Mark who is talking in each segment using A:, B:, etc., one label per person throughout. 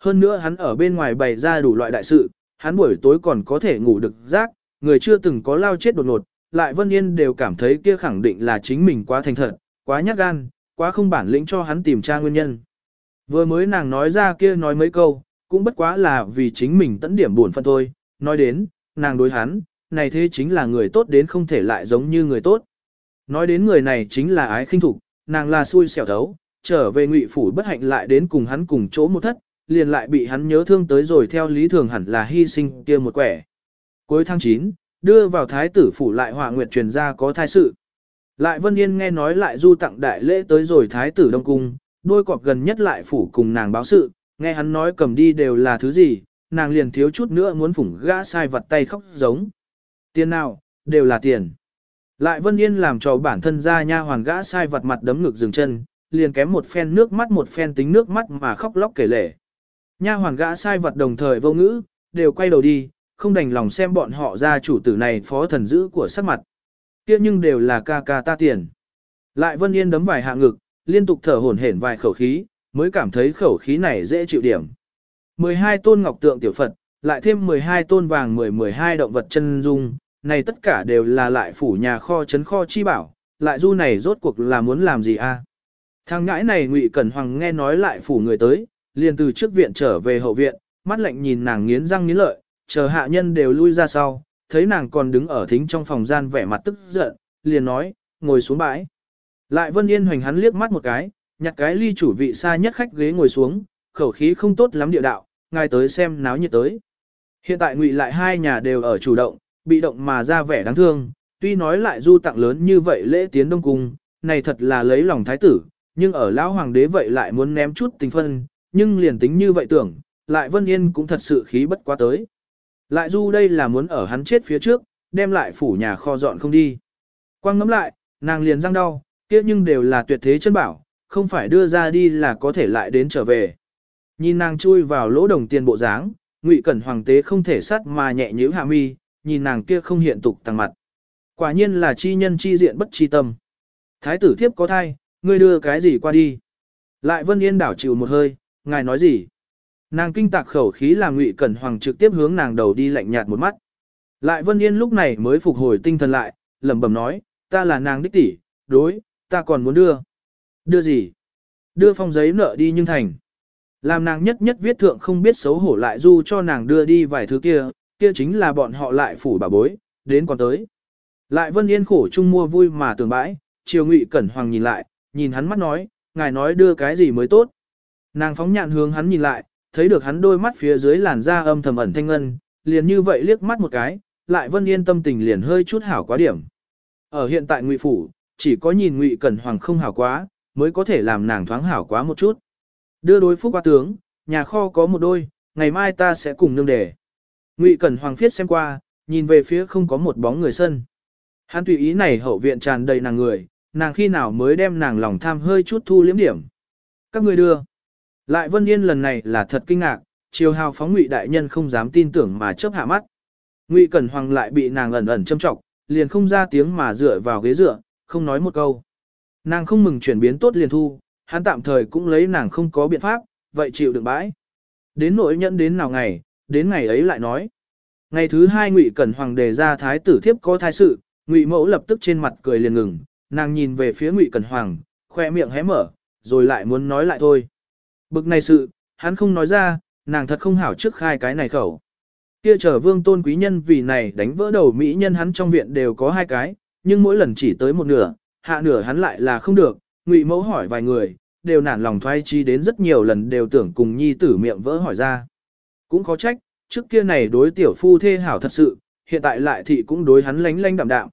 A: Hơn nữa hắn ở bên ngoài bày ra đủ loại đại sự, hắn buổi tối còn có thể ngủ được rác, người chưa từng có lao chết đột ngột, lại Vân Yên đều cảm thấy kia khẳng định là chính mình quá thành thật, quá nhát gan, quá không bản lĩnh cho hắn tìm tra nguyên nhân. Vừa mới nàng nói ra kia nói mấy câu, cũng bất quá là vì chính mình tận điểm buồn phận thôi, nói đến, nàng đối hắn, này thế chính là người tốt đến không thể lại giống như người tốt. Nói đến người này chính là ái khinh thục, nàng là xui xẻo thấu, trở về ngụy phủ bất hạnh lại đến cùng hắn cùng chỗ một thất, liền lại bị hắn nhớ thương tới rồi theo lý thường hẳn là hy sinh kia một quẻ. Cuối tháng 9, đưa vào thái tử phủ lại họa nguyệt truyền ra có thai sự. Lại Vân Yên nghe nói lại du tặng đại lễ tới rồi thái tử Đông Cung, đôi cọp gần nhất lại phủ cùng nàng báo sự, nghe hắn nói cầm đi đều là thứ gì, nàng liền thiếu chút nữa muốn phủng gã sai vặt tay khóc giống. Tiền nào, đều là tiền. Lại Vân Yên làm cho bản thân ra nha hoàn gã sai vặt mặt đấm ngực dừng chân, liền kém một phen nước mắt một phen tính nước mắt mà khóc lóc kể lể. Nha hoàn gã sai vật đồng thời vô ngữ, đều quay đầu đi, không đành lòng xem bọn họ ra chủ tử này phó thần dữ của sắc mặt. Kia nhưng đều là ca ca ta tiền. Lại Vân Yên đấm vài hạ ngực, liên tục thở hổn hển vài khẩu khí, mới cảm thấy khẩu khí này dễ chịu điểm. 12 tôn ngọc tượng tiểu Phật, lại thêm 12 tôn vàng 10-12 động vật chân dung, này tất cả đều là lại phủ nhà kho chấn kho chi bảo, lại du này rốt cuộc là muốn làm gì a? Thằng ngãi này Ngụy Cẩn Hoàng nghe nói lại phủ người tới, liền từ trước viện trở về hậu viện, mắt lạnh nhìn nàng nghiến răng nghiến lợi, chờ hạ nhân đều lui ra sau, thấy nàng còn đứng ở thính trong phòng gian vẻ mặt tức giận, liền nói, ngồi xuống bãi. Lại Vân Yên hoành hắn liếc mắt một cái, nhặt cái ly chủ vị xa nhất khách ghế ngồi xuống, khẩu khí không tốt lắm địa đạo, ngài tới xem náo nhiệt tới. Hiện tại ngụy lại hai nhà đều ở chủ động, bị động mà ra vẻ đáng thương, tuy nói lại du tặng lớn như vậy lễ tiến đông cung, này thật là lấy lòng thái tử, nhưng ở lão hoàng đế vậy lại muốn ném chút tình phân, nhưng liền tính như vậy tưởng, lại Vân Yên cũng thật sự khí bất quá tới. Lại du đây là muốn ở hắn chết phía trước, đem lại phủ nhà kho dọn không đi. Quang ngắm lại, nàng liền răng đau, kia nhưng đều là tuyệt thế chân bảo, không phải đưa ra đi là có thể lại đến trở về. Nhìn nàng chui vào lỗ đồng tiền bộ dáng, Ngụy Cẩn Hoàng tế không thể sắt mà nhẹ nhíu hạ mi, nhìn nàng kia không hiện tục tăng mặt. Quả nhiên là chi nhân chi diện bất chi tâm. Thái tử thiếp có thai, ngươi đưa cái gì qua đi? Lại Vân Yên đảo chịu một hơi, ngài nói gì? Nàng kinh tạc khẩu khí làm Ngụy Cẩn Hoàng trực tiếp hướng nàng đầu đi lạnh nhạt một mắt. Lại Vân Yên lúc này mới phục hồi tinh thần lại, lẩm bẩm nói, ta là nàng đích tỷ, đối, ta còn muốn đưa. Đưa gì? Đưa phong giấy nợ đi nhưng thành. Làm nàng nhất nhất viết thượng không biết xấu hổ lại du cho nàng đưa đi vài thứ kia, kia chính là bọn họ lại phủ bà bối, đến còn tới. Lại Vân Yên khổ chung mua vui mà tưởng bãi, chiều Ngụy Cẩn Hoàng nhìn lại, nhìn hắn mắt nói, ngài nói đưa cái gì mới tốt. Nàng phóng nhạn hướng hắn nhìn lại, thấy được hắn đôi mắt phía dưới làn da âm thầm ẩn thanh ngân, liền như vậy liếc mắt một cái, lại Vân Yên tâm tình liền hơi chút hảo quá điểm. Ở hiện tại Ngụy phủ, chỉ có nhìn Ngụy Cẩn Hoàng không hảo quá, mới có thể làm nàng thoáng hảo quá một chút. Đưa đối phúc qua tướng, nhà kho có một đôi, ngày mai ta sẽ cùng nương đề. Ngụy Cẩn Hoàng phiết xem qua, nhìn về phía không có một bóng người sân. Hắn tùy ý này hậu viện tràn đầy nàng người, nàng khi nào mới đem nàng lòng tham hơi chút thu liếm điểm. Các người đưa. Lại Vân Yên lần này là thật kinh ngạc, chiều hào phóng Ngụy đại nhân không dám tin tưởng mà chớp hạ mắt. Ngụy Cẩn Hoàng lại bị nàng ẩn ẩn châm trọng, liền không ra tiếng mà dựa vào ghế dựa, không nói một câu. Nàng không mừng chuyển biến tốt liền thu, hắn tạm thời cũng lấy nàng không có biện pháp, vậy chịu đựng bãi. Đến nỗi nhẫn đến nào ngày, đến ngày ấy lại nói. Ngày thứ hai Ngụy Cẩn Hoàng đề ra thái tử thiếp có thai sự, Ngụy Mẫu lập tức trên mặt cười liền ngừng, nàng nhìn về phía Ngụy Cẩn Hoàng, khoe miệng hé mở, rồi lại muốn nói lại thôi. Bực này sự, hắn không nói ra, nàng thật không hảo trước khai cái này khẩu. Kia chờ vương tôn quý nhân vì này đánh vỡ đầu mỹ nhân hắn trong viện đều có hai cái, nhưng mỗi lần chỉ tới một nửa, hạ nửa hắn lại là không được, ngụy mẫu hỏi vài người, đều nản lòng thoái chi đến rất nhiều lần đều tưởng cùng nhi tử miệng vỡ hỏi ra. Cũng khó trách, trước kia này đối tiểu phu thê hảo thật sự, hiện tại lại thị cũng đối hắn lánh lánh đạm đạm.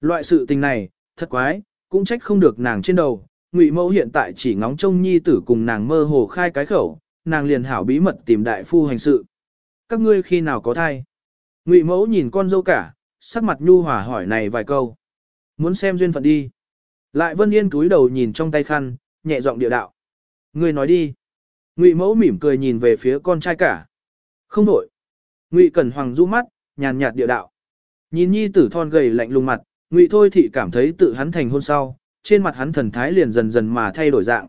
A: Loại sự tình này, thật quái, cũng trách không được nàng trên đầu, ngụy mẫu hiện tại chỉ ngóng trông nhi tử cùng nàng mơ hồ khai cái khẩu, nàng liền hảo bí mật tìm đại phu hành sự. Các ngươi khi nào có thai? Ngụy mẫu nhìn con dâu cả, sắc mặt nhu hòa hỏi này vài câu. Muốn xem duyên phận đi. Lại Vân Yên túi đầu nhìn trong tay khăn, nhẹ giọng địa đạo. Ngươi nói đi. Ngụy mẫu mỉm cười nhìn về phía con trai cả. Không đổi. Ngụy Cẩn Hoàng du mắt, nhàn nhạt địa đạo. Nhìn nhi tử thon gầy lạnh lùng mặt, Ngụy Thôi thị cảm thấy tự hắn thành hôn sau, trên mặt hắn thần thái liền dần dần mà thay đổi dạng.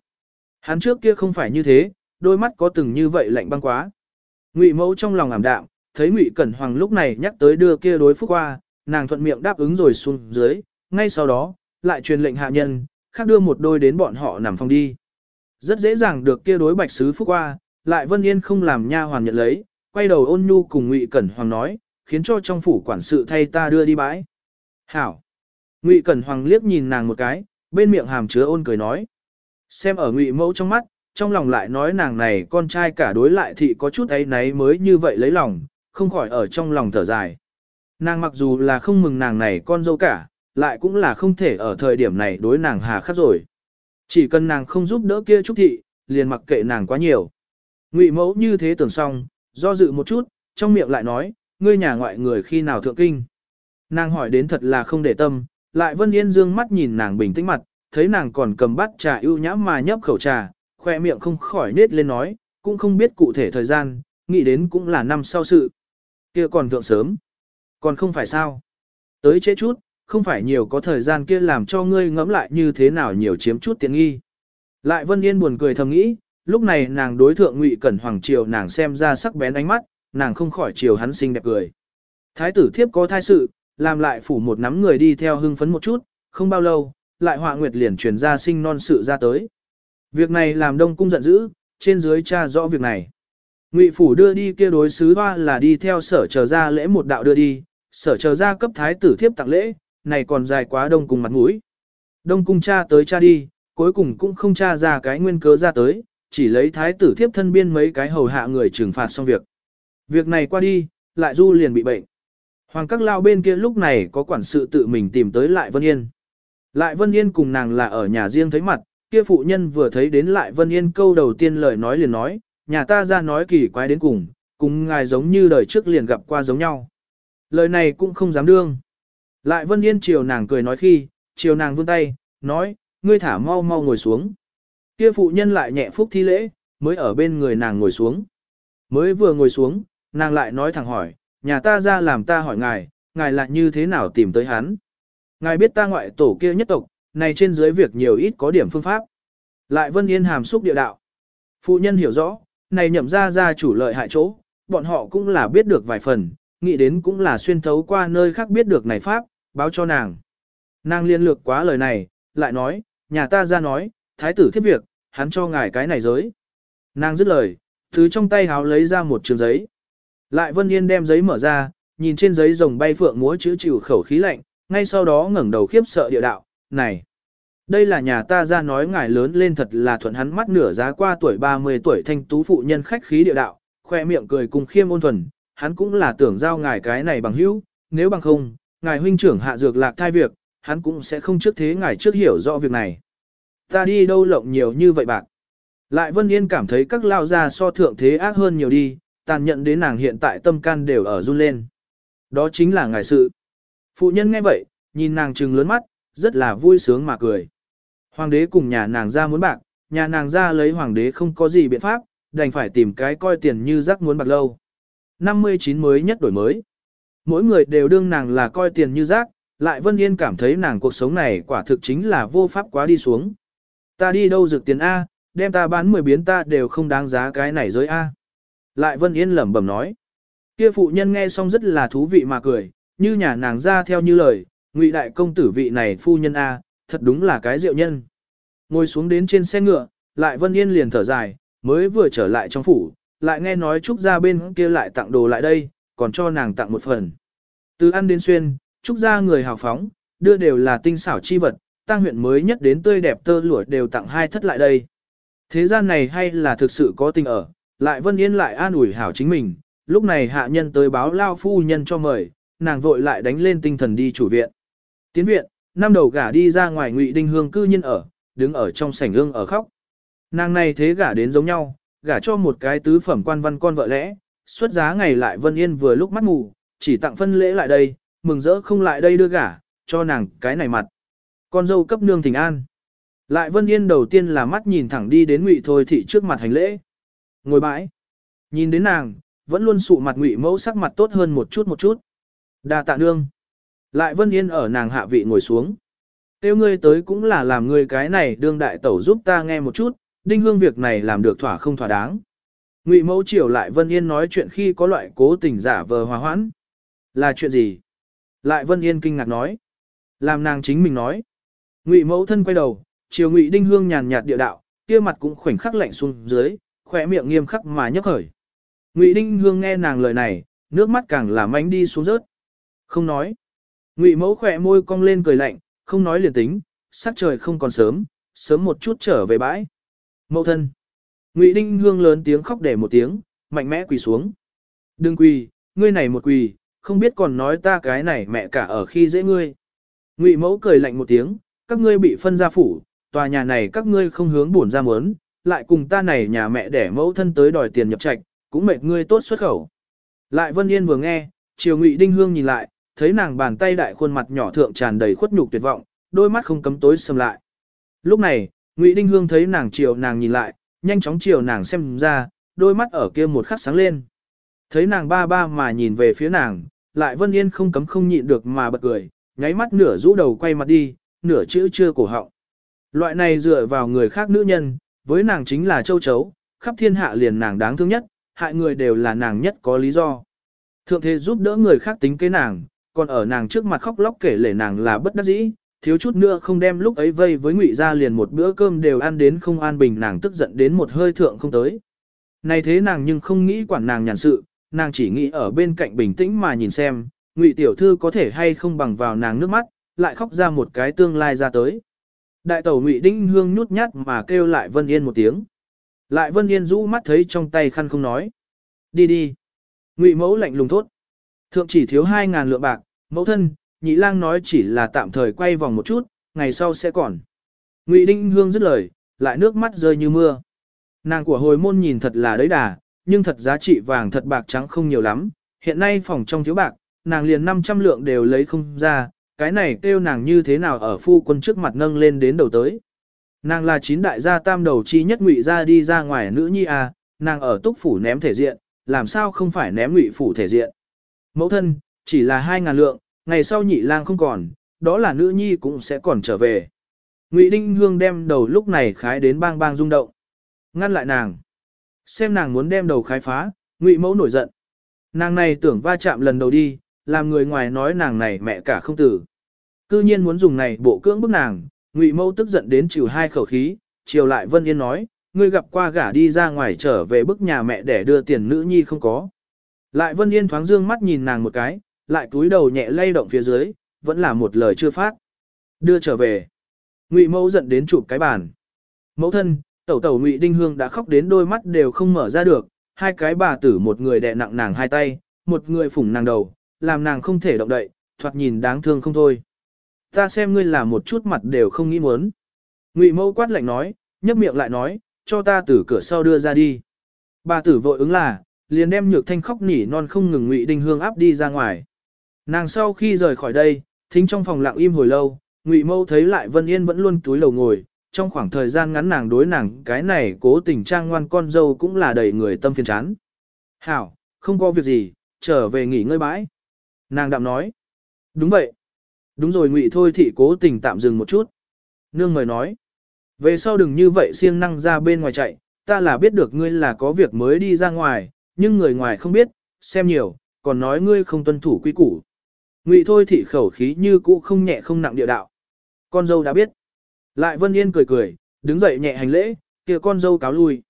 A: Hắn trước kia không phải như thế, đôi mắt có từng như vậy lạnh băng quá. Ngụy mẫu trong lòng ảm đạm, thấy Ngụy Cẩn Hoàng lúc này nhắc tới đưa kia đối phúc qua, nàng thuận miệng đáp ứng rồi xuống dưới, ngay sau đó, lại truyền lệnh hạ nhân, khác đưa một đôi đến bọn họ nằm phòng đi. Rất dễ dàng được kia đối bạch sứ phúc qua, lại Vân Yên không làm nha hoàn nhận lấy, quay đầu ôn nhu cùng Ngụy Cẩn Hoàng nói, khiến cho trong phủ quản sự thay ta đưa đi bãi. Hảo! Ngụy Cẩn Hoàng liếc nhìn nàng một cái, bên miệng hàm chứa ôn cười nói. Xem ở Ngụy mẫu trong mắt, trong lòng lại nói nàng này con trai cả đối lại thì có chút ấy náy mới như vậy lấy lòng, không khỏi ở trong lòng thở dài. Nàng mặc dù là không mừng nàng này con dâu cả, lại cũng là không thể ở thời điểm này đối nàng hà khắc rồi. Chỉ cần nàng không giúp đỡ kia Trúc Thị, liền mặc kệ nàng quá nhiều. Ngụy mẫu như thế tưởng xong, do dự một chút, trong miệng lại nói, ngươi nhà ngoại người khi nào thượng kinh. Nàng hỏi đến thật là không để tâm, lại Vân Yên dương mắt nhìn nàng bình tĩnh mặt, thấy nàng còn cầm bát trà ưu nhã mà nhấp khẩu trà, khoe miệng không khỏi nết lên nói, cũng không biết cụ thể thời gian, nghĩ đến cũng là năm sau sự. kia còn thượng sớm. Còn không phải sao. Tới trễ chút, không phải nhiều có thời gian kia làm cho ngươi ngẫm lại như thế nào nhiều chiếm chút tiện nghi. Lại Vân Yên buồn cười thầm nghĩ, lúc này nàng đối thượng Ngụy Cẩn Hoàng Triều nàng xem ra sắc bén ánh mắt, nàng không khỏi chiều hắn xinh đẹp cười. Thái tử thiếp có thai sự, làm lại phủ một nắm người đi theo hưng phấn một chút, không bao lâu, lại họa nguyệt liền truyền ra sinh non sự ra tới. Việc này làm đông cung giận dữ, trên dưới cha rõ việc này. Ngụy phủ đưa đi kia đối sứ hoa là đi theo sở chờ ra lễ một đạo đưa đi, sở chờ ra cấp thái tử thiếp tặng lễ, này còn dài quá đông cung mặt mũi. Đông cung cha tới cha đi, cuối cùng cũng không tra ra cái nguyên cớ ra tới, chỉ lấy thái tử thiếp thân biên mấy cái hầu hạ người trừng phạt xong việc. Việc này qua đi, lại du liền bị bệnh. Hoàng các lao bên kia lúc này có quản sự tự mình tìm tới lại Vân Yên. Lại Vân Yên cùng nàng là ở nhà riêng thấy mặt, kia phụ nhân vừa thấy đến lại Vân Yên câu đầu tiên lời nói liền nói, nhà ta ra nói kỳ quái đến cùng, cùng ngài giống như đời trước liền gặp qua giống nhau. Lời này cũng không dám đương. Lại Vân Yên chiều nàng cười nói khi, chiều nàng vươn tay, nói, ngươi thả mau mau ngồi xuống. Kia phụ nhân lại nhẹ phúc thi lễ, mới ở bên người nàng ngồi xuống. Mới vừa ngồi xuống, nàng lại nói thẳng hỏi, nhà ta ra làm ta hỏi ngài, ngài lại như thế nào tìm tới hắn. Ngài biết ta ngoại tổ kia nhất tộc, này trên dưới việc nhiều ít có điểm phương pháp. Lại Vân Yên hàm xúc địa đạo. Phụ nhân hiểu rõ, này nhậm ra ra chủ lợi hại chỗ, bọn họ cũng là biết được vài phần, nghĩ đến cũng là xuyên thấu qua nơi khác biết được này pháp, báo cho nàng. Nàng liên lược quá lời này, lại nói, nhà ta ra nói, thái tử thiết việc, hắn cho ngài cái này giới. Nàng dứt lời, thứ trong tay háo lấy ra một trường giấy. Lại Vân Yên đem giấy mở ra, nhìn trên giấy rồng bay phượng múa chữ chịu khẩu khí lạnh, ngay sau đó ngẩng đầu khiếp sợ địa đạo, này. Đây là nhà ta ra nói ngài lớn lên thật là thuận hắn mắt nửa giá qua tuổi 30 tuổi thanh tú phụ nhân khách khí địa đạo, khoe miệng cười cùng khiêm ôn thuần, hắn cũng là tưởng giao ngài cái này bằng hữu, nếu bằng không, ngài huynh trưởng hạ dược lạc thai việc, hắn cũng sẽ không trước thế ngài trước hiểu rõ việc này. Ta đi đâu lộng nhiều như vậy bạc. Lại Vân Yên cảm thấy các lao gia so thượng thế ác hơn nhiều đi, tàn nhận đến nàng hiện tại tâm can đều ở run lên. Đó chính là ngài sự. Phụ nhân nghe vậy, nhìn nàng trừng lớn mắt, rất là vui sướng mà cười. Hoàng đế cùng nhà nàng ra muốn bạc, nhà nàng ra lấy hoàng đế không có gì biện pháp, đành phải tìm cái coi tiền như rác muốn bạc lâu. 59 mới nhất đổi mới. Mỗi người đều đương nàng là coi tiền như rác, lại Vân Yên cảm thấy nàng cuộc sống này quả thực chính là vô pháp quá đi xuống. Ta đi đâu rực tiền A, đem ta bán 10 biến ta đều không đáng giá cái này giới A. Lại Vân Yên lẩm bẩm nói. Kia phụ nhân nghe xong rất là thú vị mà cười, như nhà nàng ra theo như lời, ngụy đại công tử vị này phu nhân A, thật đúng là cái diệu nhân. Ngồi xuống đến trên xe ngựa, lại Vân Yên liền thở dài, mới vừa trở lại trong phủ, lại nghe nói Trúc gia bên kia lại tặng đồ lại đây, còn cho nàng tặng một phần. Từ ăn đến xuyên, Trúc gia người hào phóng, đưa đều là tinh xảo chi vật, tăng huyện mới nhất đến tươi đẹp tơ lụa đều tặng hai thất lại đây. Thế gian này hay là thực sự có tình ở, lại Vân Yên lại an ủi hảo chính mình, lúc này hạ nhân tới báo lao phu nhân cho mời, nàng vội lại đánh lên tinh thần đi chủ viện. Tiến viện, năm đầu gả đi ra ngoài ngụy đinh hương cư nhân ở, đứng ở trong sảnh ương ở khóc. Nàng này thế gả đến giống nhau, gả cho một cái tứ phẩm quan văn con vợ lẽ, xuất giá ngày lại Vân Yên vừa lúc mắt mù, chỉ tặng phân lễ lại đây, mừng rỡ không lại đây đưa gả, cho nàng cái này mặt. Con dâu cấp nương thỉnh an. Lại Vân Yên đầu tiên là mắt nhìn thẳng đi đến Ngụy Thôi thị trước mặt hành lễ. Ngồi bãi. Nhìn đến nàng, vẫn luôn sụ mặt Ngụy mẫu sắc mặt tốt hơn một chút một chút. Đa tạ nương. Lại Vân Yên ở nàng hạ vị ngồi xuống. Tiêu ngươi tới cũng là làm ngươi cái này đương đại tẩu giúp ta nghe một chút, Đinh Hương việc này làm được thỏa không thỏa đáng. Ngụy Mẫu chiều lại Vân Yên nói chuyện khi có loại cố tình giả vờ hòa hoãn. Là chuyện gì? Lại Vân Yên kinh ngạc nói. Làm nàng chính mình nói. Ngụy Mẫu thân quay đầu, chiều Ngụy Đinh Hương nhàn nhạt địa đạo, kia mặt cũng khoảnh khắc lạnh xuống dưới, khỏe miệng nghiêm khắc mà nhấp khởi. Ngụy Đinh Hương nghe nàng lời này, nước mắt càng làm ánh đi xuống rớt. Không nói. Ngụy Mẫu khỏe môi cong lên cười lạnh, không nói liền tính, sắc trời không còn sớm, sớm một chút trở về bãi. Mẫu thân. Ngụy Đinh Hương lớn tiếng khóc để một tiếng, mạnh mẽ quỳ xuống. Đừng quỳ, ngươi này một quỳ, không biết còn nói ta cái này mẹ cả ở khi dễ ngươi. Ngụy Mẫu cười lạnh một tiếng, các ngươi bị phân ra phủ, tòa nhà này các ngươi không hướng buồn ra muốn, lại cùng ta này nhà mẹ để mẫu thân tới đòi tiền nhập trạch, cũng mệt ngươi tốt xuất khẩu. Lại Vân Yên vừa nghe, chiều Ngụy Đinh Hương nhìn lại, thấy nàng bàn tay đại khuôn mặt nhỏ thượng tràn đầy khuất nhục tuyệt vọng, đôi mắt không cấm tối sầm lại. Lúc này, Ngụy Đinh Hương thấy nàng chiều nàng nhìn lại, nhanh chóng chiều nàng xem ra, đôi mắt ở kia một khắc sáng lên. Thấy nàng ba ba mà nhìn về phía nàng, lại Vân Yên không cấm không nhịn được mà bật cười, nháy mắt nửa rũ đầu quay mặt đi, nửa chữ chưa cổ họng. Loại này dựa vào người khác nữ nhân, với nàng chính là châu chấu, khắp thiên hạ liền nàng đáng thương nhất, hại người đều là nàng nhất có lý do. Thượng thế giúp đỡ người khác tính kế nàng, còn ở nàng trước mặt khóc lóc kể lể nàng là bất đắc dĩ, thiếu chút nữa không đem lúc ấy vây với ngụy ra liền một bữa cơm đều ăn đến không an bình nàng tức giận đến một hơi thượng không tới. Này thế nàng nhưng không nghĩ quản nàng nhàn sự, nàng chỉ nghĩ ở bên cạnh bình tĩnh mà nhìn xem, ngụy tiểu thư có thể hay không bằng vào nàng nước mắt, lại khóc ra một cái tương lai ra tới. Đại tẩu ngụy đinh hương nhút nhát mà kêu lại Vân Yên một tiếng. Lại Vân Yên rũ mắt thấy trong tay khăn không nói. Đi đi. Ngụy mẫu lạnh lùng thốt. Thượng chỉ thiếu hai ngàn lượng bạc, mẫu thân, nhị lang nói chỉ là tạm thời quay vòng một chút, ngày sau sẽ còn. Ngụy Đinh Hương dứt lời, lại nước mắt rơi như mưa. Nàng của hồi môn nhìn thật là đấy đà, nhưng thật giá trị vàng thật bạc trắng không nhiều lắm, hiện nay phòng trong thiếu bạc, nàng liền 500 lượng đều lấy không ra, cái này kêu nàng như thế nào ở phu quân trước mặt nâng lên đến đầu tới. Nàng là chín đại gia tam đầu chi nhất ngụy ra đi ra ngoài nữ nhi à, nàng ở túc phủ ném thể diện, làm sao không phải ném ngụy phủ thể diện. Mẫu thân, chỉ là hai ngàn lượng, ngày sau nhị lang không còn, đó là nữ nhi cũng sẽ còn trở về. Ngụy Đinh Hương đem đầu lúc này khái đến bang bang rung động. Ngăn lại nàng. Xem nàng muốn đem đầu khái phá, Ngụy Mẫu nổi giận. Nàng này tưởng va chạm lần đầu đi, làm người ngoài nói nàng này mẹ cả không tử. Cư nhiên muốn dùng này bộ cưỡng bức nàng, Ngụy Mẫu tức giận đến chịu hai khẩu khí, chiều lại Vân Yên nói, ngươi gặp qua gả đi ra ngoài trở về bức nhà mẹ để đưa tiền nữ nhi không có. Lại Vân Yên thoáng dương mắt nhìn nàng một cái, lại túi đầu nhẹ lay động phía dưới, vẫn là một lời chưa phát. Đưa trở về. Ngụy mẫu giận đến chụp cái bàn. Mẫu thân, tẩu tẩu Ngụy Đinh Hương đã khóc đến đôi mắt đều không mở ra được, hai cái bà tử một người đè nặng nàng hai tay, một người phủng nàng đầu, làm nàng không thể động đậy, thoạt nhìn đáng thương không thôi. Ta xem ngươi là một chút mặt đều không nghĩ muốn. Ngụy mẫu quát lạnh nói, nhấp miệng lại nói, cho ta từ cửa sau đưa ra đi. Bà tử vội ứng là, liền đem nhược thanh khóc nỉ non không ngừng Ngụy Đinh Hương áp đi ra ngoài. Nàng sau khi rời khỏi đây, thính trong phòng lặng im hồi lâu, Ngụy Mâu thấy lại Vân Yên vẫn luôn túi lầu ngồi, trong khoảng thời gian ngắn nàng đối nàng cái này cố tình trang ngoan con dâu cũng là đầy người tâm phiền chán. Hảo, không có việc gì, trở về nghỉ ngơi bãi. Nàng đạm nói. Đúng vậy. Đúng rồi Ngụy thôi thị cố tình tạm dừng một chút. Nương mời nói. Về sau đừng như vậy siêng năng ra bên ngoài chạy, ta là biết được ngươi là có việc mới đi ra ngoài, nhưng người ngoài không biết, xem nhiều, còn nói ngươi không tuân thủ quy củ. Ngụy thôi thị khẩu khí như cũ không nhẹ không nặng địa đạo. Con dâu đã biết. Lại Vân Yên cười cười, đứng dậy nhẹ hành lễ, kia con dâu cáo lui.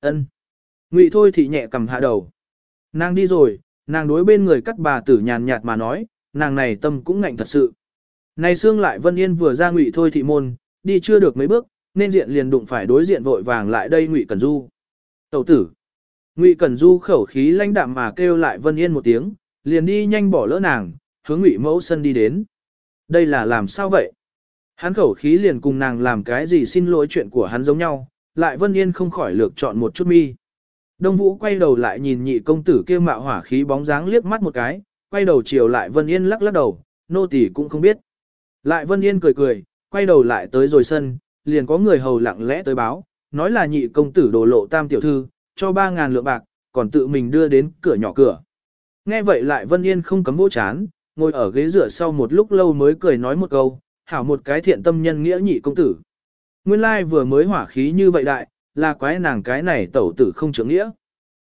A: Ân. Ngụy thôi thị nhẹ cầm hạ đầu. Nàng đi rồi, nàng đối bên người cắt bà tử nhàn nhạt mà nói, nàng này tâm cũng ngạnh thật sự. Này xương lại Vân Yên vừa ra Ngụy thôi thị môn, đi chưa được mấy bước, nên diện liền đụng phải đối diện vội vàng lại đây Ngụy Cẩn Du. Tẩu tử. Ngụy Cẩn Du khẩu khí lãnh đạm mà kêu lại Vân Yên một tiếng, liền đi nhanh bỏ lỡ nàng, hướng ngụy mẫu sân đi đến. Đây là làm sao vậy? Hắn khẩu khí liền cùng nàng làm cái gì xin lỗi chuyện của hắn giống nhau, lại Vân Yên không khỏi lược chọn một chút mi. Đông Vũ quay đầu lại nhìn nhị công tử kia mạo hỏa khí bóng dáng liếc mắt một cái, quay đầu chiều lại Vân Yên lắc lắc đầu, nô tỳ cũng không biết. Lại Vân Yên cười cười, quay đầu lại tới rồi sân, liền có người hầu lặng lẽ tới báo, nói là nhị công tử đồ lộ tam tiểu thư, cho ba ngàn lượng bạc, còn tự mình đưa đến cửa nhỏ cửa. Nghe vậy lại Vân Yên không cấm vô chán, ngồi ở ghế dựa sau một lúc lâu mới cười nói một câu, hảo một cái thiện tâm nhân nghĩa nhị công tử. Nguyên lai vừa mới hỏa khí như vậy đại, là quái nàng cái này tẩu tử không trưởng nghĩa.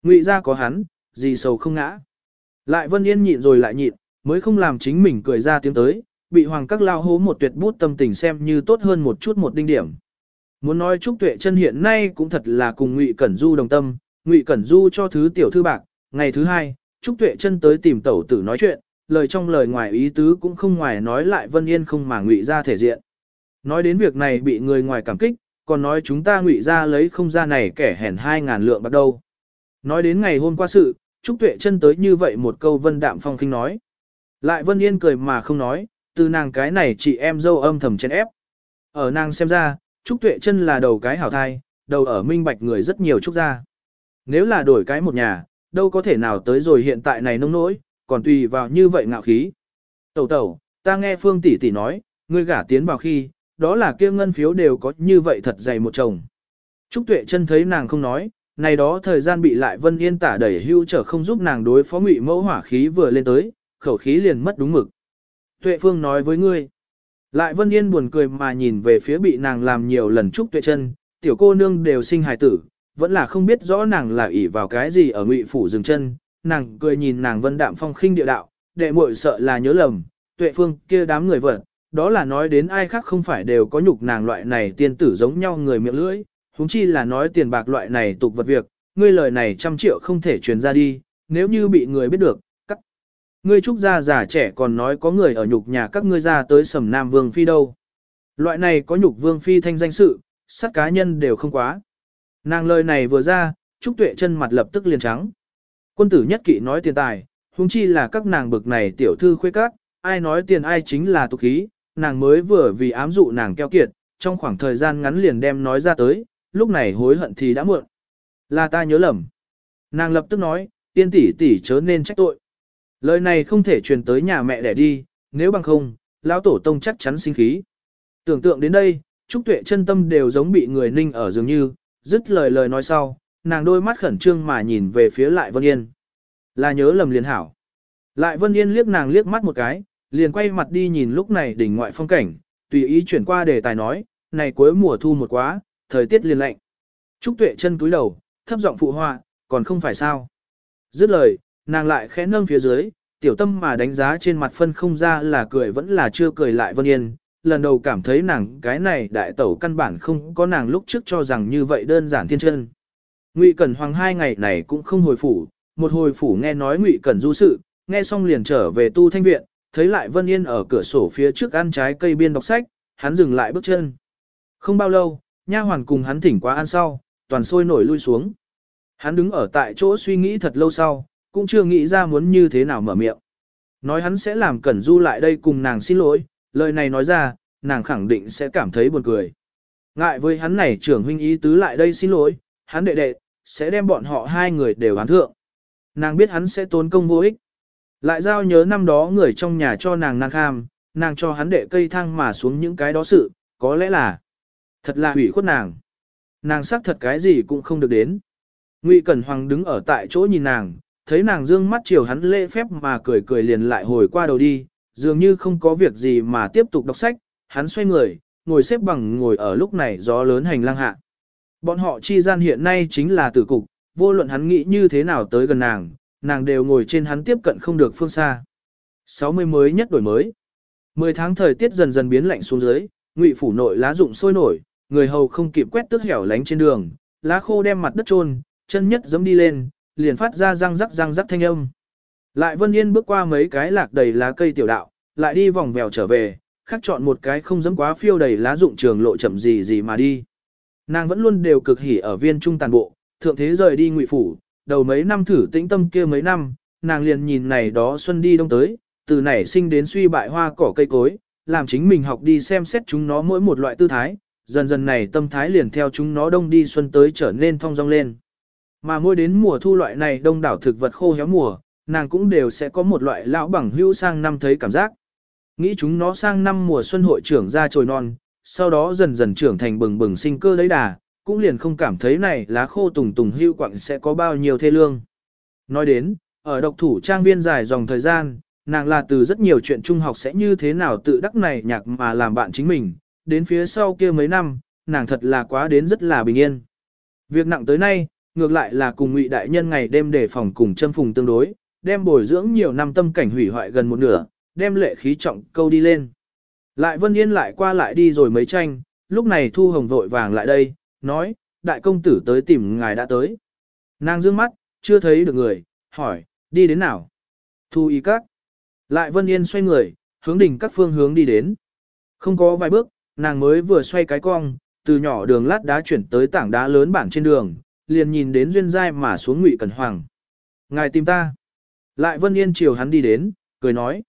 A: Ngụy ra có hắn, gì sầu không ngã. Lại Vân Yên nhịn rồi lại nhịn, mới không làm chính mình cười ra tiếng tới, bị hoàng các lao hố một tuyệt bút tâm tình xem như tốt hơn một chút một đinh điểm. Muốn nói Trúc Tuệ chân hiện nay cũng thật là cùng Ngụy Cẩn Du đồng tâm, Ngụy Cẩn Du cho thứ tiểu thư bạc, ngày thứ hai, Trúc Tuệ chân tới tìm tẩu tử nói chuyện, lời trong lời ngoài ý tứ cũng không ngoài nói lại Vân Yên không mà Ngụy ra thể diện. Nói đến việc này bị người ngoài cảm kích, còn nói chúng ta Ngụy ra lấy không ra này kẻ hèn hai ngàn lượng bắt đầu. Nói đến ngày hôm qua sự, Trúc Tuệ chân tới như vậy một câu Vân Đạm Phong khinh nói. Lại Vân Yên cười mà không nói, từ nàng cái này chị em dâu âm thầm chen ép. Ở nàng xem ra, Trúc Tuệ chân là đầu cái hảo thai, đầu ở minh bạch người rất nhiều trúc gia. Nếu là đổi cái một nhà, đâu có thể nào tới rồi hiện tại này nông nỗi, còn tùy vào như vậy ngạo khí. Tẩu tẩu, ta nghe Phương tỷ tỷ nói, ngươi gả tiến vào khi, đó là kia ngân phiếu đều có như vậy thật dày một chồng. Trúc Tuệ chân thấy nàng không nói, này đó thời gian bị lại Vân Yên tả đẩy hưu trở không giúp nàng đối phó ngụy mẫu hỏa khí vừa lên tới, khẩu khí liền mất đúng mực. Tuệ Phương nói với ngươi, lại Vân Yên buồn cười mà nhìn về phía bị nàng làm nhiều lần Trúc Tuệ chân, tiểu cô nương đều sinh hài tử, vẫn là không biết rõ nàng là ỷ vào cái gì ở ngụy phủ dừng chân, nàng cười nhìn nàng vân đạm phong khinh địa đạo, đệ muội sợ là nhớ lầm, tuệ phương kia đám người vật, đó là nói đến ai khác không phải đều có nhục nàng loại này tiên tử giống nhau người miệng lưỡi, huống chi là nói tiền bạc loại này tục vật việc, ngươi lời này trăm triệu không thể truyền ra đi, nếu như bị người biết được, cắt. Ngươi trúc gia già trẻ còn nói có người ở nhục nhà các ngươi ra tới sầm nam vương phi đâu. Loại này có nhục vương phi thanh danh sự, sát cá nhân đều không quá. Nàng lời này vừa ra, Trúc Tuệ chân mặt lập tức liền trắng. Quân tử nhất kỵ nói tiền tài, huống chi là các nàng bực này tiểu thư khuê các, ai nói tiền ai chính là tục khí, nàng mới vừa vì ám dụ nàng keo kiệt, trong khoảng thời gian ngắn liền đem nói ra tới, lúc này hối hận thì đã muộn. Là ta nhớ lầm. Nàng lập tức nói, tiên tỷ tỷ chớ nên trách tội. Lời này không thể truyền tới nhà mẹ để đi, nếu bằng không, lão tổ tông chắc chắn sinh khí. Tưởng tượng đến đây, Trúc Tuệ chân tâm đều giống bị người ninh ở dường như, dứt lời lời nói sau, nàng đôi mắt khẩn trương mà nhìn về phía lại Vân Yên. Là nhớ lầm liền hảo. Lại Vân Yên liếc nàng liếc mắt một cái, liền quay mặt đi nhìn lúc này đỉnh ngoại phong cảnh, tùy ý chuyển qua đề tài nói, này cuối mùa thu một quá, thời tiết liền lạnh. Trúc Tuệ chân cúi đầu, thấp giọng phụ họa, còn không phải sao. Dứt lời, nàng lại khẽ nâng phía dưới, tiểu tâm mà đánh giá trên mặt phân không ra là cười vẫn là chưa cười lại Vân Yên, lần đầu cảm thấy nàng cái này đại tẩu căn bản không có nàng lúc trước cho rằng như vậy đơn giản thiên chân. Ngụy Cẩn Hoàng hai ngày này cũng không hồi phủ, một hồi phủ nghe nói Ngụy Cẩn du sự, nghe xong liền trở về tu thanh viện, thấy lại Vân Yên ở cửa sổ phía trước ăn trái cây biên đọc sách, hắn dừng lại bước chân. Không bao lâu, nha hoàn cùng hắn thỉnh qua ăn sau, toàn sôi nổi lui xuống. Hắn đứng ở tại chỗ suy nghĩ thật lâu sau, cũng chưa nghĩ ra muốn như thế nào mở miệng. Nói hắn sẽ làm Cẩn Du lại đây cùng nàng xin lỗi, lời này nói ra, nàng khẳng định sẽ cảm thấy buồn cười. Ngại với hắn này trưởng huynh ý tứ lại đây xin lỗi, hắn đệ đệ, sẽ đem bọn họ hai người đều án thượng. Nàng biết hắn sẽ tốn công vô ích. Lại giao nhớ năm đó người trong nhà cho nàng nàng kham, nàng cho hắn đệ cây thang mà xuống những cái đó sự, có lẽ là thật là hủy khuất nàng. Nàng xác thật cái gì cũng không được đến. Ngụy Cẩn Hoàng đứng ở tại chỗ nhìn nàng, thấy nàng dương mắt chiều hắn lễ phép mà cười cười liền lại hồi qua đầu đi, dường như không có việc gì mà tiếp tục đọc sách, hắn xoay người, ngồi xếp bằng ngồi ở lúc này gió lớn hành lang hạ. Bọn họ chi gian hiện nay chính là tử cục, vô luận hắn nghĩ như thế nào tới gần nàng, nàng đều ngồi trên hắn tiếp cận không được phương xa. 60 mới nhất đổi mới. 10 tháng thời tiết dần dần biến lạnh xuống dưới, ngụy phủ nội lá rụng sôi nổi, người hầu không kịp quét tước hẻo lánh trên đường, lá khô đem mặt đất trôn, chân nhất giẫm đi lên, liền phát ra răng rắc răng rắc thanh âm. Lại Vân Yên bước qua mấy cái lạc đầy lá cây tiểu đạo, lại đi vòng vèo trở về, khắc chọn một cái không dẫm quá phiêu đầy lá rụng trường lộ chậm gì gì mà đi. Nàng vẫn luôn đều cực hỉ ở viên trung tàn bộ, thượng thế rời đi ngụy phủ, đầu mấy năm thử tĩnh tâm kia mấy năm, nàng liền nhìn này đó xuân đi đông tới, từ nảy sinh đến suy bại hoa cỏ cây cối, làm chính mình học đi xem xét chúng nó mỗi một loại tư thái, dần dần này tâm thái liền theo chúng nó đông đi xuân tới trở nên thong dong lên. Mà mỗi đến mùa thu loại này đông đảo thực vật khô héo mùa, nàng cũng đều sẽ có một loại lão bằng hữu sang năm thấy cảm giác. Nghĩ chúng nó sang năm mùa xuân hội trưởng ra trồi non, sau đó dần dần trưởng thành bừng bừng sinh cơ đấy đà, cũng liền không cảm thấy này lá khô tùng tùng hưu quặng sẽ có bao nhiêu thê lương. Nói đến, ở độc thủ trang viên dài dòng thời gian, nàng là từ rất nhiều chuyện trung học sẽ như thế nào tự đắc này nhạc mà làm bạn chính mình, đến phía sau kia mấy năm, nàng thật là quá đến rất là bình yên. Việc nặng tới nay, ngược lại là cùng Ngụy đại nhân ngày đêm đề phòng cùng châm phùng tương đối, đem bồi dưỡng nhiều năm tâm cảnh hủy hoại gần một nửa, đem lệ khí trọng câu đi lên. Lại Vân Yên lại qua lại đi rồi mấy tranh, lúc này Thu Hồng vội vàng lại đây, nói, đại công tử tới tìm ngài đã tới. Nàng dương mắt, chưa thấy được người, hỏi, đi đến nào? Thu ý các. Lại Vân Yên xoay người, hướng đỉnh các phương hướng đi đến. Không có vài bước, nàng mới vừa xoay cái cong, từ nhỏ đường lát đá chuyển tới tảng đá lớn bản trên đường, liền nhìn đến duyên giai mà xuống ngụy cẩn hoàng. Ngài tìm ta. Lại Vân Yên chiều hắn đi đến, cười nói.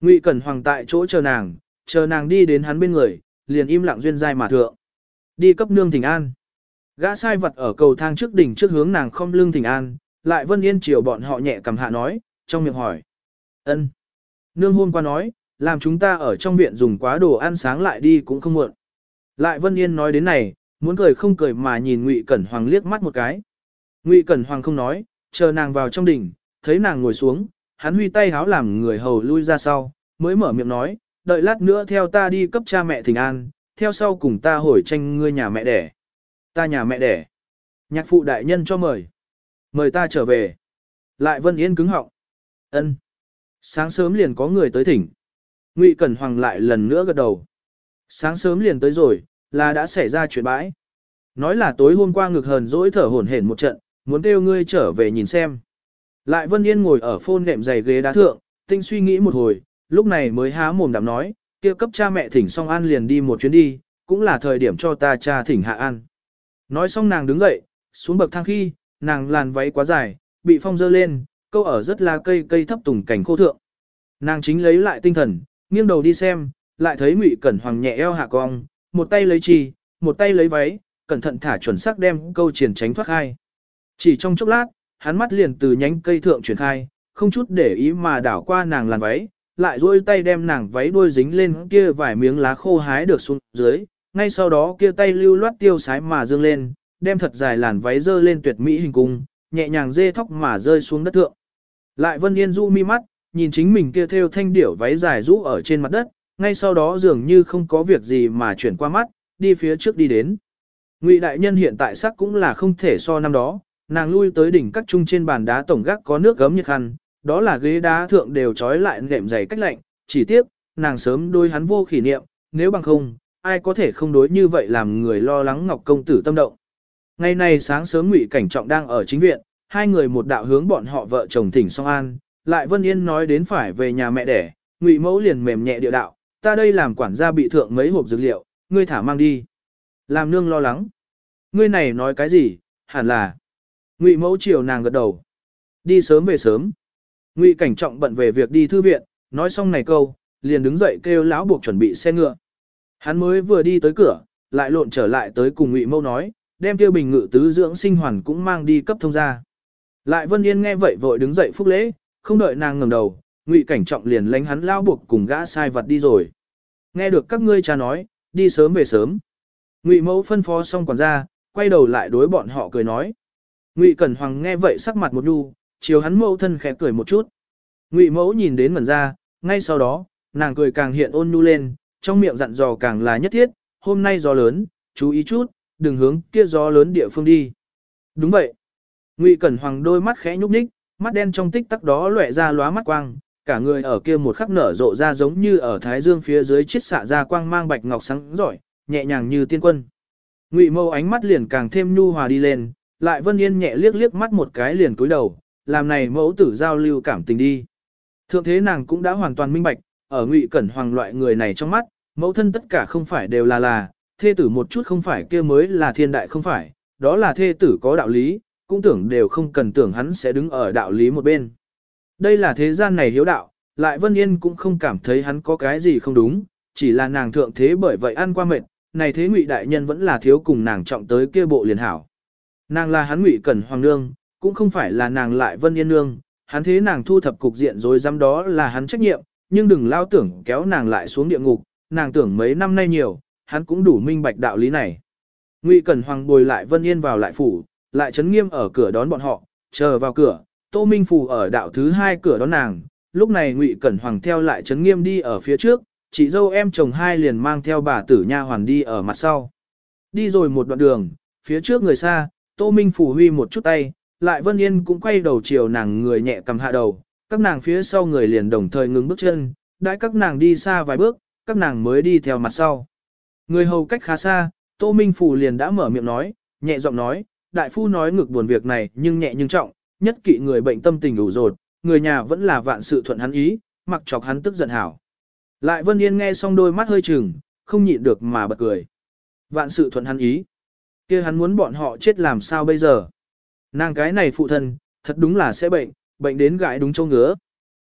A: Ngụy cẩn hoàng tại chỗ chờ nàng, chờ nàng đi đến hắn bên người, liền im lặng duyên giai mà thượng. Đi cấp nương thỉnh an. Gã sai vật ở cầu thang trước đỉnh trước hướng nàng không lưng thỉnh an, lại Vân Yên chiều bọn họ nhẹ cầm hạ nói, trong miệng hỏi. ân Nương hôm qua nói, làm chúng ta ở trong viện dùng quá đồ ăn sáng lại đi cũng không muộn. Lại Vân Yên nói đến này, muốn cười không cười mà nhìn Ngụy Cẩn Hoàng liếc mắt một cái. Ngụy Cẩn Hoàng không nói, chờ nàng vào trong đỉnh, thấy nàng ngồi xuống, hắn huy tay háo làm người hầu lui ra sau, mới mở miệng nói, đợi lát nữa theo ta đi cấp cha mẹ thỉnh an, theo sau cùng ta hồi tranh ngươi nhà mẹ đẻ. Ta nhà mẹ đẻ. Nhạc phụ đại nhân cho mời. Mời ta trở về. Lại Vân Yên cứng họng. Ân. Sáng sớm liền có người tới thỉnh. Ngụy Cẩn Hoàng lại lần nữa gật đầu. Sáng sớm liền tới rồi, là đã xảy ra chuyện bãi. Nói là tối hôm qua ngực hờn dỗi thở hổn hển một trận, muốn kêu ngươi trở về nhìn xem. Lại Vân Yên ngồi ở phôn nệm giày ghế đá thượng, tinh suy nghĩ một hồi, lúc này mới há mồm đạm nói, kia cấp cha mẹ thỉnh xong ăn liền đi một chuyến đi, cũng là thời điểm cho ta cha thỉnh hạ ăn. Nói xong nàng đứng dậy, xuống bậc thang khi, nàng làn váy quá dài, bị phong dơ lên, câu ở rất là cây cây thấp tùng cảnh khô thượng. Nàng chính lấy lại tinh thần, nghiêng đầu đi xem, lại thấy Ngụy Cẩn Hoàng nhẹ eo hạ cong, một tay lấy trì, một tay lấy váy, cẩn thận thả chuẩn xác đem câu triển tránh thoát khai. Chỉ trong chốc lát, hắn mắt liền từ nhánh cây thượng chuyển khai, không chút để ý mà đảo qua nàng làn váy, lại duỗi tay đem nàng váy đuôi dính lên kia vài miếng lá khô hái được xuống dưới, ngay sau đó kia tay lưu loát tiêu sái mà dương lên, đem thật dài làn váy dơ lên tuyệt mỹ hình cung, nhẹ nhàng dê thóc mà rơi xuống đất thượng. Lại Vân Yên du mi mắt, nhìn chính mình kia theo thanh điểu váy dài rũ ở trên mặt đất, ngay sau đó dường như không có việc gì mà chuyển qua mắt, đi phía trước đi đến. Ngụy đại nhân hiện tại sắc cũng là không thể so năm đó, nàng lui tới đỉnh các trung trên bàn đá tổng gác có nước gấm nhiệt khăn, đó là ghế đá thượng đều trói lại nệm dày cách lạnh, chỉ tiếc, nàng sớm đôi hắn vô kỷ niệm, nếu bằng không, ai có thể không đối như vậy làm người lo lắng Ngọc công tử tâm động. Ngày nay sáng sớm Ngụy Cảnh Trọng đang ở chính viện, hai người một đạo hướng bọn họ vợ chồng thỉnh song an, lại Vân Yên nói đến phải về nhà mẹ đẻ, Ngụy Mẫu liền mềm nhẹ địa đạo, ta đây làm quản gia bị thượng mấy hộp dược liệu, ngươi thả mang đi. Làm nương lo lắng. Ngươi này nói cái gì, hẳn là. Ngụy Mẫu chiều nàng gật đầu. Đi sớm về sớm. Ngụy Cảnh Trọng bận về việc đi thư viện, nói xong này câu, liền đứng dậy kêu lão buộc chuẩn bị xe ngựa. Hắn mới vừa đi tới cửa, lại lộn trở lại tới cùng Ngụy Mẫu nói, đem tiêu bình ngự tứ dưỡng sinh hoàn cũng mang đi cấp thông gia. Lại Vân Yên nghe vậy vội đứng dậy phúc lễ, không đợi nàng ngẩng đầu, Ngụy Cảnh Trọng liền lánh hắn lao buộc cùng gã sai vật đi rồi. Nghe được các ngươi cha nói, đi sớm về sớm. Ngụy Mẫu phân phó xong quản gia, quay đầu lại đối bọn họ cười nói. Ngụy Cẩn Hoàng nghe vậy sắc mặt một nhu, chiều hắn mẫu thân khẽ cười một chút. Ngụy Mẫu nhìn đến mẩn ra, ngay sau đó, nàng cười càng hiện ôn nhu lên, trong miệng dặn dò càng là nhất thiết, hôm nay gió lớn, chú ý chút, đừng hướng kia gió lớn địa phương đi. Đúng vậy. Ngụy Cẩn Hoàng đôi mắt khẽ nhúc nhích, mắt đen trong tích tắc đó lóe ra lóa mắt quang, cả người ở kia một khắc nở rộ ra giống như ở thái dương phía dưới chiết xạ ra quang mang bạch ngọc sáng giỏi, nhẹ nhàng như tiên quân. Ngụy Mâu ánh mắt liền càng thêm nhu hòa đi lên, lại Vân Yên nhẹ liếc liếc mắt một cái liền cúi đầu, làm này mẫu tử giao lưu cảm tình đi. Thượng thế nàng cũng đã hoàn toàn minh bạch, ở Ngụy Cẩn Hoàng loại người này trong mắt, mẫu thân tất cả không phải đều là là, thê tử một chút không phải kia mới là thiên đại không phải, đó là thê tử có đạo lý, cũng tưởng đều không cần tưởng hắn sẽ đứng ở đạo lý một bên. Đây là thế gian này hiếu đạo, lại Vân Yên cũng không cảm thấy hắn có cái gì không đúng, chỉ là nàng thượng thế bởi vậy ăn qua mệt, này thế ngụy đại nhân vẫn là thiếu cùng nàng trọng tới kia bộ liền hảo. Nàng là hắn ngụy cẩn hoàng nương, cũng không phải là nàng lại Vân Yên nương, hắn thế nàng thu thập cục diện rồi dám đó là hắn trách nhiệm, nhưng đừng lao tưởng kéo nàng lại xuống địa ngục, nàng tưởng mấy năm nay nhiều, hắn cũng đủ minh bạch đạo lý này. Ngụy Cẩn Hoàng bồi lại Vân Yên vào lại phủ, lại chấn nghiêm ở cửa đón bọn họ, chờ vào cửa, Tô Minh Phù ở đạo thứ hai cửa đón nàng, lúc này Ngụy Cẩn Hoàng theo lại chấn nghiêm đi ở phía trước, chị dâu em chồng hai liền mang theo bà tử nha hoàn đi ở mặt sau. Đi rồi một đoạn đường, phía trước người xa, Tô Minh Phủ huy một chút tay, lại Vân Yên cũng quay đầu chiều nàng người nhẹ cầm hạ đầu, các nàng phía sau người liền đồng thời ngừng bước chân, đãi các nàng đi xa vài bước, các nàng mới đi theo mặt sau. Người hầu cách khá xa, Tô Minh Phủ liền đã mở miệng nói, nhẹ giọng nói, đại phu nói ngược buồn việc này nhưng nhẹ nhưng trọng, nhất kỵ người bệnh tâm tình đủ rột, người nhà vẫn là vạn sự thuận hắn ý, mặc chọc hắn tức giận hảo. Lại Vân Yên nghe xong đôi mắt hơi chừng, không nhịn được mà bật cười. Vạn sự thuận hắn ý. kia hắn muốn bọn họ chết làm sao bây giờ? Nàng cái này phụ thân, thật đúng là sẽ bệnh, bệnh đến gãi đúng châu ngứa.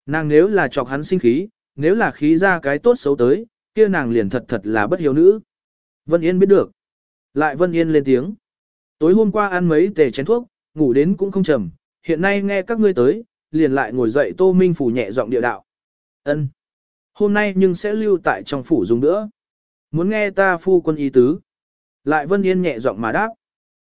A: Nàng nếu là chọc hắn sinh khí, nếu là khí ra cái tốt xấu tới, kia nàng liền thật thật là bất hiếu nữ. Vân Yên biết được. Lại Vân Yên lên tiếng. Tối hôm qua ăn mấy tề chén thuốc, ngủ đến cũng không trầm, hiện nay nghe các ngươi tới, liền lại ngồi dậy Tô Minh phủ nhẹ giọng địa đạo. Ân, Hôm nay nhưng sẽ lưu tại trong phủ dùng nữa. Muốn nghe ta phu quân ý tứ. Lại Vân Yên nhẹ giọng mà đáp.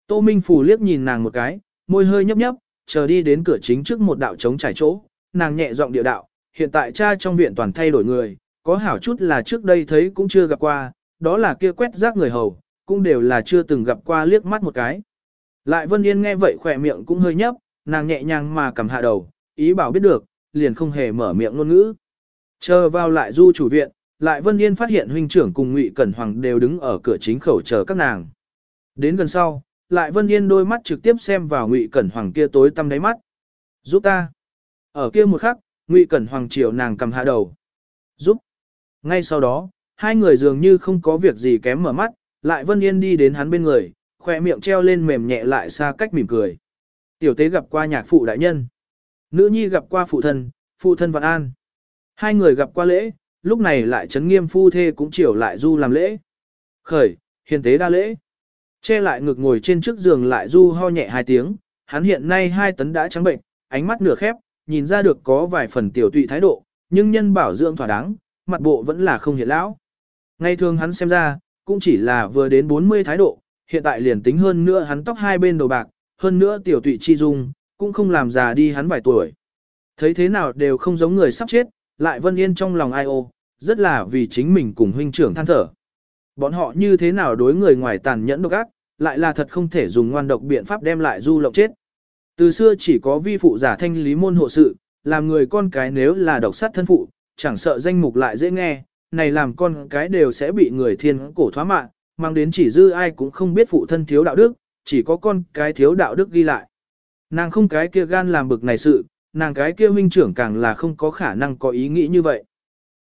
A: Tô Minh phủ liếc nhìn nàng một cái, môi hơi nhấp nhấp, chờ đi đến cửa chính trước một đạo trống trải chỗ, nàng nhẹ giọng địa đạo, hiện tại cha trong viện toàn thay đổi người, có hảo chút là trước đây thấy cũng chưa gặp qua, đó là kia quét rác người hầu, cũng đều là chưa từng gặp qua liếc mắt một cái. Lại Vân Yên nghe vậy khỏe miệng cũng hơi nhấp, nàng nhẹ nhàng mà cầm hạ đầu, ý bảo biết được, liền không hề mở miệng ngôn ngữ. Chờ vào lại du chủ viện, lại Vân Yên phát hiện huynh trưởng cùng Ngụy Cẩn Hoàng đều đứng ở cửa chính khẩu chờ các nàng. Đến gần sau, lại Vân Yên đôi mắt trực tiếp xem vào Ngụy Cẩn Hoàng kia tối tăm đáy mắt. Giúp ta. Ở kia một khắc, Ngụy Cẩn Hoàng chiều nàng cầm hạ đầu. Giúp. Ngay sau đó, hai người dường như không có việc gì kém mở mắt, lại Vân Yên đi đến hắn bên người, khoe miệng treo lên mềm nhẹ lại xa cách mỉm cười. Tiểu tế gặp qua nhạc phụ đại nhân. Nữ nhi gặp qua phụ thân, phụ thân vạn an. Hai người gặp qua lễ, lúc này lại chấn nghiêm phu thê cũng chiều lại du làm lễ. Khởi, hiền tế đa lễ. Che lại ngực ngồi trên trước giường lại du ho nhẹ hai tiếng, hắn hiện nay hai tấn đã trắng bệnh, ánh mắt nửa khép, nhìn ra được có vài phần tiểu tụy thái độ, nhưng nhân bảo dưỡng thỏa đáng, mặt bộ vẫn là không hiện lão. Ngay thường hắn xem ra, cũng chỉ là vừa đến 40 thái độ, hiện tại liền tính hơn nữa hắn tóc hai bên đầu bạc, hơn nữa tiểu tụy chi dung, cũng không làm già đi hắn vài tuổi. Thấy thế nào đều không giống người sắp chết, lại Vân Yên trong lòng ai ô, rất là vì chính mình cùng huynh trưởng than thở. Bọn họ như thế nào đối người ngoài tàn nhẫn độc ác, lại là thật không thể dùng ngoan độc biện pháp đem lại du lộng chết. Từ xưa chỉ có vi phụ giả thanh lý môn hộ sự, làm người con cái nếu là độc sát thân phụ, chẳng sợ danh mục lại dễ nghe, này làm con cái đều sẽ bị người thiên cổ thoá mạng, mang đến chỉ dư ai cũng không biết phụ thân thiếu đạo đức, chỉ có con cái thiếu đạo đức ghi lại. Nàng không cái kia gan làm bực này sự, nàng cái kia huynh trưởng càng là không có khả năng có ý nghĩ như vậy.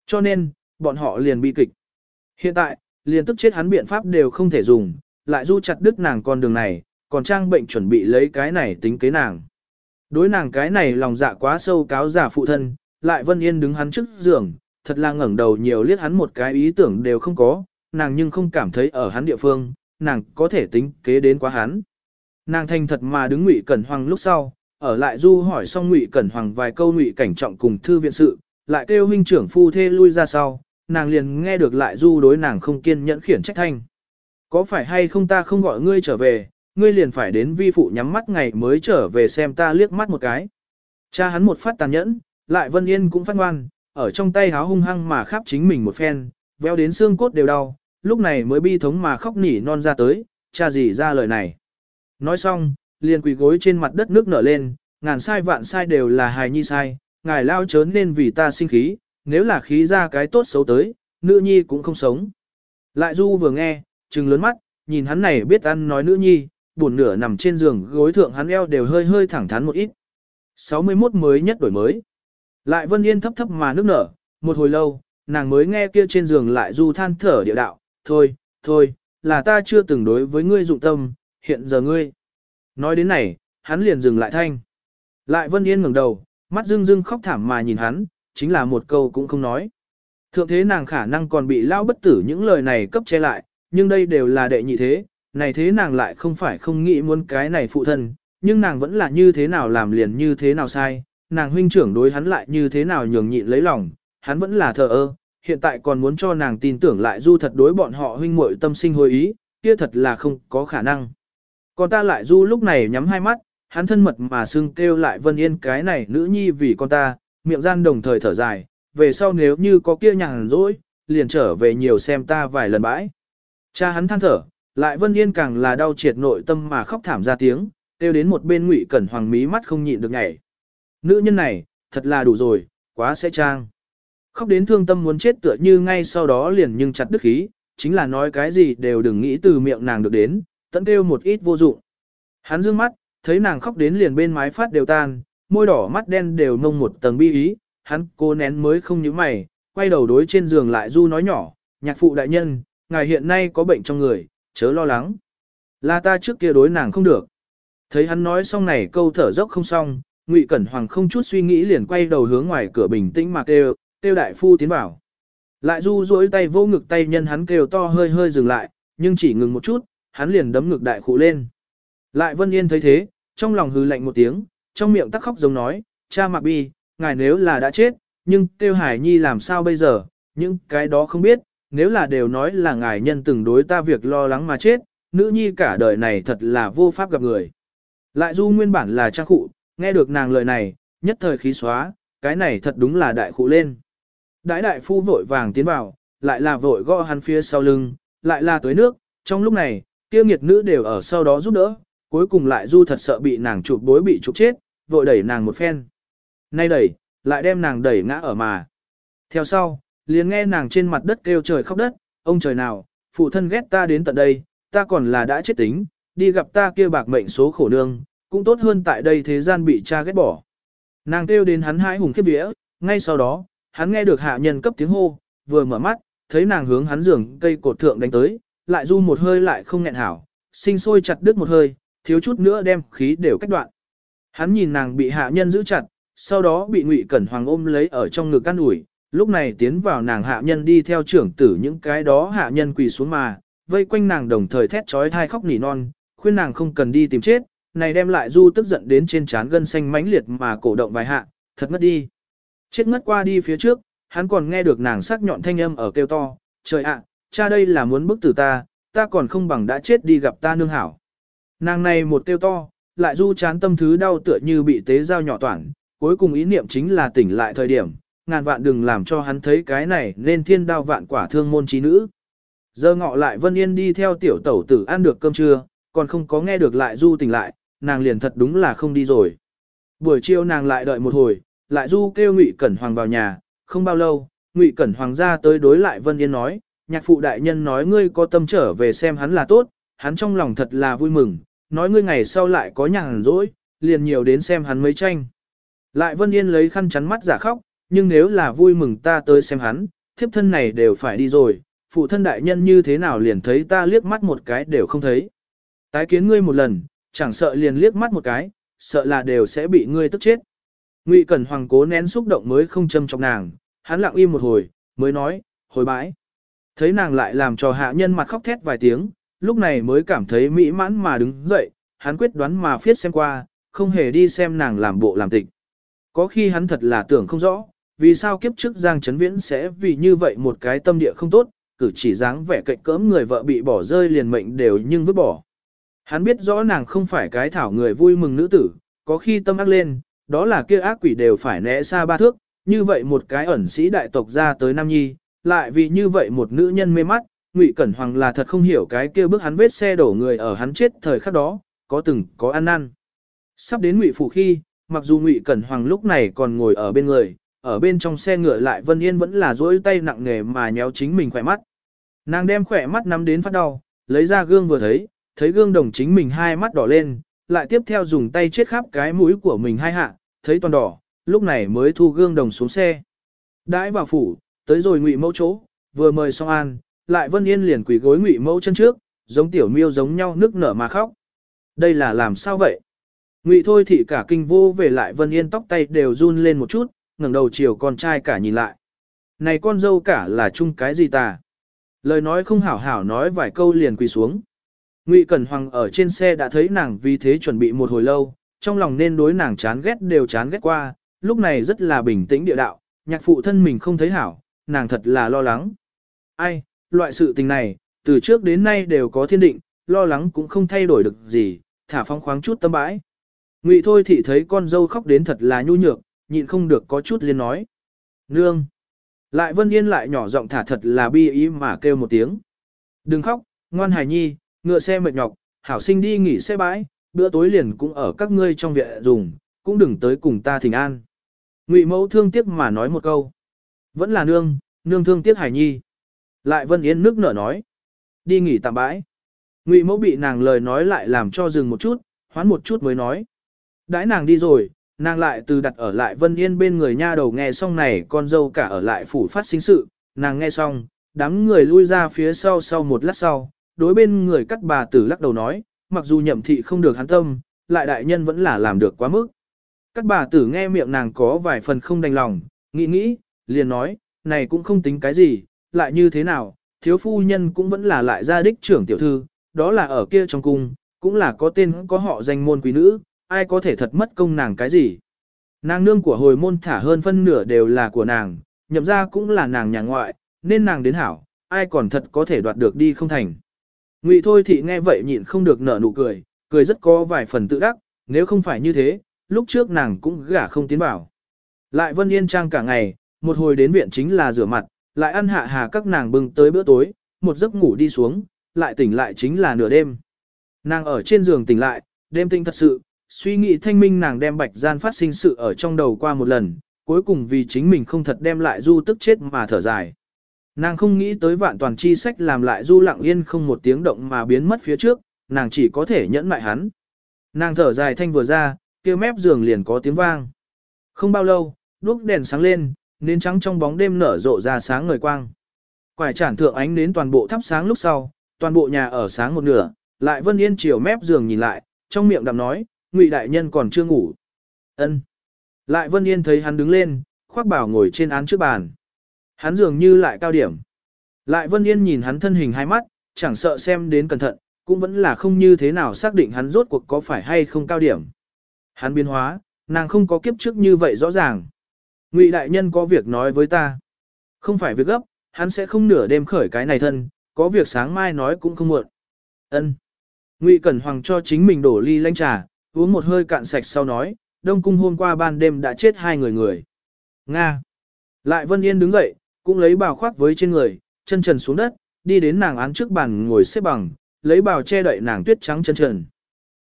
A: Cho nên, bọn họ liền bi kịch. Hiện tại, liền tức chết hắn biện pháp đều không thể dùng, lại du chặt đứt nàng con đường này, còn trang bệnh chuẩn bị lấy cái này tính kế nàng. Đối nàng cái này lòng dạ quá sâu cáo giả phụ thân, lại Vân Yên đứng hắn trước giường, thật là ngẩng đầu nhiều liếc hắn một cái ý tưởng đều không có, nàng nhưng không cảm thấy ở hắn địa phương, nàng có thể tính kế đến quá hắn. Nàng thành thật mà đứng Ngụy Cẩn Hoàng lúc sau, ở lại du hỏi xong Ngụy Cẩn Hoàng vài câu Ngụy cảnh trọng cùng thư viện sự, lại kêu huynh trưởng phu thê lui ra sau, nàng liền nghe được lại du đối nàng không kiên nhẫn khiển trách thanh. Có phải hay không ta không gọi ngươi trở về, ngươi liền phải đến vi phụ nhắm mắt ngày mới trở về xem ta liếc mắt một cái. Cha hắn một phát tàn nhẫn, lại Vân Yên cũng phát ngoan, ở trong tay háo hung hăng mà khắp chính mình một phen, véo đến xương cốt đều đau, lúc này mới bi thống mà khóc nỉ non ra tới, cha gì ra lời này. Nói xong, liền quỳ gối trên mặt đất nước nở lên, ngàn sai vạn sai đều là hài nhi sai, ngài lao chớn nên vì ta sinh khí, nếu là khí ra cái tốt xấu tới, nữ nhi cũng không sống. Lại du vừa nghe, trừng lớn mắt, nhìn hắn này biết ăn nói nữ nhi, buồn nửa nằm trên giường gối thượng hắn eo đều hơi hơi thẳng thắn một ít. 61 mới nhất đổi mới. Lại Vân Yên thấp thấp mà nước nở, một hồi lâu, nàng mới nghe kia trên giường lại du than thở địa đạo, thôi, thôi, là ta chưa từng đối với ngươi dụng tâm, hiện giờ ngươi. Nói đến này, hắn liền dừng lại thanh. Lại Vân Yên ngẩng đầu, mắt rưng rưng khóc thảm mà nhìn hắn, chính là một câu cũng không nói. Thượng thế nàng khả năng còn bị lao bất tử những lời này cấp che lại, nhưng đây đều là đệ nhị thế, này thế nàng lại không phải không nghĩ muốn cái này phụ thân, nhưng nàng vẫn là như thế nào làm liền như thế nào sai, nàng huynh trưởng đối hắn lại như thế nào nhường nhịn lấy lòng, hắn vẫn là thờ ơ, hiện tại còn muốn cho nàng tin tưởng lại du thật đối bọn họ huynh muội tâm sinh hồi ý, kia thật là không có khả năng. Còn ta lại du lúc này nhắm hai mắt, hắn thân mật mà xưng kêu lại Vân Yên cái này nữ nhi vì con ta, miệng gian đồng thời thở dài, về sau nếu như có kia nhàn rỗi, liền trở về nhiều xem ta vài lần bãi. Cha hắn than thở, lại Vân Yên càng là đau triệt nội tâm mà khóc thảm ra tiếng, kêu đến một bên Ngụy Cẩn Hoàng mí mắt không nhịn được nhảy. Nữ nhân này, thật là đủ rồi, quá sẽ trang. Khóc đến thương tâm muốn chết tựa như ngay sau đó liền nhưng chặt đứt khí, chính là nói cái gì đều đừng nghĩ từ miệng nàng được đến, tận kêu một ít vô dụng. Hắn dương mắt, thấy nàng khóc đến liền bên mái phát đều tan, môi đỏ mắt đen đều nông một tầng bi ý, hắn cố nén mới không nhíu mày, quay đầu đối trên giường lại du nói nhỏ, nhạc phụ đại nhân, ngài hiện nay có bệnh trong người, chớ lo lắng. Là ta trước kia đối nàng không được. Thấy hắn nói xong này câu thở dốc không xong, Ngụy Cẩn Hoàng không chút suy nghĩ liền quay đầu hướng ngoài cửa bình tĩnh mà kêu, kêu đại phu tiến vào. Lại du duỗi tay vô ngực tay nhân hắn kêu to hơi hơi dừng lại, nhưng chỉ ngừng một chút, hắn liền đấm ngực đại khụ lên. Lại Vân Yên thấy thế, trong lòng hư lạnh một tiếng, trong miệng tắc khóc giống nói, cha Mạc Bi, ngài nếu là đã chết, nhưng tiêu Hải Nhi làm sao bây giờ, những cái đó không biết, nếu là đều nói là ngài nhân từng đối ta việc lo lắng mà chết, nữ nhi cả đời này thật là vô pháp gặp người. Lại du nguyên bản là trang cụ, nghe được nàng lời này, nhất thời khí xóa, cái này thật đúng là đại cụ lên. Đại đại phu vội vàng tiến vào, lại là vội gõ hắn phía sau lưng, lại là tới nước, trong lúc này, kia nghiệt nữ đều ở sau đó giúp đỡ, cuối cùng lại du thật sợ bị nàng chụp bối bị chụp chết, vội đẩy nàng một phen. Nay đẩy, lại đem nàng đẩy ngã ở mà. Theo sau, liền nghe nàng trên mặt đất kêu trời khóc đất, ông trời nào, phụ thân ghét ta đến tận đây, ta còn là đã chết tính, đi gặp ta kia bạc mệnh số khổ nương, cũng tốt hơn tại đây thế gian bị cha ghét bỏ. Nàng kêu đến hắn hãi hùng khiếp vía, ngay sau đó, hắn nghe được hạ nhân cấp tiếng hô, vừa mở mắt, thấy nàng hướng hắn giường cây cột thượng đánh tới, lại du một hơi lại không nghẹn hảo, sinh sôi chặt đứt một hơi, thiếu chút nữa đem khí đều cách đoạn. Hắn nhìn nàng bị hạ nhân giữ chặt, sau đó bị Ngụy Cẩn Hoàng ôm lấy ở trong ngực căn ủi, lúc này tiến vào nàng hạ nhân đi theo trưởng tử những cái đó hạ nhân quỳ xuống mà, vây quanh nàng đồng thời thét trói thai khóc nỉ non, khuyên nàng không cần đi tìm chết, này đem lại du tức giận đến trên trán gân xanh mãnh liệt mà cổ động vài hạ, thật ngất đi. Chết ngất qua đi phía trước, hắn còn nghe được nàng sắc nhọn thanh âm ở kêu to, trời ạ, cha đây là muốn bức tử ta, ta còn không bằng đã chết đi gặp ta nương hảo. Nàng này một kêu to, lại du chán tâm thứ đau tựa như bị tế dao nhỏ toản, cuối cùng ý niệm chính là tỉnh lại thời điểm, ngàn vạn đừng làm cho hắn thấy cái này nên thiên đao vạn quả thương môn trí nữ. Giờ ngọ lại Vân Yên đi theo tiểu tẩu tử ăn được cơm trưa, còn không có nghe được lại du tỉnh lại, nàng liền thật đúng là không đi rồi. Buổi chiều nàng lại đợi một hồi, lại du kêu Ngụy Cẩn Hoàng vào nhà, không bao lâu, Ngụy Cẩn Hoàng ra tới đối lại Vân Yên nói, nhạc phụ đại nhân nói ngươi có tâm trở về xem hắn là tốt, hắn trong lòng thật là vui mừng, nói ngươi ngày sau lại có nhàn rỗi, liền nhiều đến xem hắn mấy tranh. Lại Vân Yên lấy khăn chắn mắt giả khóc, nhưng nếu là vui mừng ta tới xem hắn, thiếp thân này đều phải đi rồi, phụ thân đại nhân như thế nào liền thấy ta liếc mắt một cái đều không thấy. Tái kiến ngươi một lần, chẳng sợ liền liếc mắt một cái, sợ là đều sẽ bị ngươi tức chết. Ngụy Cẩn Hoàng cố nén xúc động mới không châm trọng nàng, hắn lặng im một hồi, mới nói, hồi bãi. Thấy nàng lại làm cho hạ nhân mặt khóc thét vài tiếng, lúc này mới cảm thấy mỹ mãn mà đứng dậy, hắn quyết đoán mà phiết xem qua, không hề đi xem nàng làm bộ làm tịch. Có khi hắn thật là tưởng không rõ, vì sao kiếp trước Giang Trấn Viễn sẽ vì như vậy một cái tâm địa không tốt, cử chỉ dáng vẻ cạnh cỡm người vợ bị bỏ rơi liền mệnh đều nhưng vứt bỏ. Hắn biết rõ nàng không phải cái thảo người vui mừng nữ tử, có khi tâm ác lên, đó là kia ác quỷ đều phải né xa ba thước, như vậy một cái ẩn sĩ đại tộc ra tới Nam Nhi, lại vì như vậy một nữ nhân mê mắt, Ngụy Cẩn Hoàng là thật không hiểu cái kia bước hắn vết xe đổ người ở hắn chết thời khắc đó, có từng có ăn năn. Sắp đến Ngụy phủ khi, mặc dù Ngụy Cẩn Hoàng lúc này còn ngồi ở bên người, ở bên trong xe ngựa lại Vân Yên vẫn là duỗi tay nặng nề mà nhéo chính mình khỏe mắt. Nàng đem khỏe mắt nắm đến phát đau, lấy ra gương vừa thấy, thấy gương đồng chính mình hai mắt đỏ lên, lại tiếp theo dùng tay chết khắp cái mũi của mình hai hạ, thấy toàn đỏ, lúc này mới thu gương đồng xuống xe. Đãi vào phủ, tới rồi ngụy mẫu chỗ, vừa mời xong an, lại Vân Yên liền quỳ gối ngụy mẫu chân trước, giống tiểu miêu giống nhau nước nở mà khóc. Đây là làm sao vậy? Ngụy thôi thị cả kinh vô về lại Vân Yên tóc tay đều run lên một chút, ngẩng đầu chiều con trai cả nhìn lại. Này con dâu cả là chung cái gì ta? Lời nói không hảo hảo nói vài câu liền quỳ xuống. Ngụy Cẩn Hoàng ở trên xe đã thấy nàng vì thế chuẩn bị một hồi lâu, trong lòng nên đối nàng chán ghét đều chán ghét qua, lúc này rất là bình tĩnh địa đạo, nhạc phụ thân mình không thấy hảo, nàng thật là lo lắng. Ai, loại sự tình này, từ trước đến nay đều có thiên định, lo lắng cũng không thay đổi được gì, thả phong khoáng chút tâm bãi. Ngụy thôi thì thấy con dâu khóc đến thật là nhu nhược, nhịn không được có chút liên nói. Nương! Lại Vân Yên lại nhỏ giọng thả thật là bi ý mà kêu một tiếng. Đừng khóc, ngoan hài nhi, Ngựa xe mệt nhọc, hảo sinh đi nghỉ xe bãi, bữa tối liền cũng ở các ngươi trong viện dùng, cũng đừng tới cùng ta thỉnh an. Ngụy mẫu thương tiếc mà nói một câu. Vẫn là nương, nương thương tiếc hải nhi. Lại Vân Yên nước nở nói. Đi nghỉ tạm bãi. Ngụy mẫu bị nàng lời nói lại làm cho dừng một chút, hoán một chút mới nói. Đãi nàng đi rồi, nàng lại từ đặt ở lại Vân Yên bên người nha đầu nghe xong này con dâu cả ở lại phủ phát sinh sự, nàng nghe xong, đám người lui ra phía sau sau một lát sau, đối bên người cắt bà tử lắc đầu nói, mặc dù nhậm thị không được hắn tâm, lại đại nhân vẫn là làm được quá mức. Cắt bà tử nghe miệng nàng có vài phần không đành lòng, nghĩ nghĩ, liền nói, này cũng không tính cái gì, lại như thế nào, thiếu phu nhân cũng vẫn là lại gia đích trưởng tiểu thư, đó là ở kia trong cung, cũng là có tên có họ danh môn quý nữ, ai có thể thật mất công nàng cái gì. Nàng nương của hồi môn thả hơn phân nửa đều là của nàng, nhậm ra cũng là nàng nhà ngoại, nên nàng đến hảo, ai còn thật có thể đoạt được đi không thành. Ngụy thôi thì nghe vậy nhịn không được nở nụ cười, cười rất có vài phần tự đắc, nếu không phải như thế, lúc trước nàng cũng gả không tiến bảo. Lại Vân Yên Trang cả ngày, một hồi đến viện chính là rửa mặt, lại ăn hạ hà các nàng bưng tới bữa tối, một giấc ngủ đi xuống, lại tỉnh lại chính là nửa đêm. Nàng ở trên giường tỉnh lại, đêm tinh thật sự, suy nghĩ thanh minh nàng đem bạch gian phát sinh sự ở trong đầu qua một lần, cuối cùng vì chính mình không thật đem lại du tức chết mà thở dài. Nàng không nghĩ tới vạn toàn chi sách làm lại du lặng yên không một tiếng động mà biến mất phía trước, nàng chỉ có thể nhẫn mại hắn. Nàng thở dài thanh vừa ra, kia mép giường liền có tiếng vang. Không bao lâu, đuốc đèn sáng lên, nến trắng trong bóng đêm nở rộ ra sáng ngời quang. Quải trản thượng ánh đến toàn bộ thắp sáng lúc sau, toàn bộ nhà ở sáng một nửa, lại Vân Yên chiều mép giường nhìn lại, trong miệng đạm nói, Ngụy đại nhân còn chưa ngủ. Ân. Lại Vân Yên thấy hắn đứng lên, khoác bảo ngồi trên án trước bàn. Hắn dường như lại cao điểm. Lại Vân Yên nhìn hắn thân hình hai mắt, chẳng sợ xem đến cẩn thận, cũng vẫn là không như thế nào xác định hắn rốt cuộc có phải hay không cao điểm. Hắn biến hóa, nàng không có kiếp trước như vậy rõ ràng. Ngụy đại nhân có việc nói với ta. Không phải việc gấp, hắn sẽ không nửa đêm khởi cái này thân, có việc sáng mai nói cũng không muộn. Ân. Ngụy Cẩn Hoàng cho chính mình đổ ly lanh trà, uống một hơi cạn sạch sau nói, Đông Cung hôm qua ban đêm đã chết hai người người. Nga. Lại Vân Yên đứng dậy, cũng lấy bào khoác với trên người, chân trần xuống đất, đi đến nàng án trước bàn ngồi xếp bằng, lấy bào che đậy nàng tuyết trắng chân trần.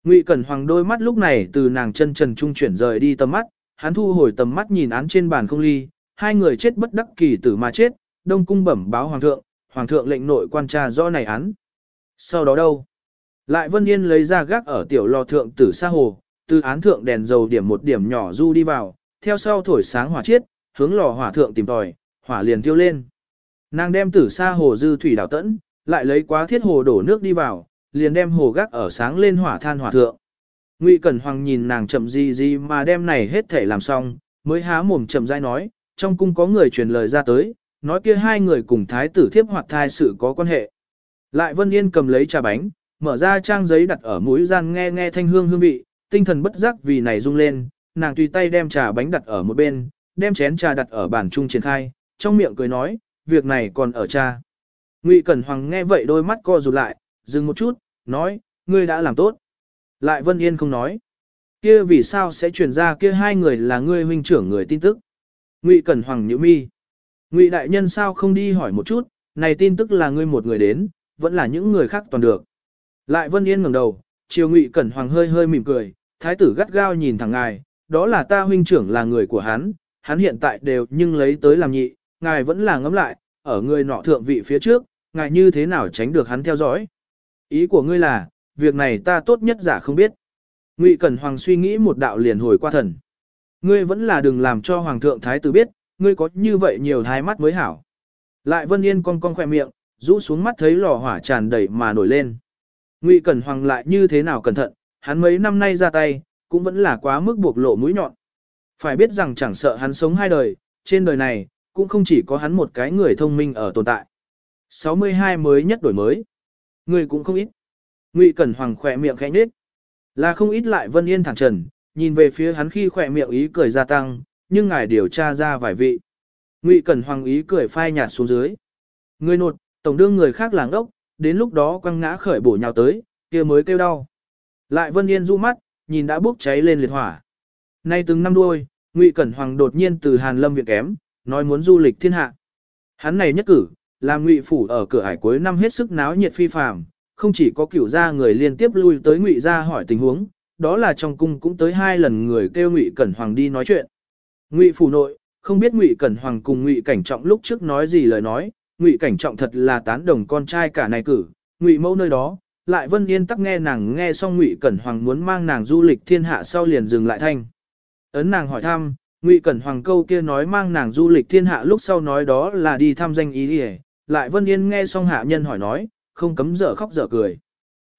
A: Ngụy Cẩn Hoàng đôi mắt lúc này từ nàng chân trần trung chuyển rời đi tầm mắt, hắn thu hồi tầm mắt nhìn án trên bàn không ly, hai người chết bất đắc kỳ tử mà chết, Đông cung bẩm báo hoàng thượng, hoàng thượng lệnh nội quan tra rõ này án. Sau đó đâu? Lại Vân Yên lấy ra gác ở tiểu lò thượng tử sa hồ, từ án thượng đèn dầu điểm một điểm nhỏ du đi vào, theo sau thổi sáng hỏa chiết, hướng lò hỏa thượng tìm tòi, hỏa liền tiêu lên. Nàng đem tử sa hồ dư thủy đảo tẫn, lại lấy quá thiết hồ đổ nước đi vào, liền đem hồ gác ở sáng lên hỏa than hỏa thượng. Ngụy Cẩn Hoàng nhìn nàng chậm gì gì mà đem này hết thể làm xong, mới há mồm chậm rãi nói, trong cung có người truyền lời ra tới, nói kia hai người cùng thái tử thiếp hoặc thai sự có quan hệ. Lại Vân Yên cầm lấy trà bánh, mở ra trang giấy đặt ở mũi gian nghe nghe thanh hương hương vị, tinh thần bất giác vì này rung lên, nàng tùy tay đem trà bánh đặt ở một bên, đem chén trà đặt ở bàn trung triển khai, trong miệng cười nói, việc này còn ở cha. Ngụy Cẩn Hoàng nghe vậy đôi mắt co rụt lại, dừng một chút, nói, ngươi đã làm tốt. Lại Vân Yên không nói. Kia vì sao sẽ truyền ra kia hai người là ngươi huynh trưởng người tin tức. Ngụy Cẩn Hoàng nhíu mi. Ngụy đại nhân sao không đi hỏi một chút, này tin tức là ngươi một người đến, vẫn là những người khác toàn được. Lại Vân Yên ngẩng đầu, chiều Ngụy Cẩn Hoàng hơi hơi mỉm cười, thái tử gắt gao nhìn thẳng ngài, đó là ta huynh trưởng là người của hắn, hắn hiện tại đều nhưng lấy tới làm nhị, ngài vẫn là ngẫm lại, ở người nọ thượng vị phía trước, ngài như thế nào tránh được hắn theo dõi. Ý của ngươi là, việc này ta tốt nhất giả không biết. Ngụy Cẩn Hoàng suy nghĩ một đạo liền hồi qua thần. Ngươi vẫn là đừng làm cho Hoàng thượng Thái tử biết, ngươi có như vậy nhiều thái mắt mới hảo. Lại Vân Yên cong cong khỏe miệng, rũ xuống mắt thấy lò hỏa tràn đầy mà nổi lên. Ngụy Cẩn Hoàng lại như thế nào cẩn thận, hắn mấy năm nay ra tay, cũng vẫn là quá mức buộc lộ mũi nhọn. Phải biết rằng chẳng sợ hắn sống hai đời, trên đời này, cũng không chỉ có hắn một cái người thông minh ở tồn tại. 62 mới nhất đổi mới. Người cũng không ít. Ngụy Cẩn Hoàng khỏe miệng khẽ nhếch. Là không ít lại Vân Yên thẳng trần, nhìn về phía hắn khi khỏe miệng ý cười gia tăng, nhưng ngài điều tra ra vài vị. Ngụy Cẩn Hoàng ý cười phai nhạt xuống dưới. Người nột, tổng đương người khác làng ốc, đến lúc đó quăng ngã khởi bổ nhào tới, kia mới kêu đau. Lại Vân Yên du mắt, nhìn đã bốc cháy lên liệt hỏa. Nay từng năm đuôi, Ngụy Cẩn Hoàng đột nhiên từ Hàn Lâm viện kém, nói muốn du lịch thiên hạ. Hắn này nhất cử, làm Ngụy phủ ở cửa hải cuối năm hết sức náo nhiệt phi phàm, không chỉ có cửu gia người liên tiếp lui tới ngụy gia hỏi tình huống, đó là trong cung cũng tới hai lần người kêu ngụy cẩn hoàng đi nói chuyện. Ngụy phủ nội, không biết ngụy cẩn hoàng cùng ngụy cảnh trọng lúc trước nói gì lời nói, ngụy cảnh trọng thật là tán đồng con trai cả này cử, ngụy mẫu nơi đó, lại vân yên tắc nghe nàng nghe xong ngụy cẩn hoàng muốn mang nàng du lịch thiên hạ sau liền dừng lại thanh. Ấn nàng hỏi thăm, ngụy cẩn hoàng câu kia nói mang nàng du lịch thiên hạ lúc sau nói đó là đi thăm danh ý đi lại vân yên nghe xong hạ nhân hỏi nói, không cấm dở khóc dở cười.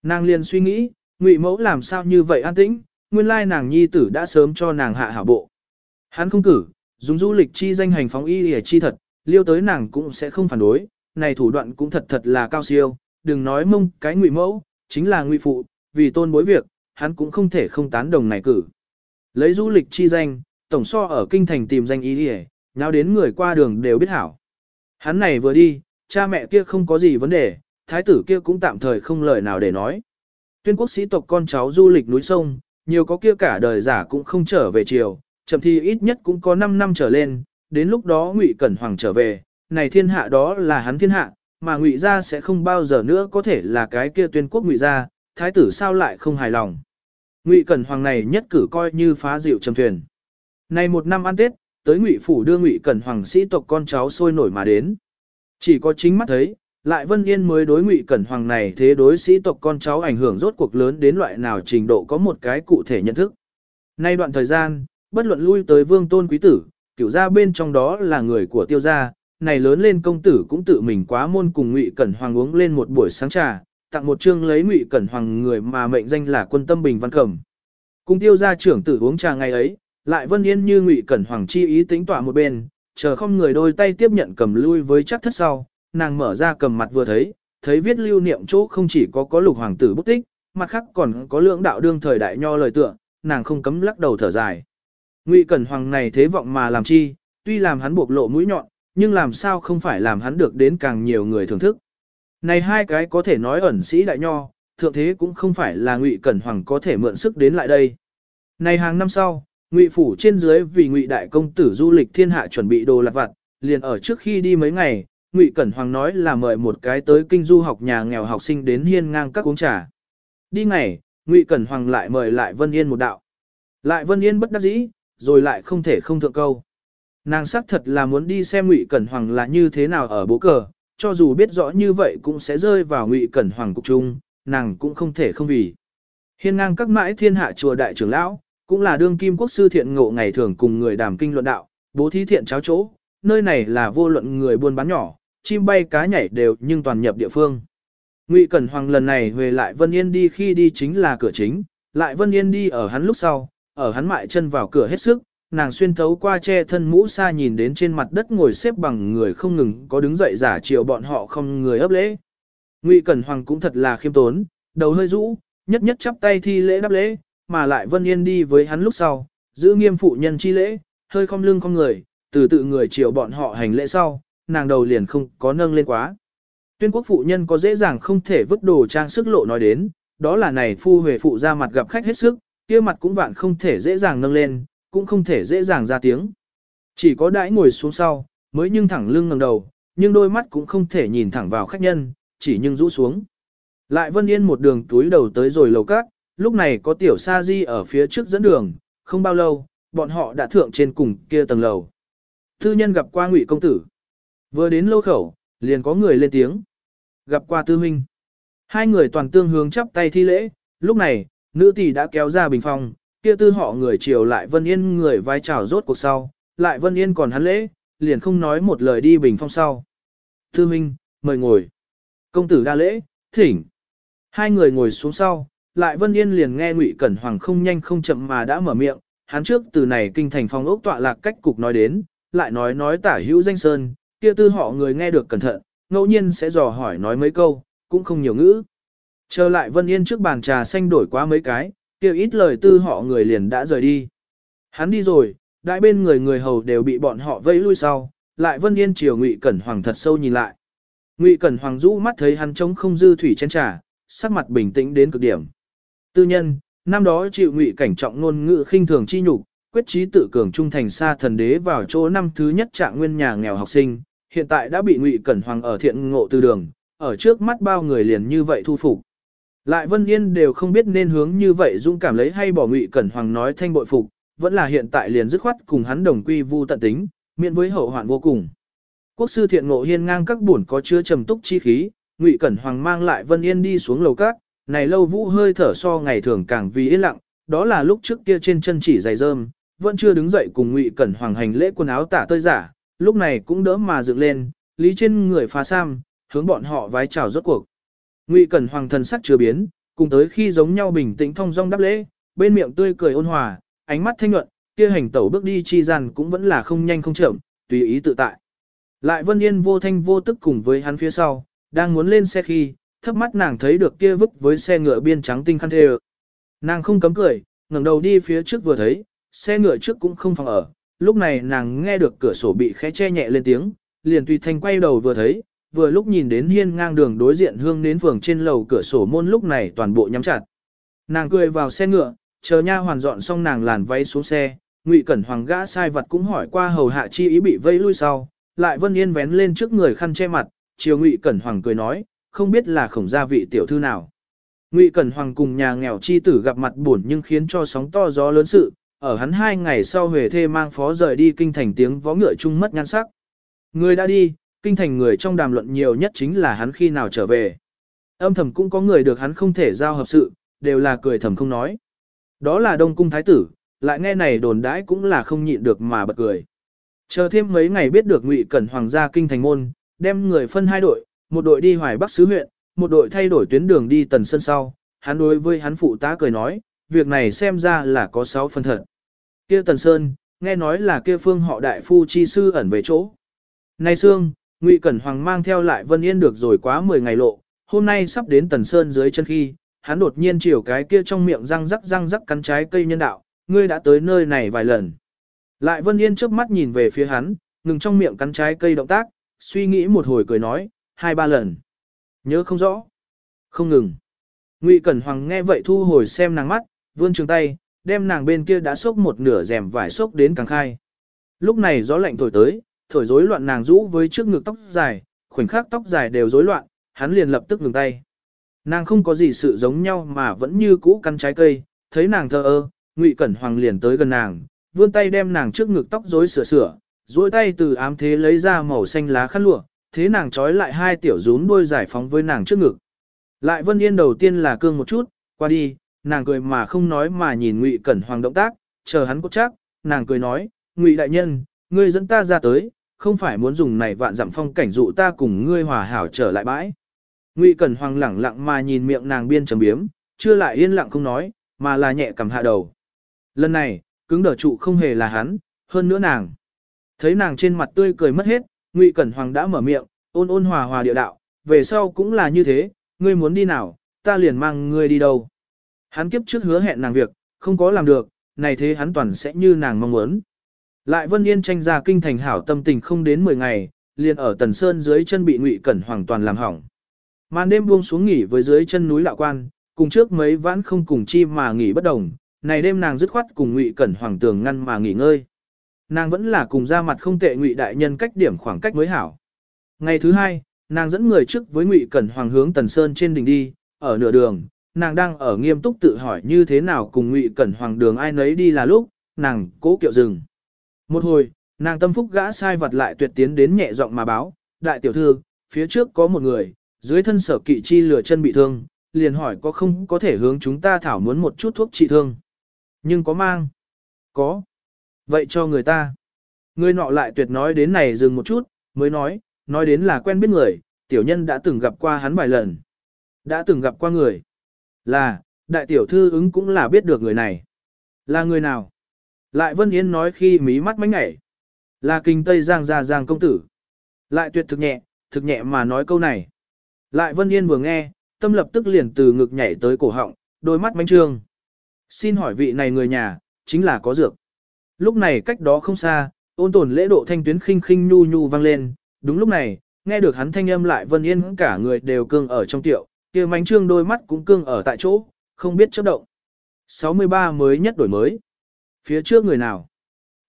A: Nàng liền suy nghĩ, ngụy mẫu làm sao như vậy an tĩnh, nguyên lai nàng nhi tử đã sớm cho nàng hạ hảo bộ. Hắn không cử, dùng du lịch chi danh hành phóng y hề chi thật, liêu tới nàng cũng sẽ không phản đối, này thủ đoạn cũng thật thật là cao siêu, đừng nói mông cái ngụy mẫu, chính là ngụy phụ, vì tôn bối việc, hắn cũng không thể không tán đồng này cử. Lấy du lịch chi danh, tổng so ở kinh thành tìm danh y hề, nháo đến người qua đường đều biết hảo. Hắn này vừa đi, cha mẹ kia không có gì vấn đề, thái tử kia cũng tạm thời không lời nào để nói. Tuyên quốc sĩ tộc con cháu du lịch núi sông, nhiều có kia cả đời giả cũng không trở về chiều, chậm thì ít nhất cũng có 5 năm trở lên, đến lúc đó Ngụy Cẩn Hoàng trở về, này thiên hạ đó là hắn thiên hạ, mà Ngụy gia sẽ không bao giờ nữa có thể là cái kia tuyên quốc Ngụy gia, thái tử sao lại không hài lòng. Ngụy Cẩn Hoàng này nhất cử coi như phá dịu trầm thuyền. Này một năm ăn Tết, tới Ngụy phủ đưa Ngụy Cẩn Hoàng sĩ tộc con cháu sôi nổi mà đến. Chỉ có chính mắt thấy, lại Vân Yên mới đối Ngụy Cẩn Hoàng này thế đối sĩ tộc con cháu ảnh hưởng rốt cuộc lớn đến loại nào trình độ có một cái cụ thể nhận thức. Nay đoạn thời gian, bất luận lui tới vương tôn quý tử, cửu gia bên trong đó là người của tiêu gia, này lớn lên công tử cũng tự mình quá môn cùng Ngụy Cẩn Hoàng uống lên một buổi sáng trà, tặng một chương lấy Ngụy Cẩn Hoàng người mà mệnh danh là quân tâm bình văn cẩm. Cùng tiêu gia trưởng tử uống trà ngày ấy, lại Vân Yên như Ngụy Cẩn Hoàng chi ý tính tỏa một bên, chờ không người đôi tay tiếp nhận cầm lui với chắc thất sau, nàng mở ra cầm mặt vừa thấy, thấy viết lưu niệm chỗ không chỉ có có lục hoàng tử bút tích, mặt khác còn có lượng đạo đương thời đại nho lời tựa, nàng không cấm lắc đầu thở dài. Ngụy Cẩn Hoàng này thế vọng mà làm chi, tuy làm hắn buộc lộ mũi nhọn, nhưng làm sao không phải làm hắn được đến càng nhiều người thưởng thức. Này hai cái có thể nói ẩn sĩ đại nho, thượng thế cũng không phải là Ngụy Cẩn Hoàng có thể mượn sức đến lại đây. Này hàng năm sau, Ngụy phủ trên dưới vì Ngụy đại công tử du lịch thiên hạ chuẩn bị đồ lặt vặt, liền ở trước khi đi mấy ngày, Ngụy Cẩn Hoàng nói là mời một cái tới kinh du học nhà nghèo học sinh đến hiên ngang các uống trà. Đi ngày, Ngụy Cẩn Hoàng lại mời lại Vân Yên một đạo. Lại Vân Yên bất đắc dĩ, rồi lại không thể không thượng câu. Nàng xác thật là muốn đi xem Ngụy Cẩn Hoàng là như thế nào ở bố cờ, cho dù biết rõ như vậy cũng sẽ rơi vào Ngụy Cẩn Hoàng cục trung, nàng cũng không thể không vì. Hiên ngang các mãi thiên hạ chùa đại trưởng lão, cũng là đương kim quốc sư thiện ngộ ngày thường cùng người đàm kinh luận đạo, bố thí thiện cháo chỗ, nơi này là vô luận người buôn bán nhỏ, chim bay cá nhảy đều nhưng toàn nhập địa phương. Ngụy Cẩn Hoàng lần này về lại Vân Yên đi khi đi chính là cửa chính, lại Vân Yên đi ở hắn lúc sau, ở hắn mại chân vào cửa hết sức, nàng xuyên thấu qua che thân mũ xa nhìn đến trên mặt đất ngồi xếp bằng người không ngừng có đứng dậy giả chiều bọn họ không người ấp lễ. Ngụy Cẩn Hoàng cũng thật là khiêm tốn, đầu hơi rũ, nhất nhất chắp tay thi lễ đáp lễ, mà lại Vân Yên đi với hắn lúc sau, giữ nghiêm phụ nhân chi lễ, hơi không lưng không người, từ tự người chiều bọn họ hành lễ sau, nàng đầu liền không có nâng lên quá. Tuyên quốc phụ nhân có dễ dàng không thể vứt đồ trang sức lộ nói đến, đó là này phu huệ phụ ra mặt gặp khách hết sức, kia mặt cũng vạn không thể dễ dàng nâng lên, cũng không thể dễ dàng ra tiếng. Chỉ có đãi ngồi xuống sau, mới nhưng thẳng lưng ngẩng đầu, nhưng đôi mắt cũng không thể nhìn thẳng vào khách nhân, chỉ nhưng rũ xuống. Lại Vân Yên một đường túi đầu tới rồi lầu cát, lúc này có tiểu sa di ở phía trước dẫn đường, không bao lâu, bọn họ đã thượng trên cùng kia tầng lầu. Thư nhân gặp qua ngụy công tử. Vừa đến lâu khẩu, liền có người lên tiếng. Gặp qua tư huynh. Hai người toàn tương hướng chắp tay thi lễ, lúc này, nữ tỷ đã kéo ra bình phong, kia tư họ người chiều lại Vân Yên người vai trào rốt cuộc sau, lại Vân Yên còn hắn lễ, liền không nói một lời đi bình phong sau. Tư huynh, mời ngồi. Công tử đa lễ, thỉnh. Hai người ngồi xuống sau, lại Vân Yên liền nghe Ngụy Cẩn Hoàng không nhanh không chậm mà đã mở miệng, hắn trước từ này kinh thành phong ốc tọa lạc cách cục nói đến, lại nói nói tả hữu danh sơn, kia tư họ người nghe được cẩn thận, ngẫu nhiên sẽ dò hỏi nói mấy câu, cũng không nhiều ngữ. Trở lại Vân Yên trước bàn trà xanh đổi qua mấy cái, kia ít lời tư họ người liền đã rời đi. Hắn đi rồi, đại bên người người hầu đều bị bọn họ vây lui sau, lại Vân Yên chiều Ngụy Cẩn Hoàng thật sâu nhìn lại. Ngụy Cẩn Hoàng rũ mắt thấy hắn trống không dư thủy chén trà, sắc mặt bình tĩnh đến cực điểm. Tư nhân, năm đó chịu Ngụy cảnh trọng ngôn ngữ khinh thường chi nhục, quyết chí tự cường trung thành xa thần đế vào chỗ năm thứ nhất trạng nguyên nhà nghèo học sinh, hiện tại đã bị Ngụy Cẩn Hoàng ở thiện ngộ Từ đường, ở trước mắt bao người liền như vậy thu phục. Lại Vân Yên đều không biết nên hướng như vậy dũng cảm lấy hay bỏ Ngụy Cẩn Hoàng nói thanh bội phục, vẫn là hiện tại liền dứt khoát cùng hắn đồng quy vu tận tính, miễn với hậu hoạn vô cùng. Quốc sư thiện ngộ hiên ngang các buồn có chứa trầm túc chi khí, Ngụy Cẩn Hoàng mang lại Vân Yên đi xuống lầu cát, này lâu vũ hơi thở so ngày thường càng vì yên lặng, đó là lúc trước kia trên chân chỉ dày rơm, vẫn chưa đứng dậy cùng Ngụy Cẩn Hoàng hành lễ quần áo tả tơi giả, lúc này cũng đỡ mà dựng lên, lý trên người phá sam, hướng bọn họ vái chào rốt cuộc. Ngụy Cẩn Hoàng thần sắc chưa biến, cùng tới khi giống nhau bình tĩnh thông dong đáp lễ, bên miệng tươi cười ôn hòa, ánh mắt thanh nhuận, kia hành tẩu bước đi chi dàn cũng vẫn là không nhanh không chậm, tùy ý tự tại. Lại Vân Yên vô thanh vô tức cùng với hắn phía sau, đang muốn lên xe khi, thấp mắt nàng thấy được kia vứt với xe ngựa biên trắng tinh khăn thề Nàng không cấm cười, ngẩng đầu đi phía trước vừa thấy, xe ngựa trước cũng không phòng ở, lúc này nàng nghe được cửa sổ bị khẽ che nhẹ lên tiếng, liền tùy thanh quay đầu vừa thấy, vừa lúc nhìn đến hiên ngang đường đối diện hương đến phường trên lầu cửa sổ môn lúc này toàn bộ nhắm chặt. Nàng cười vào xe ngựa, chờ nha hoàn dọn xong nàng làn váy xuống xe, Ngụy Cẩn Hoàng gã sai vật cũng hỏi qua hầu hạ chi ý bị vây lui sau, lại Vân Yên vén lên trước người khăn che mặt, chiều Ngụy Cẩn Hoàng cười nói, không biết là khổng gia vị tiểu thư nào. Ngụy Cẩn Hoàng cùng nhà nghèo chi tử gặp mặt buồn nhưng khiến cho sóng to gió lớn sự, ở hắn hai ngày sau huề thê mang phó rời đi kinh thành tiếng vó ngựa chung mất nhan sắc. Người đã đi, kinh thành người trong đàm luận nhiều nhất chính là hắn khi nào trở về. Âm thầm cũng có người được hắn không thể giao hợp sự, đều là cười thầm không nói. Đó là đông cung thái tử, lại nghe này đồn đãi cũng là không nhịn được mà bật cười. Chờ thêm mấy ngày biết được Ngụy Cẩn Hoàng gia kinh thành môn, đem người phân hai đội, một đội đi Hoài Bắc xứ huyện, một đội thay đổi tuyến đường đi Tần Sơn sau. Hắn đối với hắn phụ tá cười nói, việc này xem ra là có sáu phần thật. Kia Tần Sơn, nghe nói là kia phương họ đại phu chi sư ẩn về chỗ. Nay Sương, Ngụy Cẩn Hoàng mang theo lại Vân Yên được rồi quá 10 ngày lộ, hôm nay sắp đến Tần Sơn dưới chân khi, hắn đột nhiên chiều cái kia trong miệng răng rắc răng rắc cắn trái cây nhân đạo, ngươi đã tới nơi này vài lần. Lại Vân Yên trước mắt nhìn về phía hắn, ngừng trong miệng cắn trái cây động tác, suy nghĩ một hồi cười nói, hai ba lần. Nhớ không rõ. Không ngừng. Ngụy Cẩn Hoàng nghe vậy thu hồi xem nàng mắt, vươn trường tay, đem nàng bên kia đã sốc một nửa rèm vải sốc đến càng khai. Lúc này gió lạnh thổi tới, thổi rối loạn nàng rũ với trước ngực tóc dài, khoảnh khắc tóc dài đều rối loạn, hắn liền lập tức ngừng tay. Nàng không có gì sự giống nhau mà vẫn như cũ căn trái cây, thấy nàng thờ ơ, Ngụy Cẩn Hoàng liền tới gần nàng, vươn tay đem nàng trước ngực tóc rối sửa sửa, duỗi tay từ ám thế lấy ra màu xanh lá khăn lụa, thế nàng trói lại hai tiểu rún đuôi giải phóng với nàng trước ngực. Lại Vân Yên đầu tiên là cương một chút, qua đi, nàng cười mà không nói mà nhìn Ngụy Cẩn Hoàng động tác, chờ hắn cốt chắc, nàng cười nói, Ngụy đại nhân, ngươi dẫn ta ra tới, không phải muốn dùng này vạn dặm phong cảnh dụ ta cùng ngươi hòa hảo trở lại bãi. Ngụy Cẩn Hoàng lẳng lặng mà nhìn miệng nàng biên trầm biếm, chưa lại yên lặng không nói, mà là nhẹ cầm hạ đầu. Lần này, cứng đờ trụ không hề là hắn, hơn nữa nàng. Thấy nàng trên mặt tươi cười mất hết, Ngụy Cẩn Hoàng đã mở miệng, ôn ôn hòa hòa địa đạo, về sau cũng là như thế, ngươi muốn đi nào, ta liền mang ngươi đi đâu. Hắn kiếp trước hứa hẹn nàng việc, không có làm được, này thế hắn toàn sẽ như nàng mong muốn. Lại Vân Yên tranh ra kinh thành hảo tâm tình không đến 10 ngày, liền ở Tần Sơn dưới chân bị Ngụy Cẩn hoàn toàn làm hỏng. Màn đêm buông xuống nghỉ với dưới chân núi Lạo Quan, cùng trước mấy vãn không cùng chi mà nghỉ bất đồng, này đêm nàng dứt khoát cùng Ngụy Cẩn Hoàng tường ngăn mà nghỉ ngơi. Nàng vẫn là cùng ra mặt không tệ Ngụy đại nhân cách điểm khoảng cách mới hảo. Ngày thứ hai, nàng dẫn người trước với Ngụy Cẩn Hoàng hướng Tần Sơn trên đỉnh đi, ở nửa đường, nàng đang ở nghiêm túc tự hỏi như thế nào cùng Ngụy Cẩn Hoàng đường ai nấy đi là lúc, nàng cố kiệu dừng. Một hồi, nàng tâm phúc gã sai vật lại tuyệt tiến đến nhẹ giọng mà báo, đại tiểu thư, phía trước có một người, dưới thân sở kỵ chi lửa chân bị thương, liền hỏi có không có thể hướng chúng ta thảo muốn một chút thuốc trị thương. Nhưng có mang? Có. Vậy cho người ta. Người nọ lại tuyệt nói đến này dừng một chút, mới nói, nói đến là quen biết người, tiểu nhân đã từng gặp qua hắn vài lần. Đã từng gặp qua người. Là, đại tiểu thư ứng cũng là biết được người này. Là người nào? Lại Vân Yến nói khi mí mắt mánh ngảy. Là kinh Tây Giang gia Giang công tử. Lại tuyệt thực nhẹ, thực nhẹ mà nói câu này. Lại Vân Yên vừa nghe, tâm lập tức liền từ ngực nhảy tới cổ họng, đôi mắt mánh trương. Xin hỏi vị này người nhà, chính là có dược. Lúc này cách đó không xa, ôn tồn lễ độ thanh tuyến khinh khinh nhu nhu vang lên. Đúng lúc này, nghe được hắn thanh âm lại Vân Yên cả người đều cương ở trong tiệu, kia mánh trương đôi mắt cũng cương ở tại chỗ, không biết chấp động. 63 mới nhất đổi mới. Phía trước người nào?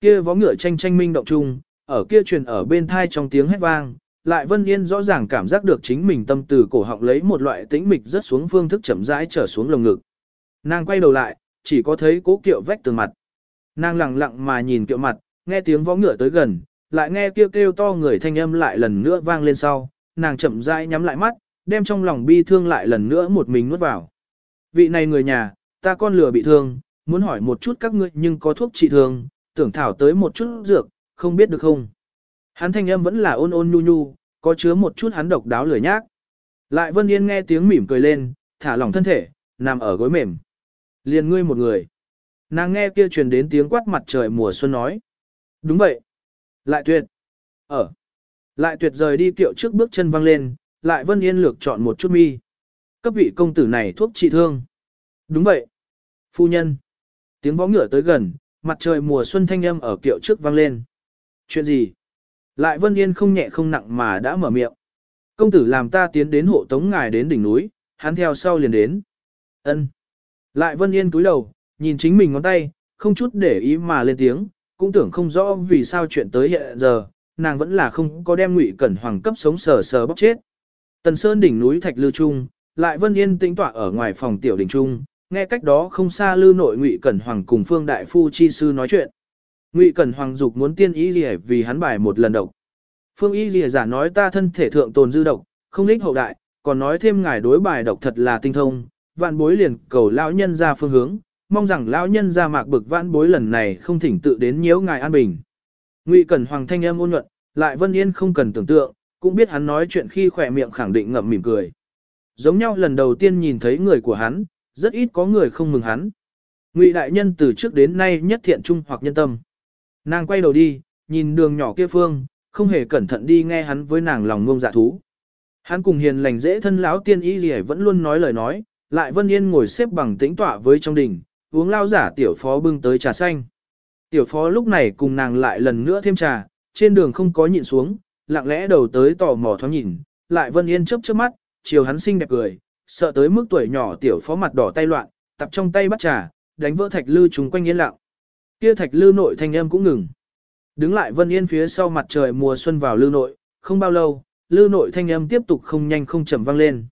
A: Kia vó ngựa tranh tranh minh động chung, ở kia truyền ở bên thai trong tiếng hét vang, lại Vân Yên rõ ràng cảm giác được chính mình tâm từ cổ họng lấy một loại tĩnh mịch rất xuống phương thức chậm rãi trở xuống lồng ngực. Nàng quay đầu lại, chỉ có thấy cố kiệu vách tường mặt. Nàng lặng lặng mà nhìn kiệu mặt, nghe tiếng vó ngựa tới gần, lại nghe kêu kêu to người thanh âm lại lần nữa vang lên sau, nàng chậm rãi nhắm lại mắt, đem trong lòng bi thương lại lần nữa một mình nuốt vào. Vị này người nhà, ta con lừa bị thương, muốn hỏi một chút các ngươi nhưng có thuốc trị thương, tưởng thảo tới một chút dược, không biết được không. Hắn thanh âm vẫn là ôn ôn nhu nhu, có chứa một chút hắn độc đáo lười nhác. Lại Vân Yên nghe tiếng mỉm cười lên, thả lỏng thân thể, nằm ở gối mềm. Liền ngươi một người. Nàng nghe kia truyền đến tiếng quát mặt trời mùa xuân nói. Đúng vậy. Lại tuyệt. Ở. Lại tuyệt rời đi kiệu trước bước chân văng lên, lại Vân Yên lược chọn một chút mi. Cấp vị công tử này thuốc trị thương. Đúng vậy. Phu nhân. Tiếng võ ngựa tới gần, mặt trời mùa xuân thanh âm ở kiệu trước vang lên. Chuyện gì? Lại Vân Yên không nhẹ không nặng mà đã mở miệng. Công tử làm ta tiến đến hộ tống ngài đến đỉnh núi, hắn theo sau liền đến. Ân. Lại Vân Yên túi đầu, nhìn chính mình ngón tay, không chút để ý mà lên tiếng, cũng tưởng không rõ vì sao chuyện tới hiện giờ, nàng vẫn là không có đem Ngụy Cẩn Hoàng cấp sống sờ sờ bóc chết. Tần Sơn đỉnh núi Thạch Lư Trung, lại Vân Yên tĩnh tọa ở ngoài phòng tiểu đỉnh trung, nghe cách đó không xa Lư nội Ngụy Cẩn Hoàng cùng Phương đại phu chi sư nói chuyện. Ngụy Cẩn Hoàng dục muốn tiên ý liễu vì hắn bài một lần độc. Phương y liễu giả nói ta thân thể thượng tồn dư độc, không lích hậu đại, còn nói thêm ngài đối bài độc thật là tinh thông, vạn bối liền cầu lão nhân ra phương hướng, mong rằng lão nhân ra mạc bực vạn bối lần này không thỉnh tự đến nhiễu ngài an bình. Ngụy Cẩn Hoàng thanh âm ôn nhuận, lại Vân Yên không cần tưởng tượng, cũng biết hắn nói chuyện khi khỏe miệng khẳng định ngậm mỉm cười. Giống nhau lần đầu tiên nhìn thấy người của hắn, rất ít có người không mừng hắn. Ngụy đại nhân từ trước đến nay nhất thiện trung hoặc nhân tâm. Nàng quay đầu đi, nhìn đường nhỏ kia phương, không hề cẩn thận đi nghe hắn với nàng lòng ngông dạ thú. Hắn cùng hiền lành dễ thân lão tiên y gì vẫn luôn nói lời nói, lại Vân Yên ngồi xếp bằng tĩnh tọa với trong đình, uống lao giả tiểu phó bưng tới trà xanh. Tiểu phó lúc này cùng nàng lại lần nữa thêm trà, trên đường không có nhịn xuống, lặng lẽ đầu tới tò mò thoáng nhìn, lại Vân Yên chớp chớp mắt, chiều hắn xinh đẹp cười, sợ tới mức tuổi nhỏ tiểu phó mặt đỏ tay loạn, tập trong tay bắt trà, đánh vỡ thạch lư chúng quanh yên lặng. Kia thạch lư nội thanh âm cũng ngừng. Đứng lại Vân Yên phía sau mặt trời mùa xuân vào lư nội, không bao lâu, lư nội thanh âm tiếp tục không nhanh không chậm vang lên.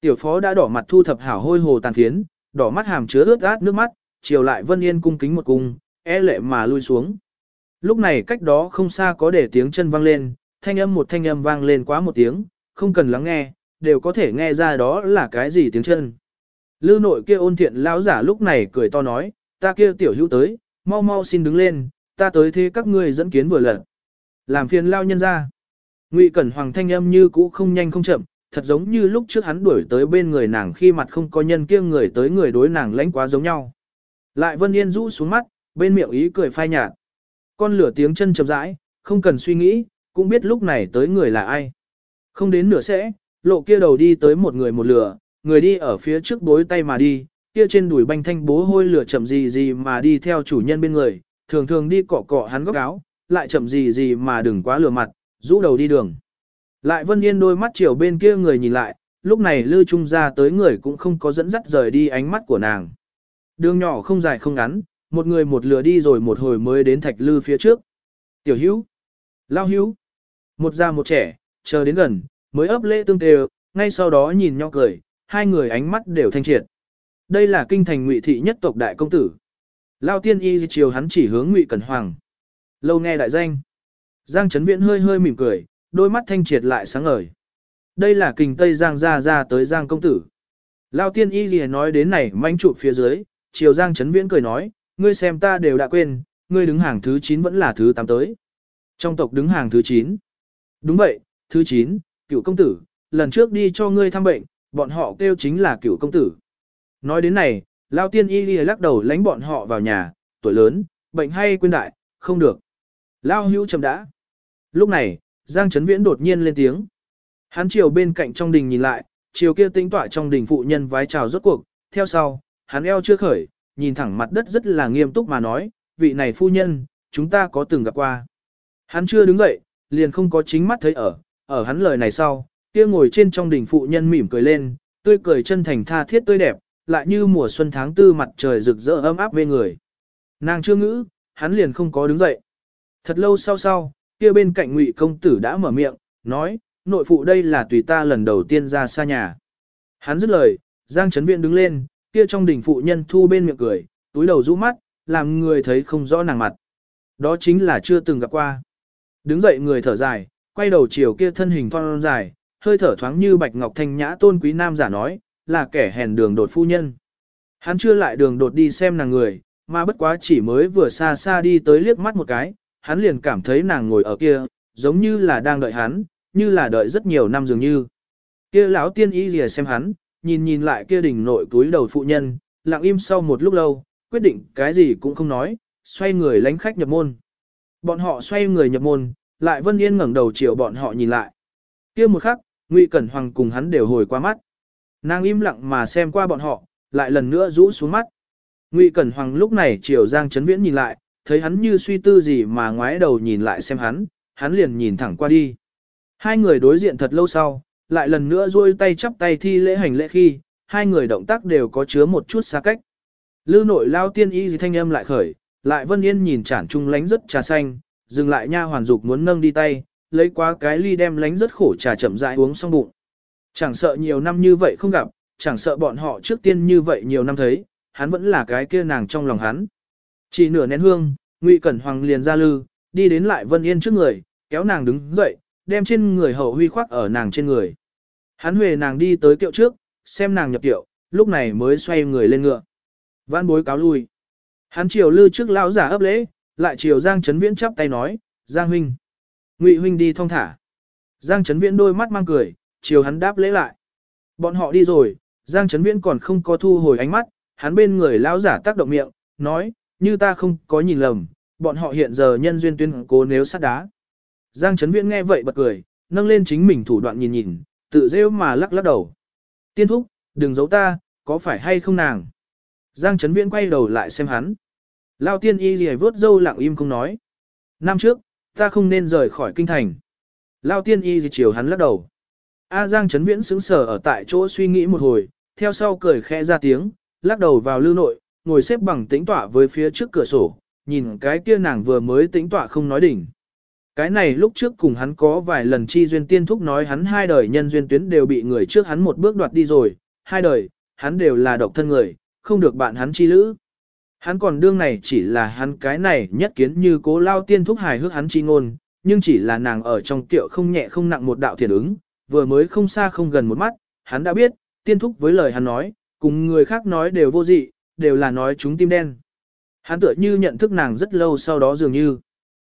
A: Tiểu phó đã đỏ mặt thu thập hảo hôi hồ tàn phiến, đỏ mắt hàm chứa ướt át nước mắt, chiều lại Vân Yên cung kính một cung, e lệ mà lui xuống. Lúc này cách đó không xa có để tiếng chân vang lên, thanh âm một thanh âm vang lên quá một tiếng, không cần lắng nghe, đều có thể nghe ra đó là cái gì tiếng chân. Lưu nội kia ôn thiện lão giả lúc này cười to nói, ta kia tiểu hữu tới, mau mau xin đứng lên, ta tới thế các ngươi dẫn kiến vừa lật. Làm phiền lao nhân ra. Ngụy Cẩn Hoàng thanh âm như cũ không nhanh không chậm, thật giống như lúc trước hắn đuổi tới bên người nàng khi mặt không có nhân kia người tới người đối nàng lãnh quá giống nhau. Lại Vân Yên rũ xuống mắt, bên miệng ý cười phai nhạt. Con lửa tiếng chân chậm rãi, không cần suy nghĩ, cũng biết lúc này tới người là ai. Không đến nửa sẽ, lộ kia đầu đi tới một người một lửa, người đi ở phía trước bối tay mà đi, kia trên đùi banh thanh bố hôi lửa chậm gì gì mà đi theo chủ nhân bên người, thường thường đi cọ cọ hắn góc áo, lại chậm gì gì mà đừng quá lửa mặt, rũ đầu đi đường. Lại Vân Yên đôi mắt chiều bên kia người nhìn lại, lúc này Lư Trung ra tới người cũng không có dẫn dắt rời đi ánh mắt của nàng. Đường nhỏ không dài không ngắn, một người một lửa đi rồi một hồi mới đến thạch lư phía trước. Tiểu hữu, lao hữu, một già một trẻ, chờ đến gần, mới ấp lễ tương tề, ngay sau đó nhìn nhau cười, hai người ánh mắt đều thanh triệt. Đây là kinh thành ngụy thị nhất tộc đại công tử. Lao tiên y chiều hắn chỉ hướng ngụy cẩn hoàng. Lâu nghe đại danh. Giang Trấn Viễn hơi hơi mỉm cười, đôi mắt thanh triệt lại sáng ngời. Đây là kình Tây Giang ra ra tới Giang công tử. Lao tiên y gì nói đến này manh trụ phía dưới, chiều Giang Trấn Viễn cười nói, ngươi xem ta đều đã quên, ngươi đứng hàng thứ 9 vẫn là thứ 8 tới. Trong tộc đứng hàng thứ 9. Đúng vậy, thứ 9, cựu công tử, lần trước đi cho ngươi thăm bệnh, bọn họ kêu chính là cựu công tử. Nói đến này, Lao tiên y ghi lắc đầu lánh bọn họ vào nhà, tuổi lớn, bệnh hay quên đại, không được. Lao hữu chậm đã. Lúc này, Giang Trấn Viễn đột nhiên lên tiếng. Hắn chiều bên cạnh trong đình nhìn lại, chiều kia tinh tỏa trong đình phụ nhân vái chào rốt cuộc, theo sau, hắn eo chưa khởi, nhìn thẳng mặt đất rất là nghiêm túc mà nói, vị này phu nhân, chúng ta có từng gặp qua. Hắn chưa đứng dậy, liền không có chính mắt thấy ở, ở hắn lời này sau, kia ngồi trên trong đình phụ nhân mỉm cười lên, tươi cười chân thành tha thiết tươi đẹp, lại như mùa xuân tháng tư mặt trời rực rỡ ấm áp bên người. Nàng chưa ngữ, hắn liền không có đứng dậy. Thật lâu sau sau, kia bên cạnh ngụy công tử đã mở miệng, nói, nội phụ đây là tùy ta lần đầu tiên ra xa nhà. Hắn dứt lời, Giang Trấn Viện đứng lên, kia trong đỉnh phụ nhân thu bên miệng cười, túi đầu rũ mắt, làm người thấy không rõ nàng mặt. Đó chính là chưa từng gặp qua. Đứng dậy người thở dài, quay đầu chiều kia thân hình thon dài, hơi thở thoáng như bạch ngọc thanh nhã tôn quý nam giả nói, là kẻ hèn đường đột phu nhân. Hắn chưa lại đường đột đi xem nàng người, mà bất quá chỉ mới vừa xa xa đi tới liếc mắt một cái, hắn liền cảm thấy nàng ngồi ở kia, giống như là đang đợi hắn, như là đợi rất nhiều năm dường như. Kia lão tiên y lìa xem hắn, nhìn nhìn lại kia đỉnh nội túi đầu phụ nhân, lặng im sau một lúc lâu, quyết định cái gì cũng không nói, xoay người lánh khách nhập môn. Bọn họ xoay người nhập môn, lại Vân Yên ngẩng đầu chiều bọn họ nhìn lại. Kia một khắc, Ngụy Cẩn Hoàng cùng hắn đều hồi qua mắt. Nàng im lặng mà xem qua bọn họ, lại lần nữa rũ xuống mắt. Ngụy Cẩn Hoàng lúc này chiều Giang Trấn Viễn nhìn lại, thấy hắn như suy tư gì mà ngoái đầu nhìn lại xem hắn, hắn liền nhìn thẳng qua đi. Hai người đối diện thật lâu sau, lại lần nữa duỗi tay chắp tay thi lễ hành lễ khi, hai người động tác đều có chứa một chút xa cách. Lư nội lao tiên y gì thanh âm lại khởi, lại Vân Yên nhìn chản trung lánh rất trà xanh, dừng lại nha hoàn dục muốn nâng đi tay, lấy quá cái ly đem lánh rất khổ trà chậm rãi uống xong bụng. Chẳng sợ nhiều năm như vậy không gặp, chẳng sợ bọn họ trước tiên như vậy nhiều năm thấy, hắn vẫn là cái kia nàng trong lòng hắn. Chỉ nửa nén hương, Ngụy Cẩn Hoàng liền ra lư, đi đến lại Vân Yên trước người, kéo nàng đứng dậy, đem trên người hậu huy khoác ở nàng trên người. Hắn huề nàng đi tới kiệu trước, xem nàng nhập kiệu, lúc này mới xoay người lên ngựa. Vãn bối cáo lui. Hắn chiều lư trước lão giả ấp lễ, lại chiều Giang Trấn Viễn chắp tay nói, Giang huynh. Ngụy huynh đi thong thả. Giang Trấn Viễn đôi mắt mang cười, chiều hắn đáp lễ lại. Bọn họ đi rồi, Giang Trấn Viễn còn không có thu hồi ánh mắt, hắn bên người lão giả tác động miệng, nói, như ta không có nhìn lầm, bọn họ hiện giờ nhân duyên tuyên cố nếu sát đá. Giang Trấn Viễn nghe vậy bật cười, nâng lên chính mình thủ đoạn nhìn nhìn, tự rêu mà lắc lắc đầu. Tiên thúc, đừng giấu ta, có phải hay không nàng? Giang Trấn Viễn quay đầu lại xem hắn. Lao tiên y gì vớt dâu lặng im không nói. Năm trước, ta không nên rời khỏi kinh thành. Lao tiên y gì chiều hắn lắc đầu. A Giang Trấn Viễn sững sờ ở tại chỗ suy nghĩ một hồi, theo sau cười khẽ ra tiếng, lắc đầu vào lưu nội, ngồi xếp bằng tĩnh tọa với phía trước cửa sổ, nhìn cái kia nàng vừa mới tĩnh tọa không nói đỉnh. Cái này lúc trước cùng hắn có vài lần chi duyên tiên thúc nói hắn hai đời nhân duyên tuyến đều bị người trước hắn một bước đoạt đi rồi, hai đời, hắn đều là độc thân người, không được bạn hắn chi lữ. Hắn còn đương này chỉ là hắn cái này nhất kiến như cố lao tiên thúc hài hước hắn chi ngôn, nhưng chỉ là nàng ở trong tiệu không nhẹ không nặng một đạo thiền ứng, vừa mới không xa không gần một mắt, hắn đã biết, tiên thúc với lời hắn nói, cùng người khác nói đều vô dị, đều là nói chúng tim đen. Hắn tựa như nhận thức nàng rất lâu sau đó dường như.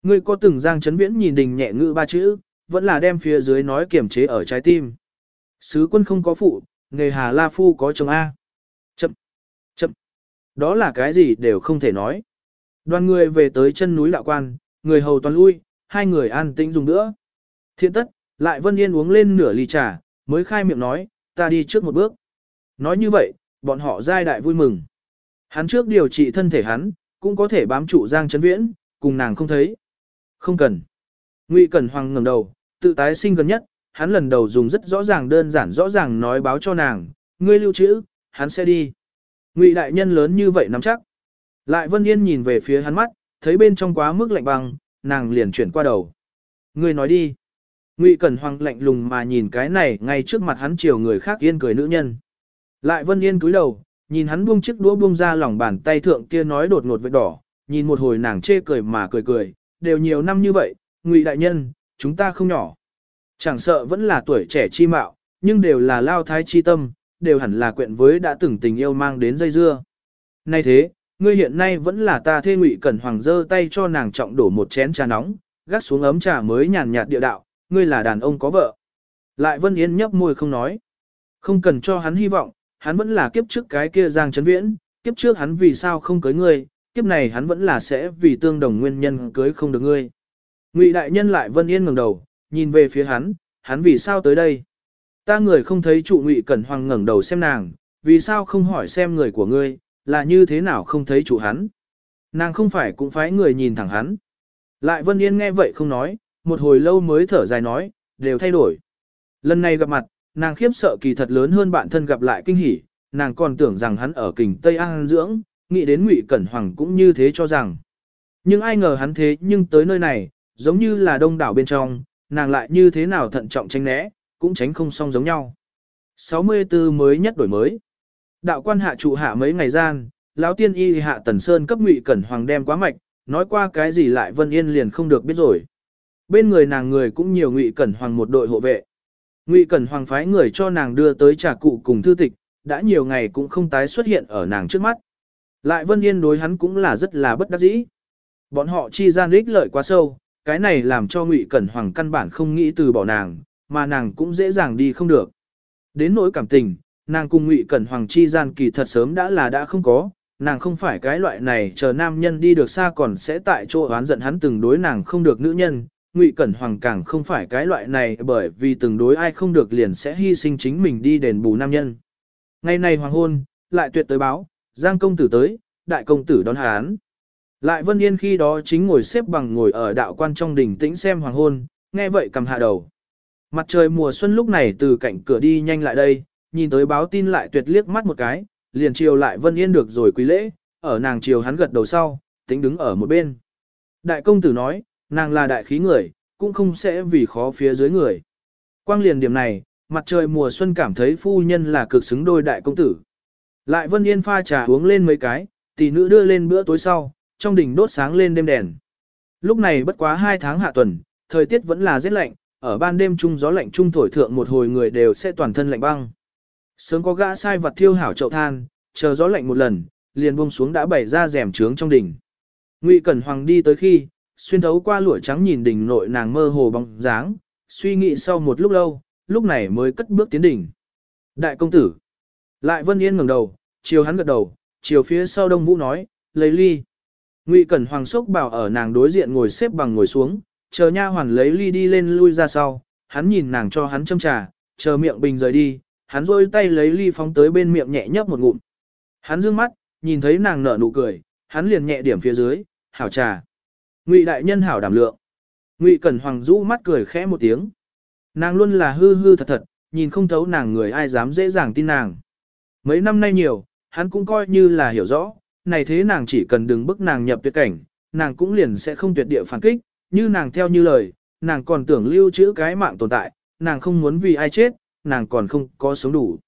A: Ngươi có từng giang chấn viễn nhìn đình nhẹ ngữ ba chữ, vẫn là đem phía dưới nói kiểm chế ở trái tim. Sứ quân không có phụ, nghề hà la phu có chồng A. Đó là cái gì đều không thể nói. Đoàn người về tới chân núi đạo quan, người hầu toàn lui, hai người an tĩnh dùng nữa. Thiện tất, lại Vân Yên uống lên nửa ly trà, mới khai miệng nói, ta đi trước một bước. Nói như vậy, bọn họ giai đại vui mừng. Hắn trước điều trị thân thể hắn, cũng có thể bám trụ Giang Trấn Viễn, cùng nàng không thấy. Không cần. Ngụy Cẩn Hoàng ngẩng đầu, tự tái sinh gần nhất, hắn lần đầu dùng rất rõ ràng đơn giản rõ ràng nói báo cho nàng, ngươi lưu trữ, hắn sẽ đi. Ngụy đại nhân lớn như vậy nắm chắc. Lại Vân Yên nhìn về phía hắn mắt, thấy bên trong quá mức lạnh băng, nàng liền chuyển qua đầu. Ngươi nói đi. Ngụy Cẩn Hoàng lạnh lùng mà nhìn cái này ngay trước mặt hắn chiều người khác yên cười nữ nhân. Lại Vân Yên cúi đầu, nhìn hắn buông chiếc đũa buông ra lòng bàn tay thượng kia nói đột ngột vết đỏ, nhìn một hồi nàng chê cười mà cười cười, đều nhiều năm như vậy, Ngụy đại nhân, chúng ta không nhỏ. Chẳng sợ vẫn là tuổi trẻ chi mạo, nhưng đều là lao thái chi tâm, đều hẳn là quyện với đã từng tình yêu mang đến dây dưa. Nay thế, ngươi hiện nay vẫn là ta thê Ngụy Cẩn Hoàng dơ tay cho nàng trọng đổ một chén trà nóng, gác xuống ấm trà mới nhàn nhạt địa đạo, ngươi là đàn ông có vợ. Lại Vân Yên nhấp môi không nói. Không cần cho hắn hy vọng, hắn vẫn là kiếp trước cái kia Giang Trấn Viễn, kiếp trước hắn vì sao không cưới ngươi, kiếp này hắn vẫn là sẽ vì tương đồng nguyên nhân cưới không được ngươi. Ngụy đại nhân lại Vân Yên ngẩng đầu, nhìn về phía hắn, hắn vì sao tới đây? Ta người không thấy trụ Ngụy Cẩn Hoàng ngẩng đầu xem nàng, vì sao không hỏi xem người của ngươi, là như thế nào không thấy trụ hắn? Nàng không phải cũng phải người nhìn thẳng hắn. Lại Vân Yên nghe vậy không nói, một hồi lâu mới thở dài nói, đều thay đổi. Lần này gặp mặt, nàng khiếp sợ kỳ thật lớn hơn bạn thân gặp lại kinh hỉ, nàng còn tưởng rằng hắn ở kình Tây An dưỡng, nghĩ đến Ngụy Cẩn Hoàng cũng như thế cho rằng. Nhưng ai ngờ hắn thế nhưng tới nơi này, giống như là đông đảo bên trong, nàng lại như thế nào thận trọng tránh né, cũng tránh không xong giống nhau. 64 mới nhất đổi mới. Đạo quan hạ trụ hạ mấy ngày gian, lão tiên y hạ tần sơn cấp ngụy cẩn hoàng đem quá mạch, nói qua cái gì lại vân yên liền không được biết rồi. Bên người nàng người cũng nhiều ngụy cẩn hoàng một đội hộ vệ. Ngụy cẩn hoàng phái người cho nàng đưa tới trà cụ cùng thư tịch, đã nhiều ngày cũng không tái xuất hiện ở nàng trước mắt. Lại vân yên đối hắn cũng là rất là bất đắc dĩ. Bọn họ chi gian ích lợi quá sâu, cái này làm cho ngụy cẩn hoàng căn bản không nghĩ từ bỏ nàng, mà nàng cũng dễ dàng đi không được. Đến nỗi cảm tình, nàng cùng ngụy cẩn hoàng chi gian kỳ thật sớm đã là đã không có, nàng không phải cái loại này chờ nam nhân đi được xa còn sẽ tại chỗ oán giận hắn từng đối nàng không được nữ nhân. Ngụy Cẩn Hoàng càng không phải cái loại này bởi vì từng đối ai không được liền sẽ hy sinh chính mình đi đền bù nam nhân. Ngày này hoàng hôn, lại tuyệt tới báo, Giang công tử tới, đại công tử đón hán. Lại Vân Yên khi đó chính ngồi xếp bằng ngồi ở đạo quan trong đỉnh tĩnh xem hoàng hôn, nghe vậy cầm hạ đầu. Mặt trời mùa xuân lúc này từ cạnh cửa đi nhanh lại đây, nhìn tới báo tin lại tuyệt liếc mắt một cái, liền chiều lại Vân Yên được rồi quý lễ, ở nàng chiều hắn gật đầu sau, tính đứng ở một bên. Đại công tử nói, nàng là đại khí người, cũng không sẽ vì khó phía dưới người. Quang liền điểm này, mặt trời mùa xuân cảm thấy phu nhân là cực xứng đôi đại công tử. Lại Vân Yên pha trà uống lên mấy cái, tỷ nữ đưa lên bữa tối sau, trong đỉnh đốt sáng lên đêm đèn. Lúc này bất quá hai tháng hạ tuần, thời tiết vẫn là rét lạnh, ở ban đêm trung gió lạnh trung thổi thượng một hồi người đều sẽ toàn thân lạnh băng. Sớm có gã sai vật thiêu hảo chậu than, chờ gió lạnh một lần, liền buông xuống đã bày ra rèm trướng trong đỉnh. Ngụy Cẩn Hoàng đi tới khi, xuyên thấu qua lụa trắng nhìn đỉnh nội nàng mơ hồ bóng dáng, suy nghĩ sau một lúc lâu, lúc này mới cất bước tiến đỉnh. Đại công tử. Lại Vân Yên ngẩng đầu, chiều hắn gật đầu, chiều phía sau Đông Vũ nói, lấy ly. Ngụy Cẩn Hoàng sốc bảo ở nàng đối diện ngồi xếp bằng ngồi xuống, chờ nha hoàn lấy ly đi lên lui ra sau, hắn nhìn nàng cho hắn châm trà, chờ miệng bình rời đi, hắn rôi tay lấy ly phóng tới bên miệng nhẹ nhấp một ngụm. Hắn dương mắt, nhìn thấy nàng nở nụ cười, hắn liền nhẹ điểm phía dưới, hảo trà. Ngụy đại nhân hảo đảm lượng. Ngụy Cẩn Hoàng rũ mắt cười khẽ một tiếng. Nàng luôn là hư hư thật thật, nhìn không thấu nàng người ai dám dễ dàng tin nàng. Mấy năm nay nhiều, hắn cũng coi như là hiểu rõ, này thế nàng chỉ cần đừng bức nàng nhập tuyệt cảnh, nàng cũng liền sẽ không tuyệt địa phản kích, như nàng theo như lời, nàng còn tưởng lưu trữ cái mạng tồn tại, nàng không muốn vì ai chết, nàng còn không có sống đủ.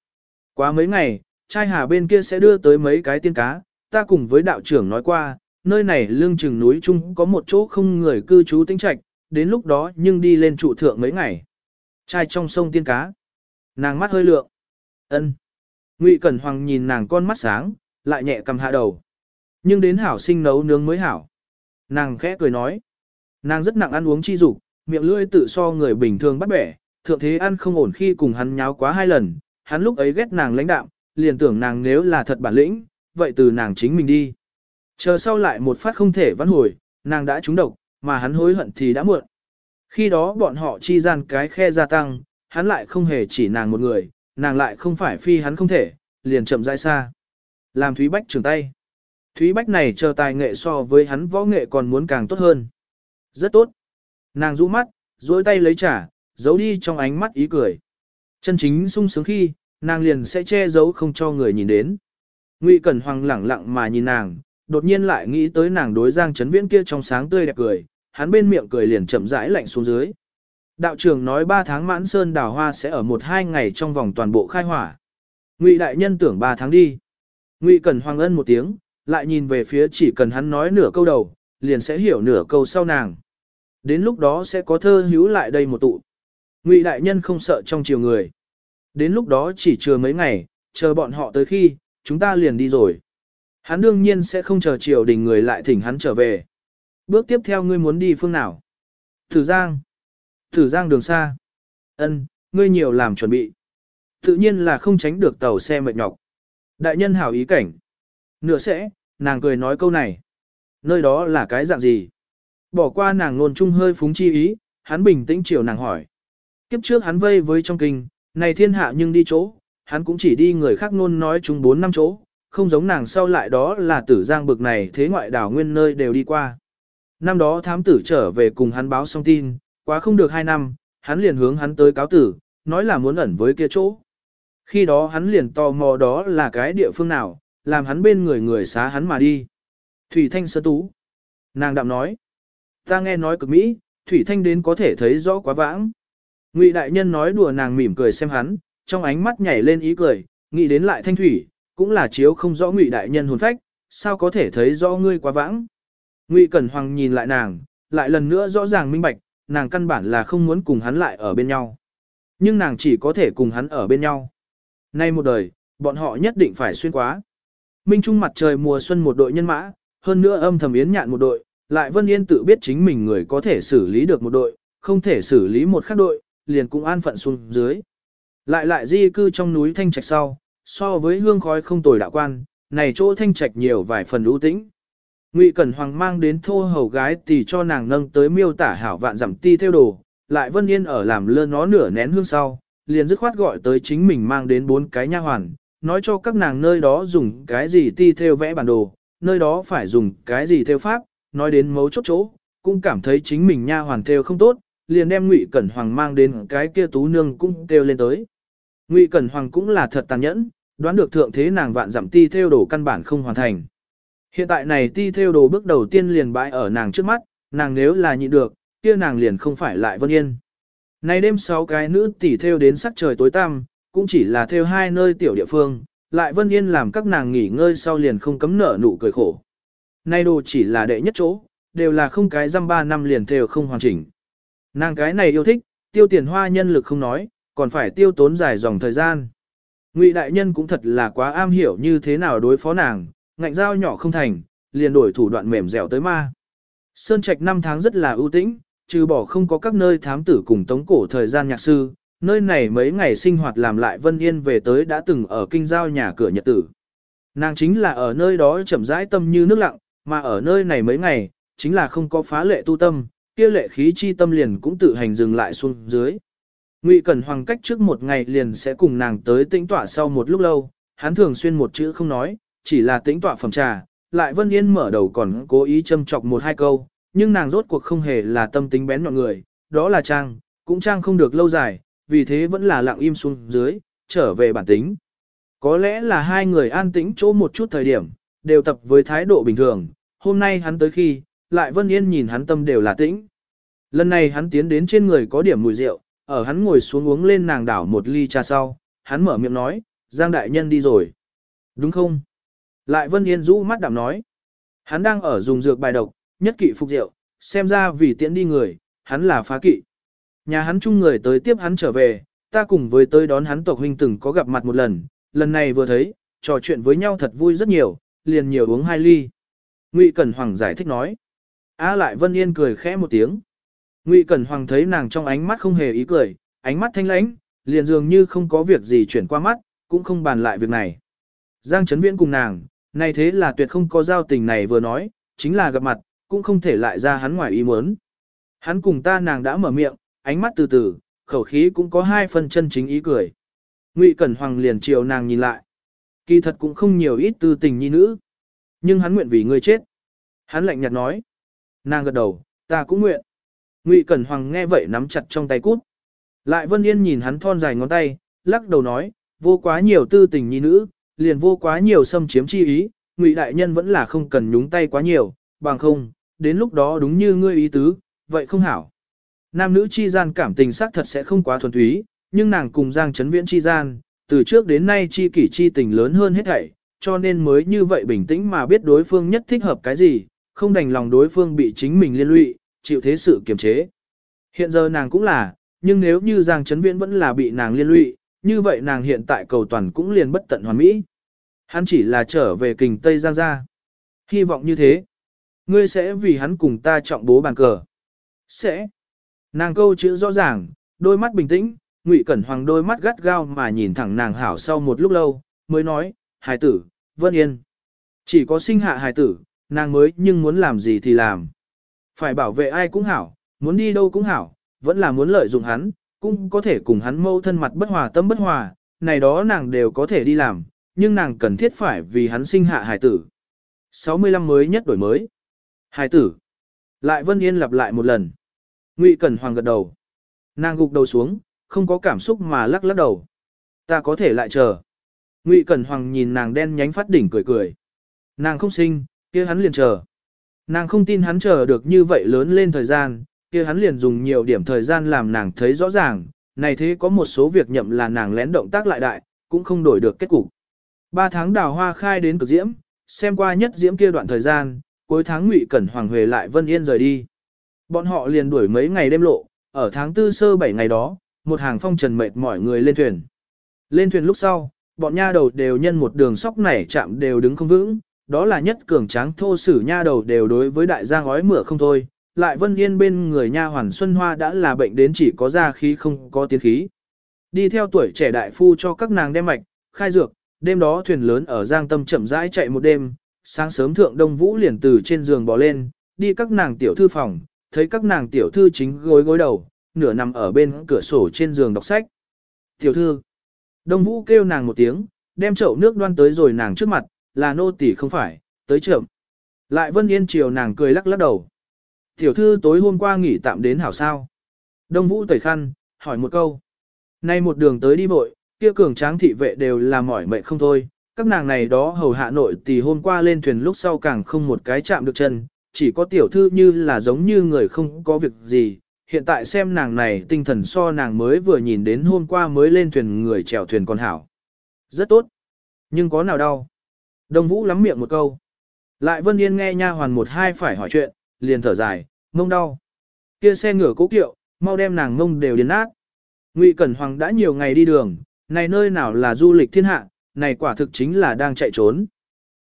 A: Quá mấy ngày, trai hà bên kia sẽ đưa tới mấy cái tiên cá, ta cùng với đạo trưởng nói qua, nơi này lương chừng núi chung có một chỗ không người cư trú tĩnh trạch, đến lúc đó nhưng đi lên trụ thượng mấy ngày. Trai trong sông tiên cá. Nàng mắt hơi lượng. ân Ngụy Cẩn Hoàng nhìn nàng con mắt sáng, lại nhẹ cầm hạ đầu. Nhưng đến hảo sinh nấu nướng mới hảo. Nàng khẽ cười nói. Nàng rất nặng ăn uống chi dục, miệng lưỡi tự so người bình thường bắt bẻ, thượng thế ăn không ổn khi cùng hắn nháo quá hai lần, hắn lúc ấy ghét nàng lãnh đạm, liền tưởng nàng nếu là thật bản lĩnh, vậy từ nàng chính mình đi. Chờ sau lại một phát không thể vãn hồi, nàng đã trúng độc, mà hắn hối hận thì đã muộn. Khi đó bọn họ chi gian cái khe gia tăng, hắn lại không hề chỉ nàng một người, nàng lại không phải phi hắn không thể, liền chậm rãi xa. Làm Thúy Bách trưởng tay. Thúy Bách này chờ tài nghệ so với hắn võ nghệ còn muốn càng tốt hơn. Rất tốt. Nàng rũ mắt, duỗi tay lấy trả, giấu đi trong ánh mắt ý cười. Chân chính sung sướng khi, nàng liền sẽ che giấu không cho người nhìn đến. Ngụy Cẩn Hoàng lẳng lặng mà nhìn nàng, đột nhiên lại nghĩ tới nàng đối Giang Trấn Viễn kia trong sáng tươi đẹp cười, hắn bên miệng cười liền chậm rãi lạnh xuống dưới. Đạo trưởng nói 3 tháng mãn sơn đào hoa sẽ ở một hai ngày trong vòng toàn bộ khai hỏa. Ngụy đại nhân tưởng 3 tháng đi. Ngụy Cẩn Hoàng ân một tiếng, lại nhìn về phía chỉ cần hắn nói nửa câu đầu, liền sẽ hiểu nửa câu sau nàng. Đến lúc đó sẽ có thơ hữu lại đây một tụ. Ngụy đại nhân không sợ trong chiều người. Đến lúc đó chỉ chờ mấy ngày, chờ bọn họ tới khi, chúng ta liền đi rồi. Hắn đương nhiên sẽ không chờ triều đình người lại thỉnh hắn trở về. Bước tiếp theo ngươi muốn đi phương nào? Thử Giang. Thử Giang đường xa. Ân, ngươi nhiều làm chuẩn bị. Tự nhiên là không tránh được tàu xe mệt nhọc. Đại nhân hảo ý cảnh. Nửa sẽ, nàng cười nói câu này. Nơi đó là cái dạng gì? Bỏ qua nàng ngôn chung hơi phúng chi ý, hắn bình tĩnh chiều nàng hỏi. Kiếp trước hắn vây với trong kinh, này thiên hạ nhưng đi chỗ, hắn cũng chỉ đi người khác ngôn nói chung bốn năm chỗ, không giống nàng sau lại đó là tử giang bực này thế ngoại đảo nguyên nơi đều đi qua. Năm đó thám tử trở về cùng hắn báo xong tin, quá không được hai năm, hắn liền hướng hắn tới cáo tử, nói là muốn ẩn với kia chỗ. Khi đó hắn liền tò mò đó là cái địa phương nào, làm hắn bên người người xá hắn mà đi. Thủy Thanh Sơ Tú. Nàng đạm nói. Ta nghe nói cực Mỹ, thủy thanh đến có thể thấy rõ quá vãng. Ngụy đại nhân nói đùa nàng mỉm cười xem hắn, trong ánh mắt nhảy lên ý cười, nghĩ đến lại thanh thủy, cũng là chiếu không rõ Ngụy đại nhân hồn phách, sao có thể thấy rõ ngươi quá vãng. Ngụy Cẩn Hoàng nhìn lại nàng, lại lần nữa rõ ràng minh bạch, nàng căn bản là không muốn cùng hắn lại ở bên nhau. Nhưng nàng chỉ có thể cùng hắn ở bên nhau. Nay một đời, bọn họ nhất định phải xuyên quá. Minh Trung mặt trời mùa xuân một đội nhân mã, hơn nữa âm thầm yến nhạn một đội, lại Vân Yên tự biết chính mình người có thể xử lý được một đội, không thể xử lý một khác đội, liền cũng an phận xuống dưới. Lại lại di cư trong núi thanh trạch sau, so với hương khói không tồi đạo quan, này chỗ thanh trạch nhiều vài phần ưu tĩnh. Ngụy Cẩn Hoàng mang đến thô hầu gái tỷ cho nàng nâng tới miêu tả hảo vạn giảm ti theo đồ, lại Vân Yên ở làm lơ nó nửa nén hương sau, liền dứt khoát gọi tới chính mình mang đến bốn cái nha hoàn, nói cho các nàng nơi đó dùng cái gì ti theo vẽ bản đồ, nơi đó phải dùng cái gì theo pháp, nói đến mấu chốt chỗ, cũng cảm thấy chính mình nha hoàn theo không tốt, liền đem Ngụy Cẩn Hoàng mang đến cái kia tú nương cũng kêu lên tới. Ngụy Cẩn Hoàng cũng là thật tàn nhẫn, đoán được thượng thế nàng vạn giảm ti theo đồ căn bản không hoàn thành. Hiện tại này ti theo đồ bước đầu tiên liền bãi ở nàng trước mắt, nàng nếu là nhịn được, kia nàng liền không phải lại vân yên. nay đêm sáu cái nữ tỷ theo đến sắc trời tối tăm, cũng chỉ là theo hai nơi tiểu địa phương, lại vân yên làm các nàng nghỉ ngơi sau liền không cấm nở nụ cười khổ nay đồ chỉ là đệ nhất chỗ, đều là không cái răm ba năm liền theo không hoàn chỉnh. Nàng cái này yêu thích, tiêu tiền hoa nhân lực không nói, còn phải tiêu tốn dài dòng thời gian. Ngụy đại nhân cũng thật là quá am hiểu như thế nào đối phó nàng, ngạnh dao nhỏ không thành, liền đổi thủ đoạn mềm dẻo tới ma. Sơn Trạch năm tháng rất là ưu tĩnh, trừ bỏ không có các nơi thám tử cùng tống cổ thời gian nhạc sư, nơi này mấy ngày sinh hoạt làm lại Vân Yên về tới đã từng ở kinh giao nhà cửa nhật tử. Nàng chính là ở nơi đó chậm rãi tâm như nước lặng, mà ở nơi này mấy ngày, chính là không có phá lệ tu tâm, kia lệ khí chi tâm liền cũng tự hành dừng lại xuống dưới. Ngụy Cẩn Hoàng cách trước một ngày liền sẽ cùng nàng tới tĩnh tọa sau một lúc lâu, hắn thường xuyên một chữ không nói, chỉ là tĩnh tọa phẩm trà, lại Vân Yên mở đầu còn cố ý châm chọc một hai câu, nhưng nàng rốt cuộc không hề là tâm tính bén nhọn người, đó là Trang, cũng Trang không được lâu dài, vì thế vẫn là lặng im xuống dưới, trở về bản tính. Có lẽ là hai người an tĩnh chỗ một chút thời điểm, đều tập với thái độ bình thường, hôm nay hắn tới khi, lại Vân Yên nhìn hắn tâm đều là tĩnh. Lần này hắn tiến đến trên người có điểm mùi rượu, ở hắn ngồi xuống uống lên nàng đảo một ly trà sau, hắn mở miệng nói, Giang Đại Nhân đi rồi. Đúng không? Lại Vân Yên rũ mắt đạm nói. Hắn đang ở dùng dược bài độc, nhất kỵ phục rượu, xem ra vì tiễn đi người, hắn là phá kỵ. Nhà hắn chung người tới tiếp hắn trở về, ta cùng với tới đón hắn tộc huynh từng có gặp mặt một lần, lần này vừa thấy, trò chuyện với nhau thật vui rất nhiều, liền nhiều uống hai ly. Ngụy Cẩn Hoàng giải thích nói. A lại Vân Yên cười khẽ một tiếng. Ngụy Cẩn Hoàng thấy nàng trong ánh mắt không hề ý cười, ánh mắt thanh lãnh, liền dường như không có việc gì chuyển qua mắt, cũng không bàn lại việc này. Giang Trấn Viễn cùng nàng, này thế là tuyệt không có giao tình này vừa nói, chính là gặp mặt, cũng không thể lại ra hắn ngoài ý muốn. Hắn cùng ta nàng đã mở miệng, ánh mắt từ từ, khẩu khí cũng có hai phần chân chính ý cười. Ngụy Cẩn Hoàng liền chiều nàng nhìn lại. Kỳ thật cũng không nhiều ít tư tình nhi nữ. Nhưng hắn nguyện vì ngươi chết. Hắn lạnh nhạt nói. Nàng gật đầu, ta cũng nguyện. Ngụy Cẩn Hoàng nghe vậy nắm chặt trong tay cút. Lại Vân Yên nhìn hắn thon dài ngón tay, lắc đầu nói, vô quá nhiều tư tình nhi nữ, liền vô quá nhiều xâm chiếm chi ý, Ngụy đại nhân vẫn là không cần nhúng tay quá nhiều, bằng không, đến lúc đó đúng như ngươi ý tứ, vậy không hảo. Nam nữ chi gian cảm tình xác thật sẽ không quá thuần túy, nhưng nàng cùng Giang Trấn Viễn chi gian, từ trước đến nay chi kỷ chi tình lớn hơn hết thảy, cho nên mới như vậy bình tĩnh mà biết đối phương nhất thích hợp cái gì, không đành lòng đối phương bị chính mình liên lụy, chịu thế sự kiềm chế. Hiện giờ nàng cũng là, nhưng nếu như Giang Trấn Viễn vẫn là bị nàng liên lụy, như vậy nàng hiện tại cầu toàn cũng liền bất tận hoàn mỹ. Hắn chỉ là trở về kình Tây Giang ra. Hy vọng như thế. Ngươi sẽ vì hắn cùng ta trọng bố bàn cờ. Sẽ. Nàng câu chữ rõ ràng, đôi mắt bình tĩnh, Ngụy Cẩn Hoàng đôi mắt gắt gao mà nhìn thẳng nàng hảo sau một lúc lâu, mới nói, hài tử, Vân Yên. Chỉ có sinh hạ hài tử, nàng mới nhưng muốn làm gì thì làm. Phải bảo vệ ai cũng hảo, muốn đi đâu cũng hảo, vẫn là muốn lợi dụng hắn, cũng có thể cùng hắn mâu thân mặt bất hòa tâm bất hòa, này đó nàng đều có thể đi làm, nhưng nàng cần thiết phải vì hắn sinh hạ hài tử. 65 mới nhất đổi mới. Hài tử. Lại Vân Yên lặp lại một lần. Ngụy Cẩn Hoàng gật đầu. Nàng gục đầu xuống, không có cảm xúc mà lắc lắc đầu. Ta có thể lại chờ. Ngụy Cẩn Hoàng nhìn nàng đen nhánh phát đỉnh cười cười. Nàng không sinh, kia hắn liền chờ. Nàng không tin hắn chờ được như vậy lớn lên thời gian, kia hắn liền dùng nhiều điểm thời gian làm nàng thấy rõ ràng, này thế có một số việc nhậm là nàng lén động tác lại đại, cũng không đổi được kết cục. Ba tháng đào hoa khai đến cực diễm, xem qua nhất diễm kia đoạn thời gian, cuối tháng Ngụy Cẩn Hoàng Huệ lại Vân Yên rời đi. Bọn họ liền đuổi mấy ngày đêm lộ, ở tháng tư sơ bảy ngày đó, một hàng phong trần mệt mỏi người lên thuyền. Lên thuyền lúc sau, bọn nha đầu đều nhân một đường sóc nảy chạm đều đứng không vững, đó là nhất cường tráng thô sử nha đầu đều đối với đại giang ói mửa không thôi. Lại Vân Yên bên người nha hoàn Xuân Hoa đã là bệnh đến chỉ có da khí không có tiến khí. Đi theo tuổi trẻ đại phu cho các nàng đem mạch, khai dược, đêm đó thuyền lớn ở Giang Tâm chậm rãi chạy một đêm, sáng sớm thượng Đông Vũ liền từ trên giường bò lên, đi các nàng tiểu thư phòng, thấy các nàng tiểu thư chính gối gối đầu, nửa nằm ở bên cửa sổ trên giường đọc sách. Tiểu thư, Đông Vũ kêu nàng một tiếng, đem chậu nước đoan tới rồi nàng trước mặt, là nô tỳ không phải, tới chậm. Lại Vân Yên chiều nàng cười lắc lắc đầu. Tiểu thư tối hôm qua nghỉ tạm đến hảo sao. Đông Vũ tẩy khăn, hỏi một câu. Nay một đường tới đi vội, kia cường tráng thị vệ đều là mỏi mệt không thôi. Các nàng này đó hầu hạ nội thì hôm qua lên thuyền lúc sau càng không một cái chạm được chân, chỉ có tiểu thư như là giống như người không có việc gì. Hiện tại xem nàng này tinh thần so nàng mới vừa nhìn đến hôm qua mới lên thuyền người chèo thuyền còn hảo. Rất tốt. Nhưng có nào đau? Đông Vũ lắm miệng một câu. Lại Vân Yên nghe nha hoàn một hai phải hỏi chuyện, liền thở dài, mông đau. Kia xe ngựa cố kiệu, mau đem nàng mông đều điên nát. Ngụy Cẩn Hoàng đã nhiều ngày đi đường, này nơi nào là du lịch thiên hạ, này quả thực chính là đang chạy trốn.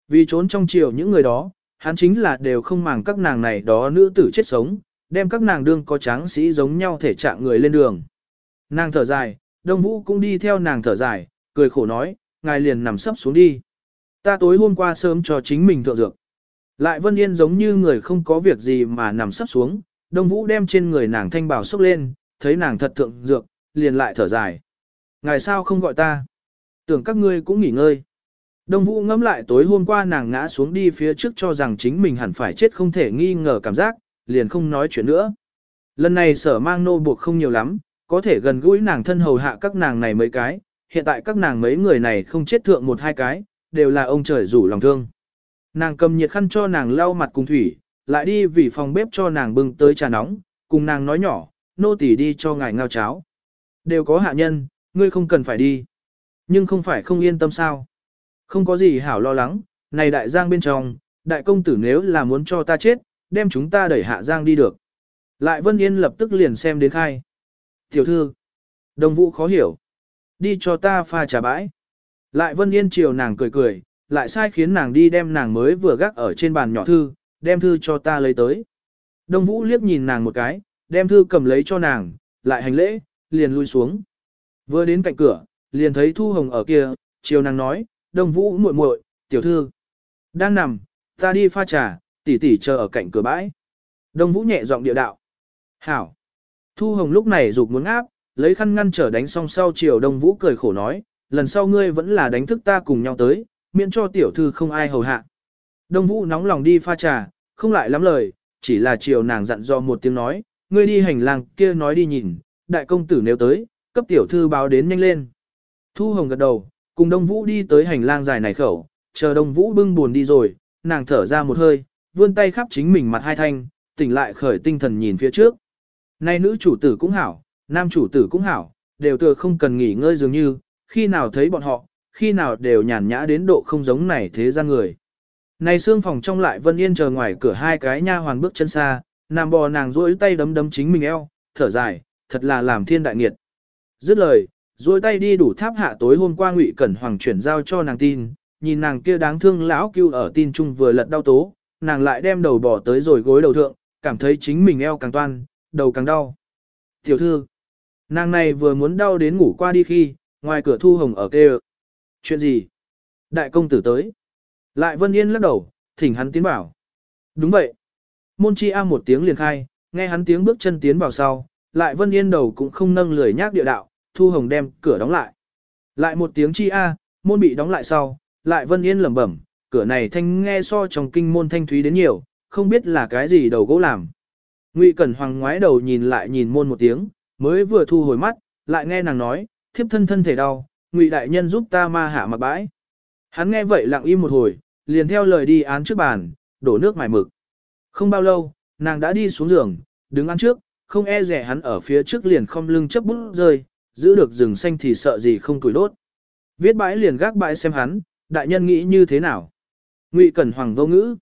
A: Vì trốn trong chiều những người đó, hắn chính là đều không màng các nàng này đó nữ tử chết sống, đem các nàng đương có tráng sĩ giống nhau thể trạng người lên đường. Nàng thở dài, Đông Vũ cũng đi theo nàng thở dài, cười khổ nói, ngài liền nằm sấp xuống đi. Ta tối hôm qua sớm cho chính mình thượng dược. Lại Vân Yên giống như người không có việc gì mà nằm sấp xuống, Đông Vũ đem trên người nàng thanh bảo xúc lên, thấy nàng thật thượng dược, liền lại thở dài. Ngài sao không gọi ta? Tưởng các ngươi cũng nghỉ ngơi. Đông Vũ ngẫm lại tối hôm qua nàng ngã xuống đi phía trước cho rằng chính mình hẳn phải chết không thể nghi ngờ cảm giác, liền không nói chuyện nữa. Lần này sở mang nô buộc không nhiều lắm, có thể gần gũi nàng thân hầu hạ các nàng này mấy cái, hiện tại các nàng mấy người này không chết thượng một hai cái, đều là ông trời rủ lòng thương. Nàng cầm nhiệt khăn cho nàng lau mặt cùng thủy, lại đi vì phòng bếp cho nàng bưng tới trà nóng, cùng nàng nói nhỏ, nô tỉ đi cho ngài ngao cháo. Đều có hạ nhân, ngươi không cần phải đi. Nhưng không phải không yên tâm sao. Không có gì hảo lo lắng, này đại giang bên trong, đại công tử nếu là muốn cho ta chết, đem chúng ta đẩy hạ giang đi được. Lại Vân Yên lập tức liền xem đến khai. Tiểu thư, đồng vũ khó hiểu. Đi cho ta pha trà bãi. Lại Vân Yên chiều nàng cười cười, lại sai khiến nàng đi đem nàng mới vừa gác ở trên bàn nhỏ thư, đem thư cho ta lấy tới. Đông Vũ liếc nhìn nàng một cái, đem thư cầm lấy cho nàng, lại hành lễ, liền lui xuống. Vừa đến cạnh cửa, liền thấy Thu Hồng ở kia, chiều nàng nói, Đông Vũ muội muội, tiểu thư. Đang nằm, ta đi pha trà, tỷ tỷ chờ ở cạnh cửa bãi. Đông Vũ nhẹ giọng địa đạo. Hảo. Thu Hồng lúc này dục muốn áp, lấy khăn ngăn trở đánh xong sau chiều Đông Vũ cười khổ nói, lần sau ngươi vẫn là đánh thức ta cùng nhau tới, miễn cho tiểu thư không ai hầu hạ. Đông Vũ nóng lòng đi pha trà, không lại lắm lời, chỉ là chiều nàng dặn dò một tiếng nói, ngươi đi hành lang kia nói đi nhìn, đại công tử nếu tới, cấp tiểu thư báo đến nhanh lên. Thu Hồng gật đầu, cùng Đông Vũ đi tới hành lang dài này khẩu, chờ Đông Vũ bưng buồn đi rồi, nàng thở ra một hơi, vươn tay khắp chính mình mặt hai thanh, tỉnh lại khởi tinh thần nhìn phía trước. Nay nữ chủ tử cũng hảo, nam chủ tử cũng hảo, đều tựa không cần nghỉ ngơi dường như, khi nào thấy bọn họ, khi nào đều nhàn nhã đến độ không giống này thế gian người. Này xương phòng trong lại Vân Yên chờ ngoài cửa hai cái nha hoàn bước chân xa, nằm bò nàng duỗi tay đấm đấm chính mình eo, thở dài, thật là làm thiên đại nghiệt. Dứt lời, duỗi tay đi đủ tháp hạ tối hôm qua Ngụy Cẩn Hoàng chuyển giao cho nàng tin, nhìn nàng kia đáng thương lão cưu ở tin chung vừa lật đau tố, nàng lại đem đầu bỏ tới rồi gối đầu thượng, cảm thấy chính mình eo càng toan, đầu càng đau. Tiểu thư, nàng này vừa muốn đau đến ngủ qua đi khi, ngoài cửa thu hồng ở kêu. Chuyện gì? Đại công tử tới. Lại Vân Yên lắc đầu, thỉnh hắn tiến vào. Đúng vậy. Môn chi a một tiếng liền khai, nghe hắn tiếng bước chân tiến vào sau, lại Vân Yên đầu cũng không nâng lười nhác địa đạo, Thu Hồng đem cửa đóng lại. Lại một tiếng chi a, môn bị đóng lại sau, lại Vân Yên lẩm bẩm, cửa này thanh nghe so trong kinh môn thanh thúy đến nhiều, không biết là cái gì đầu gỗ làm. Ngụy Cẩn Hoàng ngoái đầu nhìn lại nhìn môn một tiếng, mới vừa thu hồi mắt, lại nghe nàng nói, thiếp thân thân thể đau, Ngụy đại nhân giúp ta ma hạ mặt bãi. Hắn nghe vậy lặng im một hồi, liền theo lời đi án trước bàn, đổ nước mài mực. Không bao lâu, nàng đã đi xuống giường, đứng ăn trước, không e rẻ hắn ở phía trước liền không lưng chấp bút rơi, giữ được rừng xanh thì sợ gì không tuổi đốt. Viết bãi liền gác bãi xem hắn, đại nhân nghĩ như thế nào. Ngụy Cẩn Hoàng vô ngữ.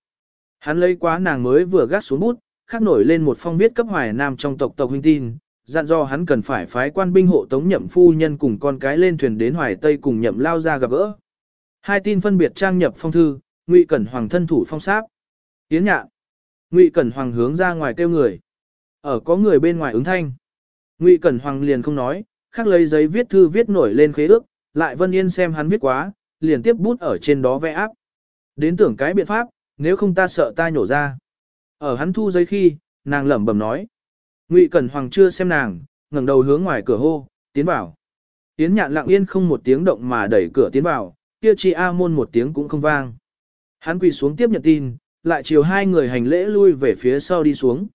A: Hắn lấy quá nàng mới vừa gác xuống bút, khắc nổi lên một phong viết cấp hoài nam trong tộc tộc huynh tin, dặn do hắn cần phải phái quan binh hộ tống nhậm phu nhân cùng con cái lên thuyền đến hoài tây cùng nhậm lao ra gặp gỡ. Hai tin phân biệt trang nhập phong thư, Ngụy Cẩn Hoàng thân thủ phong sáp. Tiến nhạn. Ngụy Cẩn Hoàng hướng ra ngoài kêu người. Ở có người bên ngoài ứng thanh. Ngụy Cẩn Hoàng liền không nói, khắc lấy giấy viết thư viết nổi lên khế ước, lại Vân Yên xem hắn viết quá, liền tiếp bút ở trên đó vẽ áp. Đến tưởng cái biện pháp, nếu không ta sợ ta nhổ ra. Ở hắn thu giấy khi, nàng lẩm bẩm nói. Ngụy Cẩn Hoàng chưa xem nàng, ngẩng đầu hướng ngoài cửa hô, tiến vào. Tiến nhạn lặng yên không một tiếng động mà đẩy cửa tiến vào, kia chi A môn một tiếng cũng không vang. Hắn quỳ xuống tiếp nhận tin, lại chiều hai người hành lễ lui về phía sau đi xuống.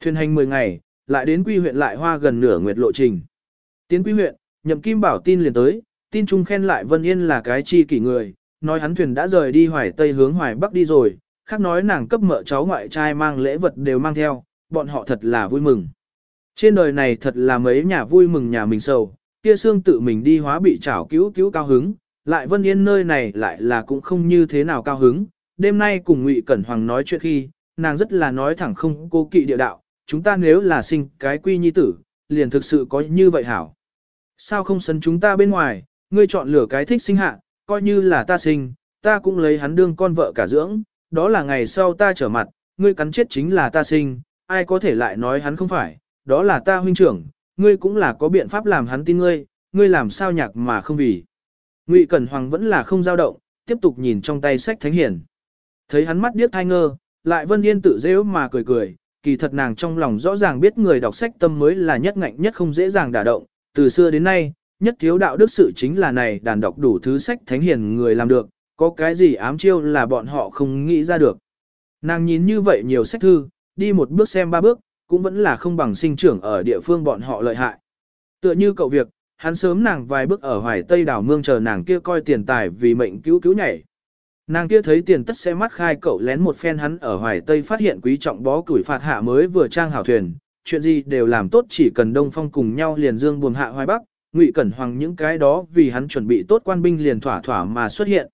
A: Thuyền hành 10 ngày, lại đến quy huyện lại hoa gần nửa nguyệt lộ trình. Tiến quy huyện, nhậm kim bảo tin liền tới, tin trung khen lại Vân Yên là cái chi kỷ người, nói hắn thuyền đã rời đi hoài tây hướng hoài bắc đi rồi, khác nói nàng cấp mợ cháu ngoại trai mang lễ vật đều mang theo, bọn họ thật là vui mừng. Trên đời này thật là mấy nhà vui mừng nhà mình sầu, kia xương tự mình đi hóa bị chảo cứu cứu cao hứng, lại Vân Yên nơi này lại là cũng không như thế nào cao hứng. Đêm nay cùng Ngụy Cẩn Hoàng nói chuyện khi, nàng rất là nói thẳng không cô kỵ địa đạo, chúng ta nếu là sinh cái quy nhi tử, liền thực sự có như vậy hảo. Sao không sấn chúng ta bên ngoài, ngươi chọn lửa cái thích sinh hạ, coi như là ta sinh, ta cũng lấy hắn đương con vợ cả dưỡng, đó là ngày sau ta trở mặt, ngươi cắn chết chính là ta sinh, ai có thể lại nói hắn không phải, đó là ta huynh trưởng, ngươi cũng là có biện pháp làm hắn tin ngươi, ngươi làm sao nhạc mà không vì. Ngụy Cẩn Hoàng vẫn là không dao động, tiếp tục nhìn trong tay sách thánh hiển. Thấy hắn mắt điếc thai ngơ, lại Vân Yên tự dễ mà cười cười, kỳ thật nàng trong lòng rõ ràng biết người đọc sách tâm mới là nhất ngạnh nhất không dễ dàng đả động, từ xưa đến nay, nhất thiếu đạo đức sự chính là này đàn đọc đủ thứ sách thánh hiền người làm được, có cái gì ám chiêu là bọn họ không nghĩ ra được. Nàng nhìn như vậy nhiều sách thư, đi một bước xem ba bước, cũng vẫn là không bằng sinh trưởng ở địa phương bọn họ lợi hại. Tựa như cậu việc, hắn sớm nàng vài bước ở hoài tây đảo mương chờ nàng kia coi tiền tài vì mệnh cứu cứu nhảy. Nàng kia thấy tiền tất sẽ mắt khai cậu lén một phen hắn ở hoài tây phát hiện quý trọng bó củi phạt hạ mới vừa trang hảo thuyền, chuyện gì đều làm tốt chỉ cần đông phong cùng nhau liền dương buồm hạ hoài bắc, ngụy cẩn hoàng những cái đó vì hắn chuẩn bị tốt quan binh liền thỏa thỏa mà xuất hiện.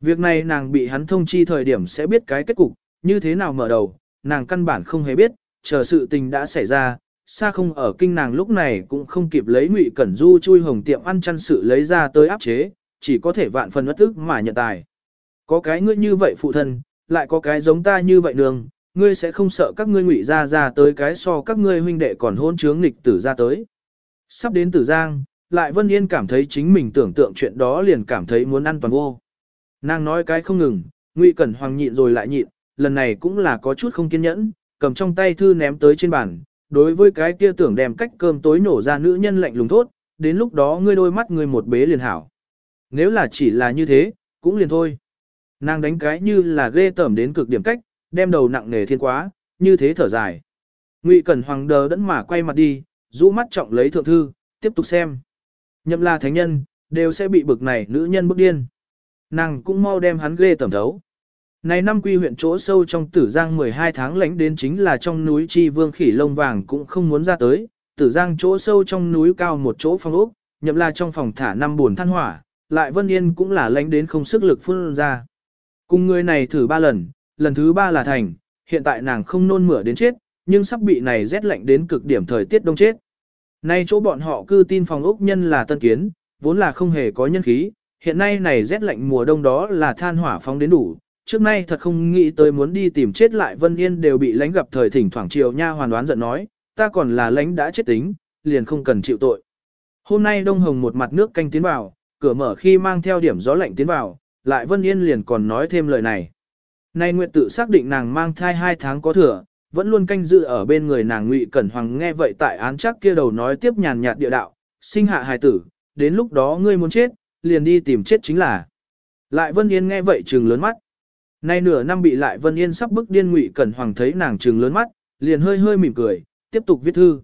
A: Việc này nàng bị hắn thông chi thời điểm sẽ biết cái kết cục, như thế nào mở đầu, nàng căn bản không hề biết, chờ sự tình đã xảy ra, xa không ở kinh nàng lúc này cũng không kịp lấy ngụy cẩn du chui hồng tiệm ăn chăn sự lấy ra tới áp chế, chỉ có thể vạn phần bất tức mà nhận tài. Có cái ngươi như vậy phụ thân, lại có cái giống ta như vậy nương, ngươi sẽ không sợ các ngươi ngụy ra ra tới cái so các ngươi huynh đệ còn hôn chướng nghịch tử ra tới. Sắp đến tử giang, lại Vân Yên cảm thấy chính mình tưởng tượng chuyện đó liền cảm thấy muốn ăn toàn vô. Nàng nói cái không ngừng, Ngụy Cẩn Hoàng nhịn rồi lại nhịn, lần này cũng là có chút không kiên nhẫn, cầm trong tay thư ném tới trên bàn, đối với cái kia tưởng đem cách cơm tối nổ ra nữ nhân lạnh lùng thốt, đến lúc đó ngươi đôi mắt ngươi một bế liền hảo. Nếu là chỉ là như thế, cũng liền thôi. Nàng đánh cái như là ghê tởm đến cực điểm cách, đem đầu nặng nề thiên quá, như thế thở dài. Ngụy Cẩn Hoàng đờ đẫn mà quay mặt đi, rũ mắt trọng lấy thượng thư, tiếp tục xem. Nhậm là thánh nhân, đều sẽ bị bực này nữ nhân bức điên. Nàng cũng mau đem hắn ghê tẩm thấu. Này năm quy huyện chỗ sâu trong tử giang 12 tháng lãnh đến chính là trong núi chi vương khỉ lông vàng cũng không muốn ra tới, tử giang chỗ sâu trong núi cao một chỗ phòng ốc, nhậm là trong phòng thả năm buồn than hỏa, lại vân yên cũng là lãnh đến không sức lực phun ra. Cùng người này thử ba lần, lần thứ ba là thành, hiện tại nàng không nôn mửa đến chết, nhưng sắp bị này rét lạnh đến cực điểm thời tiết đông chết. Nay chỗ bọn họ cư tin phòng ốc nhân là tân kiến, vốn là không hề có nhân khí, hiện nay này rét lạnh mùa đông đó là than hỏa phóng đến đủ. Trước nay thật không nghĩ tới muốn đi tìm chết lại Vân Yên đều bị lánh gặp thời thỉnh thoảng chiều nha hoàn đoán giận nói, ta còn là lánh đã chết tính, liền không cần chịu tội. Hôm nay Đông Hồng một mặt nước canh tiến vào, cửa mở khi mang theo điểm gió lạnh tiến vào, lại Vân Yên liền còn nói thêm lời này. Nay Nguyệt tự xác định nàng mang thai hai tháng có thừa, vẫn luôn canh dự ở bên người nàng Ngụy Cẩn Hoàng nghe vậy tại án chắc kia đầu nói tiếp nhàn nhạt địa đạo, sinh hạ hài tử, đến lúc đó ngươi muốn chết, liền đi tìm chết chính là. Lại Vân Yên nghe vậy trừng lớn mắt. Nay nửa năm bị lại Vân Yên sắp bức điên Ngụy Cẩn Hoàng thấy nàng trừng lớn mắt, liền hơi hơi mỉm cười, tiếp tục viết thư.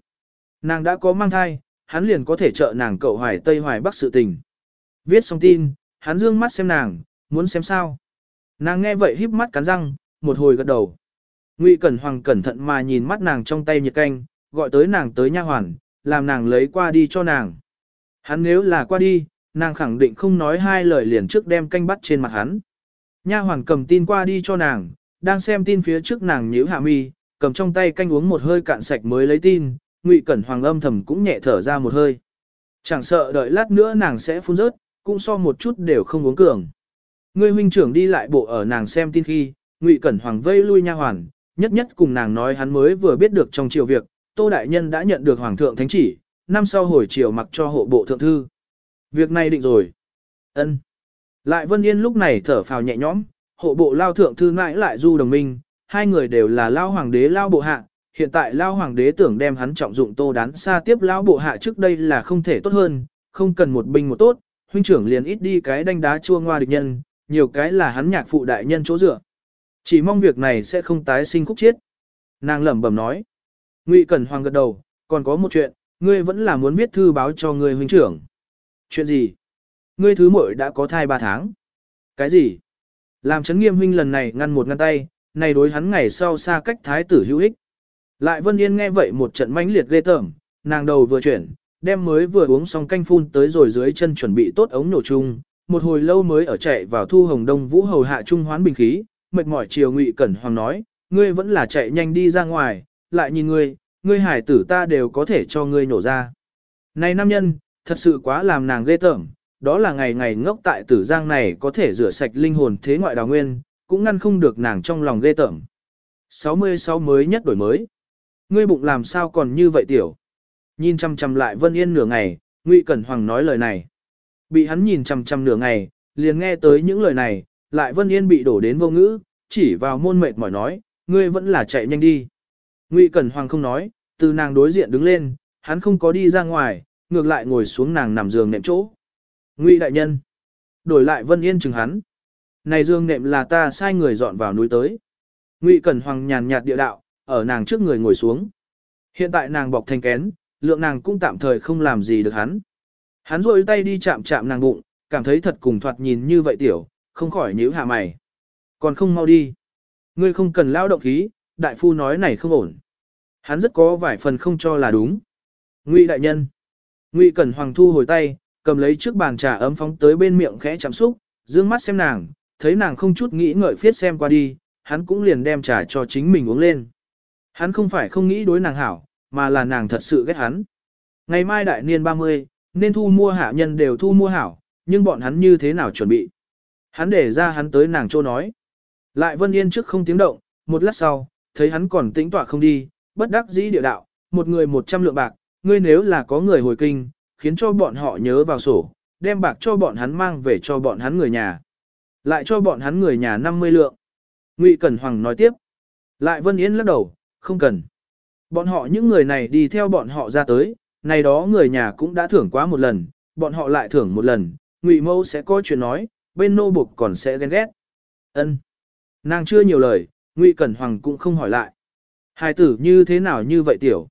A: Nàng đã có mang thai, hắn liền có thể trợ nàng cậu hoài Tây hoài Bắc sự tình. Viết xong tin, hắn dương mắt xem nàng, muốn xem sao. Nàng nghe vậy híp mắt cắn răng, một hồi gật đầu. Ngụy Cẩn Hoàng cẩn thận mà nhìn mắt nàng trong tay nhiệt canh, gọi tới nàng tới nha hoàn, làm nàng lấy qua đi cho nàng. Hắn nếu là qua đi, nàng khẳng định không nói hai lời liền trước đem canh bắt trên mặt hắn. Nha hoàn cầm tin qua đi cho nàng, đang xem tin phía trước nàng nhíu hạ mi, cầm trong tay canh uống một hơi cạn sạch mới lấy tin, Ngụy Cẩn Hoàng âm thầm cũng nhẹ thở ra một hơi. Chẳng sợ đợi lát nữa nàng sẽ phun rớt, cũng so một chút đều không uống cường. Ngươi huynh trưởng đi lại bộ ở nàng xem tin khi, Ngụy Cẩn Hoàng vây lui nha hoàn, nhất nhất cùng nàng nói hắn mới vừa biết được trong triều việc, Tô Đại Nhân đã nhận được Hoàng thượng thánh chỉ, năm sau hồi triều mặc cho hộ bộ thượng thư. Việc này định rồi. ân Lại Vân Yên lúc này thở phào nhẹ nhõm, hộ bộ lao thượng thư mãi lại du đồng minh, hai người đều là lao hoàng đế lao bộ hạ, hiện tại lao hoàng đế tưởng đem hắn trọng dụng tô đán xa tiếp lao bộ hạ trước đây là không thể tốt hơn, không cần một binh một tốt, huynh trưởng liền ít đi cái đánh đá chua ngoa địch nhân, nhiều cái là hắn nhạc phụ đại nhân chỗ dựa. Chỉ mong việc này sẽ không tái sinh khúc chiết. Nàng lẩm bẩm nói. Ngụy Cẩn Hoàng gật đầu, còn có một chuyện, ngươi vẫn là muốn viết thư báo cho ngươi huynh trưởng. Chuyện gì? Ngươi thứ muội đã có thai ba tháng. Cái gì? Làm chấn nghiêm huynh lần này ngăn một ngăn tay, này đối hắn ngày sau xa cách thái tử hữu ích. Lại Vân Yên nghe vậy một trận mãnh liệt ghê tởm, nàng đầu vừa chuyển, đem mới vừa uống xong canh phun tới rồi dưới chân chuẩn bị tốt ống nổ chung, một hồi lâu mới ở chạy vào thu hồng đông vũ hầu hạ trung hoán bình khí, mệt mỏi chiều ngụy cẩn hoàng nói, ngươi vẫn là chạy nhanh đi ra ngoài, lại nhìn ngươi, ngươi hải tử ta đều có thể cho ngươi nổ ra. Này nam nhân, thật sự quá làm nàng ghê tởm, đó là ngày ngày ngốc tại tử giang này có thể rửa sạch linh hồn thế ngoại đào nguyên, cũng ngăn không được nàng trong lòng ghê tởm. 66 mới nhất đổi mới. Ngươi bụng làm sao còn như vậy tiểu? Nhìn chăm chăm lại Vân Yên nửa ngày, Ngụy Cẩn Hoàng nói lời này. Bị hắn nhìn chăm chăm nửa ngày, liền nghe tới những lời này, lại Vân Yên bị đổ đến vô ngữ, chỉ vào môn mệt mỏi nói, ngươi vẫn là chạy nhanh đi. Ngụy Cẩn Hoàng không nói, từ nàng đối diện đứng lên, hắn không có đi ra ngoài, ngược lại ngồi xuống nàng nằm giường nệm chỗ. Ngụy đại nhân, đổi lại Vân Yên chừng hắn. Này giường nệm là ta sai người dọn vào núi tới. Ngụy Cẩn Hoàng nhàn nhạt địa đạo, ở nàng trước người ngồi xuống. Hiện tại nàng bọc thành kén, lượng nàng cũng tạm thời không làm gì được hắn. Hắn rôi tay đi chạm chạm nàng bụng, cảm thấy thật cùng thoạt nhìn như vậy tiểu, không khỏi nhíu hạ mày. Còn không mau đi. Ngươi không cần lao động khí, đại phu nói này không ổn. Hắn rất có vài phần không cho là đúng. Ngụy đại nhân. Ngụy Cẩn Hoàng thu hồi tay, cầm lấy trước bàn trà ấm phóng tới bên miệng khẽ chạm xúc, dương mắt xem nàng, thấy nàng không chút nghĩ ngợi phiết xem qua đi, hắn cũng liền đem trà cho chính mình uống lên. Hắn không phải không nghĩ đối nàng hảo, mà là nàng thật sự ghét hắn. Ngày mai đại niên 30, nên thu mua hạ nhân đều thu mua hảo, nhưng bọn hắn như thế nào chuẩn bị. Hắn để ra hắn tới nàng chỗ nói. Lại Vân Yên trước không tiếng động, một lát sau, thấy hắn còn tĩnh tọa không đi, bất đắc dĩ địa đạo, một người một trăm lượng bạc, ngươi nếu là có người hồi kinh, khiến cho bọn họ nhớ vào sổ, đem bạc cho bọn hắn mang về cho bọn hắn người nhà. Lại cho bọn hắn người nhà 50 lượng. Ngụy Cẩn Hoàng nói tiếp. Lại Vân Yên lắc đầu, không cần. Bọn họ những người này đi theo bọn họ ra tới, này đó người nhà cũng đã thưởng quá một lần, bọn họ lại thưởng một lần, Ngụy Mâu sẽ có chuyện nói, bên nô buộc còn sẽ ghen ghét. Ân. Nàng chưa nhiều lời, Ngụy Cẩn Hoàng cũng không hỏi lại. Hài tử như thế nào như vậy tiểu?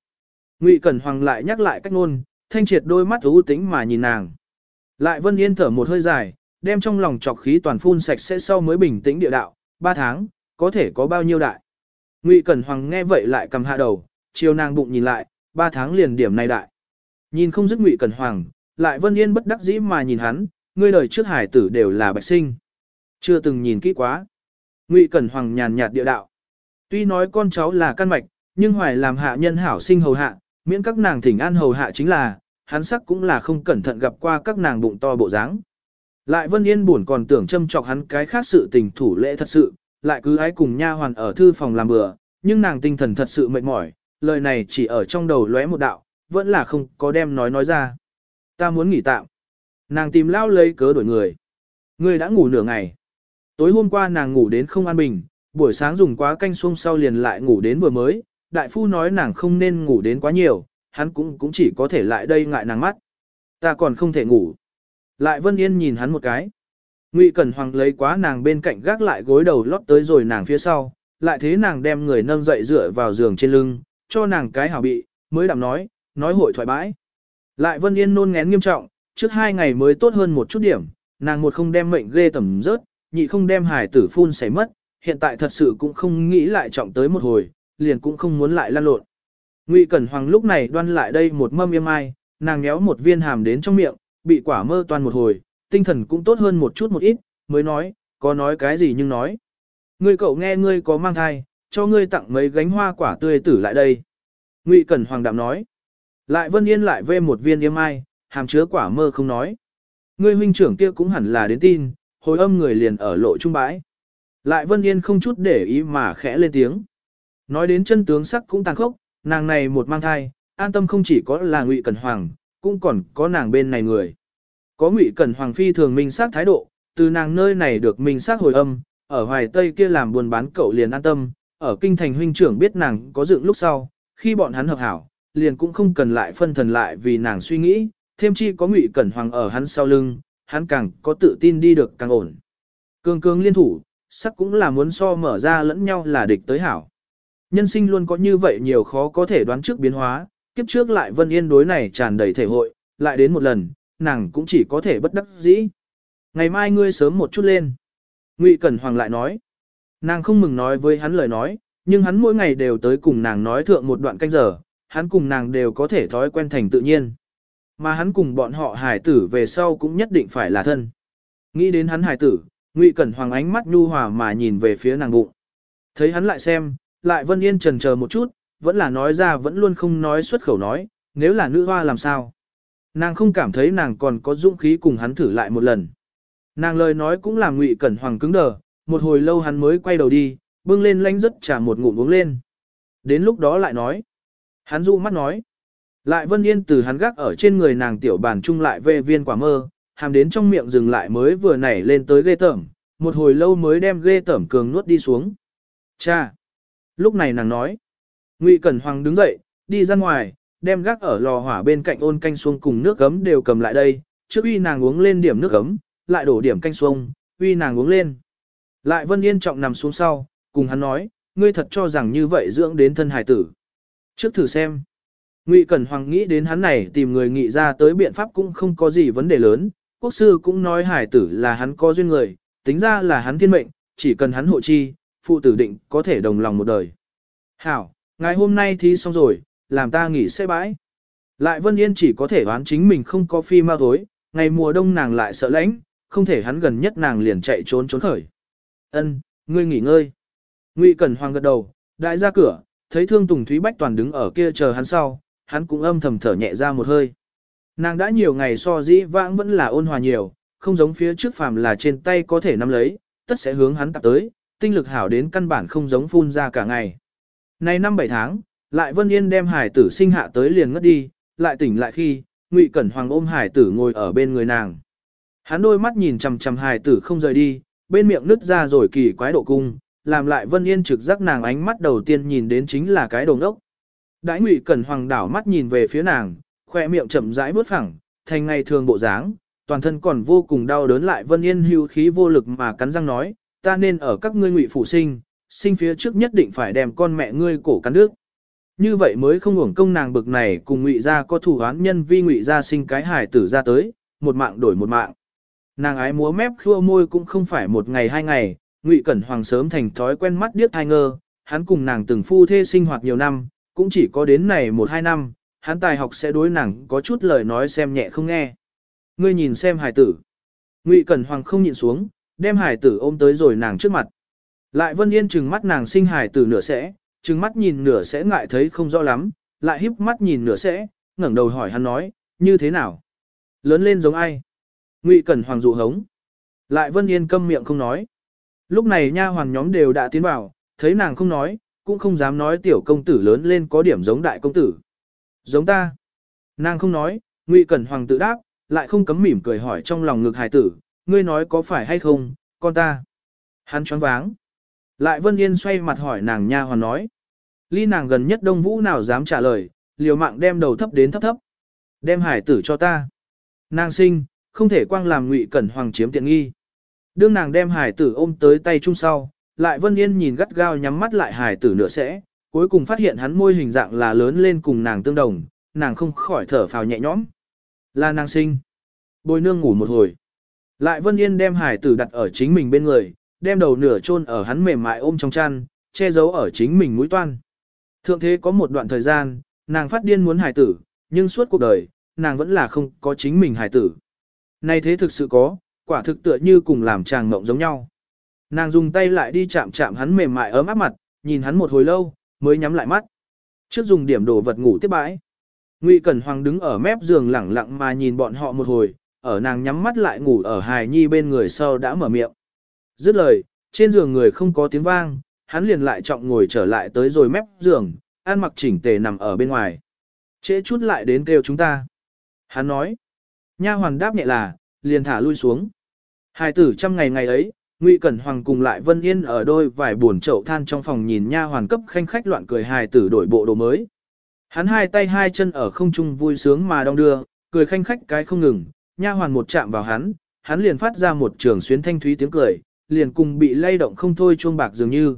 A: Ngụy Cẩn Hoàng lại nhắc lại cách ngôn, thanh triệt đôi mắt ưu tính mà nhìn nàng. Lại Vân Yên thở một hơi dài, đem trong lòng trọc khí toàn phun sạch sẽ sau mới bình tĩnh địa đạo, ba tháng, có thể có bao nhiêu đại. Ngụy Cẩn Hoàng nghe vậy lại cầm hạ đầu, chiều nàng bụng nhìn lại, ba tháng liền điểm này đại. Nhìn không dứt Ngụy Cẩn Hoàng, lại Vân Yên bất đắc dĩ mà nhìn hắn, ngươi đời trước hải tử đều là bạch sinh. Chưa từng nhìn kỹ quá. Ngụy Cẩn Hoàng nhàn nhạt địa đạo. Tuy nói con cháu là căn mạch, nhưng hoài làm hạ nhân hảo sinh hầu hạ, miễn các nàng thỉnh an hầu hạ chính là, hắn sắc cũng là không cẩn thận gặp qua các nàng bụng to bộ dáng. Lại Vân Yên buồn còn tưởng châm chọc hắn cái khác sự tình thủ lễ thật sự, lại cứ ái cùng nha hoàn ở thư phòng làm bừa, nhưng nàng tinh thần thật sự mệt mỏi, lời này chỉ ở trong đầu lóe một đạo, vẫn là không có đem nói nói ra. Ta muốn nghỉ tạm. Nàng tìm lao lấy cớ đổi người. Người đã ngủ nửa ngày. Tối hôm qua nàng ngủ đến không an bình, buổi sáng dùng quá canh xuông sau liền lại ngủ đến vừa mới, đại phu nói nàng không nên ngủ đến quá nhiều, hắn cũng cũng chỉ có thể lại đây ngại nàng mắt. Ta còn không thể ngủ. Lại Vân Yên nhìn hắn một cái. Ngụy Cẩn Hoàng lấy quá nàng bên cạnh gác lại gối đầu lót tới rồi nàng phía sau, lại thế nàng đem người nâng dậy dựa vào giường trên lưng, cho nàng cái hảo bị, mới đảm nói, nói hội thoại bãi. Lại Vân Yên nôn ngén nghiêm trọng, trước hai ngày mới tốt hơn một chút điểm, nàng một không đem mệnh ghê tầm rớt, nhị không đem hải tử phun xảy mất, hiện tại thật sự cũng không nghĩ lại trọng tới một hồi, liền cũng không muốn lại lan lộn. Ngụy Cẩn Hoàng lúc này đoan lại đây một mâm yêm ai, nàng nhéo một viên hàm đến trong miệng, bị quả mơ toàn một hồi, tinh thần cũng tốt hơn một chút một ít, mới nói, có nói cái gì nhưng nói. Ngươi cậu nghe ngươi có mang thai, cho ngươi tặng mấy gánh hoa quả tươi tử lại đây. Ngụy Cẩn Hoàng đạm nói. Lại Vân Yên lại vê một viên yêm ai, hàm chứa quả mơ không nói. Ngươi huynh trưởng kia cũng hẳn là đến tin, hồi âm người liền ở lộ trung bãi. Lại Vân Yên không chút để ý mà khẽ lên tiếng. Nói đến chân tướng sắc cũng tàn khốc, nàng này một mang thai, an tâm không chỉ có là Ngụy Cẩn Hoàng, cũng còn có nàng bên này người. Có Ngụy Cẩn Hoàng phi thường minh xác thái độ, từ nàng nơi này được minh xác hồi âm, ở Hoài Tây kia làm buôn bán cậu liền an tâm, ở kinh thành huynh trưởng biết nàng có dựng lúc sau, khi bọn hắn hợp hảo, liền cũng không cần lại phân thần lại vì nàng suy nghĩ, thêm chi có Ngụy Cẩn Hoàng ở hắn sau lưng, hắn càng có tự tin đi được càng ổn. Cường cường liên thủ, sắc cũng là muốn so mở ra lẫn nhau là địch tới hảo. Nhân sinh luôn có như vậy nhiều khó có thể đoán trước biến hóa, kiếp trước lại Vân Yên đối này tràn đầy thể hội, lại đến một lần, nàng cũng chỉ có thể bất đắc dĩ. Ngày mai ngươi sớm một chút lên. Ngụy Cẩn Hoàng lại nói. Nàng không mừng nói với hắn lời nói, nhưng hắn mỗi ngày đều tới cùng nàng nói thượng một đoạn canh giờ, hắn cùng nàng đều có thể thói quen thành tự nhiên. Mà hắn cùng bọn họ hải tử về sau cũng nhất định phải là thân. Nghĩ đến hắn hải tử, Ngụy Cẩn Hoàng ánh mắt nhu hòa mà nhìn về phía nàng bụng. Thấy hắn lại xem, lại Vân Yên trần chờ một chút, vẫn là nói ra vẫn luôn không nói xuất khẩu nói, nếu là nữ hoa làm sao. Nàng không cảm thấy nàng còn có dũng khí cùng hắn thử lại một lần. Nàng lời nói cũng làm Ngụy Cẩn Hoàng cứng đờ, một hồi lâu hắn mới quay đầu đi, bưng lên lánh rất trả một ngụm uống lên. Đến lúc đó lại nói. Hắn dụ mắt nói. Lại Vân Yên từ hắn gác ở trên người nàng tiểu bàn chung lại về viên quả mơ, hàm đến trong miệng dừng lại mới vừa nảy lên tới ghê tởm, một hồi lâu mới đem ghê tởm cường nuốt đi xuống. Cha! Lúc này nàng nói. Ngụy Cẩn Hoàng đứng dậy, đi ra ngoài, đem gác ở lò hỏa bên cạnh ôn canh xuông cùng nước gấm đều cầm lại đây, trước uy nàng uống lên điểm nước gấm, lại đổ điểm canh xuông, uy nàng uống lên. Lại Vân Yên trọng nằm xuống sau, cùng hắn nói, ngươi thật cho rằng như vậy dưỡng đến thân hải tử. Trước thử xem. Ngụy Cẩn Hoàng nghĩ đến hắn này tìm người nghị ra tới biện pháp cũng không có gì vấn đề lớn, quốc sư cũng nói hải tử là hắn có duyên người, tính ra là hắn thiên mệnh, chỉ cần hắn hộ chi, phụ tử định có thể đồng lòng một đời. Hảo, ngày hôm nay thì xong rồi, làm ta nghỉ xe bãi. Lại Vân Yên chỉ có thể đoán chính mình không có phi ma tối, ngày mùa đông nàng lại sợ lạnh, không thể hắn gần nhất nàng liền chạy trốn trốn khởi. Ân, ngươi nghỉ ngơi. Ngụy Cẩn Hoàng gật đầu, đại ra cửa, thấy Thương Tùng Thúy Bách toàn đứng ở kia chờ hắn sau, hắn cũng âm thầm thở nhẹ ra một hơi. Nàng đã nhiều ngày so dĩ vãng vẫn là ôn hòa nhiều, không giống phía trước phàm là trên tay có thể nắm lấy, tất sẽ hướng hắn tập tới, tinh lực hảo đến căn bản không giống phun ra cả ngày. Nay năm bảy tháng, lại Vân Yên đem hải tử sinh hạ tới liền ngất đi, lại tỉnh lại khi, Ngụy Cẩn Hoàng ôm hải tử ngồi ở bên người nàng. Hắn đôi mắt nhìn chằm chằm hải tử không rời đi, bên miệng nứt ra rồi kỳ quái độ cung, làm lại Vân Yên trực giác nàng ánh mắt đầu tiên nhìn đến chính là cái đồng đốc. Đãi Ngụy Cẩn Hoàng đảo mắt nhìn về phía nàng, khoe miệng chậm rãi vớt phẳng, thành ngày thường bộ dáng, toàn thân còn vô cùng đau đớn lại Vân Yên hưu khí vô lực mà cắn răng nói, ta nên ở các ngươi ngụy phủ sinh, sinh phía trước nhất định phải đem con mẹ ngươi cổ cắn nước. Như vậy mới không hưởng công nàng bực này cùng ngụy gia có thủ án nhân vi ngụy gia sinh cái hài tử ra tới, một mạng đổi một mạng. Nàng ái múa mép khua môi cũng không phải một ngày hai ngày, ngụy cẩn hoàng sớm thành thói quen mắt điếc hai ngơ, hắn cùng nàng từng phu thê sinh hoạt nhiều năm, cũng chỉ có đến này một hai năm, hắn tài học sẽ đối nàng có chút lời nói xem nhẹ không nghe. Ngươi nhìn xem hải tử. Ngụy Cẩn Hoàng không nhịn xuống, đem hải tử ôm tới rồi nàng trước mặt. Lại Vân Yên trừng mắt nàng sinh hải tử nửa sẽ, trừng mắt nhìn nửa sẽ ngại thấy không rõ lắm, lại híp mắt nhìn nửa sẽ, ngẩng đầu hỏi hắn nói, như thế nào? Lớn lên giống ai? Ngụy Cẩn Hoàng dụ hống. Lại Vân Yên câm miệng không nói. Lúc này nha hoàng nhóm đều đã tiến vào, thấy nàng không nói, cũng không dám nói tiểu công tử lớn lên có điểm giống đại công tử. Giống ta. Nàng không nói, Ngụy Cẩn Hoàng tự đáp, lại không cấm mỉm cười hỏi trong lòng ngực hài tử, ngươi nói có phải hay không, con ta. Hắn choáng váng. Lại Vân Yên xoay mặt hỏi nàng nha hoàn nói. Ly nàng gần nhất Đông Vũ nào dám trả lời, liều mạng đem đầu thấp đến thấp thấp. Đem hải tử cho ta. Nàng sinh, không thể quang làm ngụy cẩn hoàng chiếm tiện nghi. Đương nàng đem hải tử ôm tới tay chung sau, lại Vân Yên nhìn gắt gao nhắm mắt lại hải tử nửa sẽ, cuối cùng phát hiện hắn môi hình dạng là lớn lên cùng nàng tương đồng, nàng không khỏi thở phào nhẹ nhõm. Là nàng sinh. Bồi nương ngủ một hồi. Lại Vân Yên đem hải tử đặt ở chính mình bên người, đem đầu nửa chôn ở hắn mềm mại ôm trong chăn, che giấu ở chính mình mũi toan. Thượng thế có một đoạn thời gian, nàng phát điên muốn hài tử, nhưng suốt cuộc đời, nàng vẫn là không có chính mình hài tử. Nay thế thực sự có, quả thực tựa như cùng làm chàng mộng giống nhau. Nàng dùng tay lại đi chạm chạm hắn mềm mại ấm áp mặt, nhìn hắn một hồi lâu, mới nhắm lại mắt. Trước dùng điểm đồ vật ngủ tiếp bãi. Ngụy Cẩn Hoàng đứng ở mép giường lẳng lặng mà nhìn bọn họ một hồi, ở nàng nhắm mắt lại ngủ ở hài nhi bên người sau đã mở miệng. Dứt lời, trên giường người không có tiếng vang, hắn liền lại trọng ngồi trở lại tới rồi mép giường, ăn mặc chỉnh tề nằm ở bên ngoài. Trễ chút lại đến kêu chúng ta. Hắn nói. Nha hoàn đáp nhẹ là, liền thả lui xuống. hài tử trăm ngày ngày ấy, Ngụy Cẩn Hoàng cùng lại Vân Yên ở đôi vài buồn chậu than trong phòng nhìn nha hoàn cấp khanh khách loạn cười hài tử đổi bộ đồ mới. Hắn hai tay hai chân ở không trung vui sướng mà đong đưa, cười khanh khách cái không ngừng, nha hoàn một chạm vào hắn, hắn liền phát ra một trường xuyến thanh thúy tiếng cười, liền cùng bị lay động không thôi chuông bạc dường như.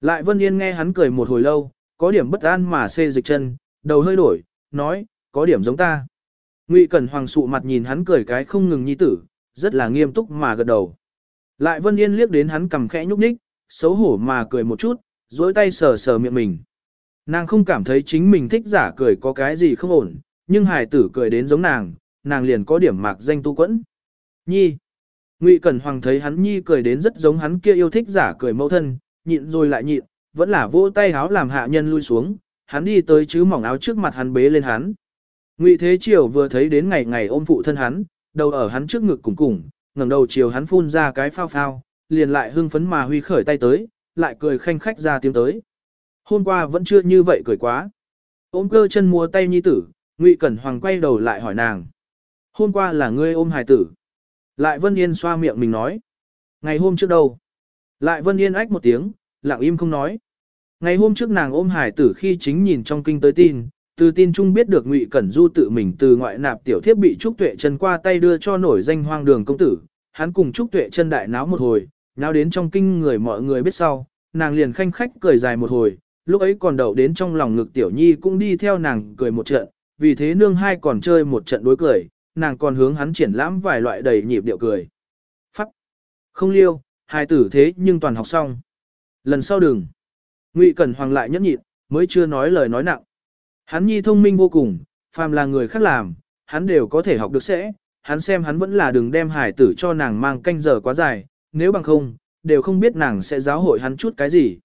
A: Lại Vân Yên nghe hắn cười một hồi lâu, có điểm bất an mà xê dịch chân, đầu hơi đổi, nói, có điểm giống ta. Ngụy Cẩn Hoàng sụ mặt nhìn hắn cười cái không ngừng nhi tử, rất là nghiêm túc mà gật đầu. Lại Vân Yên liếc đến hắn cầm khẽ nhúc nhích, xấu hổ mà cười một chút, dối tay sờ sờ miệng mình. Nàng không cảm thấy chính mình thích giả cười có cái gì không ổn, nhưng hài tử cười đến giống nàng, nàng liền có điểm mạc danh tu quẫn. Nhi. Ngụy Cẩn Hoàng thấy hắn Nhi cười đến rất giống hắn kia yêu thích giả cười mẫu thân, nhịn rồi lại nhịn, vẫn là vỗ tay háo làm hạ nhân lui xuống, hắn đi tới chứ mỏng áo trước mặt hắn bế lên hắn. Ngụy Thế Triều vừa thấy đến ngày ngày ôm phụ thân hắn, đầu ở hắn trước ngực cùng cùng, ngẩng đầu chiều hắn phun ra cái phao phao, liền lại hưng phấn mà huy khởi tay tới, lại cười khanh khách ra tiếng tới. Hôm qua vẫn chưa như vậy cười quá. Ôm cơ chân mua tay nhi tử, Ngụy Cẩn Hoàng quay đầu lại hỏi nàng. Hôm qua là ngươi ôm hài tử. Lại Vân Yên xoa miệng mình nói. Ngày hôm trước đâu? Lại Vân Yên ách một tiếng, lặng im không nói. Ngày hôm trước nàng ôm hài tử khi chính nhìn trong kinh tới tin, từ tin chung biết được Ngụy Cẩn Du tự mình từ ngoại nạp tiểu thiếp bị Trúc Tuệ chân qua tay đưa cho nổi danh hoang đường công tử, hắn cùng Trúc Tuệ chân đại náo một hồi, náo đến trong kinh người mọi người biết sau, nàng liền khanh khách cười dài một hồi, lúc ấy còn đậu đến trong lòng ngực tiểu nhi cũng đi theo nàng cười một trận, vì thế nương hai còn chơi một trận đối cười, nàng còn hướng hắn triển lãm vài loại đầy nhịp điệu cười. Pháp. Không liêu, hai tử thế nhưng toàn học xong. Lần sau đừng. Ngụy Cẩn Hoàng lại nhẫn nhịn, mới chưa nói lời nói nặng. Hắn nhi thông minh vô cùng, phàm là người khác làm, hắn đều có thể học được sẽ, hắn xem hắn vẫn là đừng đem hải tử cho nàng mang canh giờ quá dài, nếu bằng không, đều không biết nàng sẽ giáo hội hắn chút cái gì.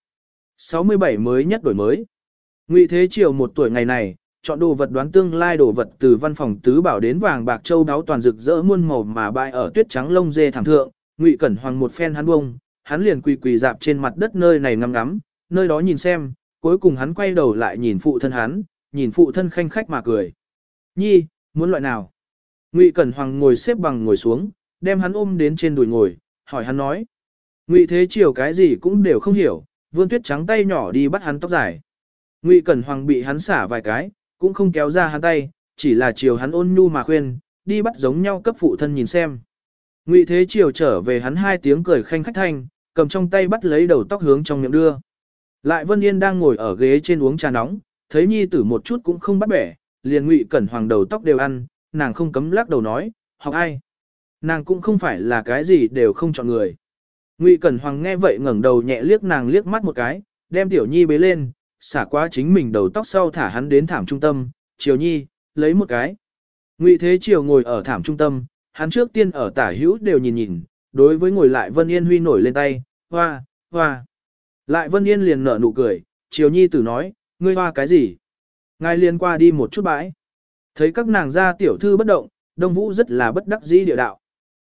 A: 67 mới nhất đổi mới. Ngụy Thế Triều một tuổi ngày này, chọn đồ vật đoán tương lai đồ vật từ văn phòng tứ bảo đến vàng bạc châu đáo toàn rực rỡ muôn màu mà bại ở tuyết trắng lông dê thẳng thượng, Ngụy Cẩn Hoàng một phen hắn bông, hắn liền quỳ quỳ dạp trên mặt đất nơi này ngắm ngắm, nơi đó nhìn xem, cuối cùng hắn quay đầu lại nhìn phụ thân hắn, nhìn phụ thân khanh khách mà cười. Nhi, muốn loại nào? Ngụy Cẩn Hoàng ngồi xếp bằng ngồi xuống, đem hắn ôm đến trên đùi ngồi, hỏi hắn nói. Ngụy Thế Triều cái gì cũng đều không hiểu, vươn tuyết trắng tay nhỏ đi bắt hắn tóc dài. Ngụy Cẩn Hoàng bị hắn xả vài cái, cũng không kéo ra hắn tay, chỉ là chiều hắn ôn nhu mà khuyên, đi bắt giống nhau cấp phụ thân nhìn xem. Ngụy Thế Triều trở về hắn hai tiếng cười khanh khách thanh, cầm trong tay bắt lấy đầu tóc hướng trong miệng đưa. Lại Vân Yên đang ngồi ở ghế trên uống trà nóng, thấy nhi tử một chút cũng không bắt bẻ, liền Ngụy Cẩn Hoàng đầu tóc đều ăn, nàng không cấm lắc đầu nói, học ai. Nàng cũng không phải là cái gì đều không chọn người. Ngụy Cẩn Hoàng nghe vậy ngẩng đầu nhẹ liếc nàng liếc mắt một cái, đem tiểu nhi bế lên, xả qua chính mình đầu tóc sau thả hắn đến thảm trung tâm, Triều Nhi, lấy một cái. Ngụy Thế Triều ngồi ở thảm trung tâm, hắn trước tiên ở tả hữu đều nhìn nhìn, đối với ngồi lại Vân Yên Huy nổi lên tay, hoa, hoa. Lại Vân Yên liền nở nụ cười, Triều Nhi tử nói, ngươi hoa cái gì? Ngài liền qua đi một chút bãi. Thấy các nàng ra tiểu thư bất động, Đông Vũ rất là bất đắc dĩ địa đạo.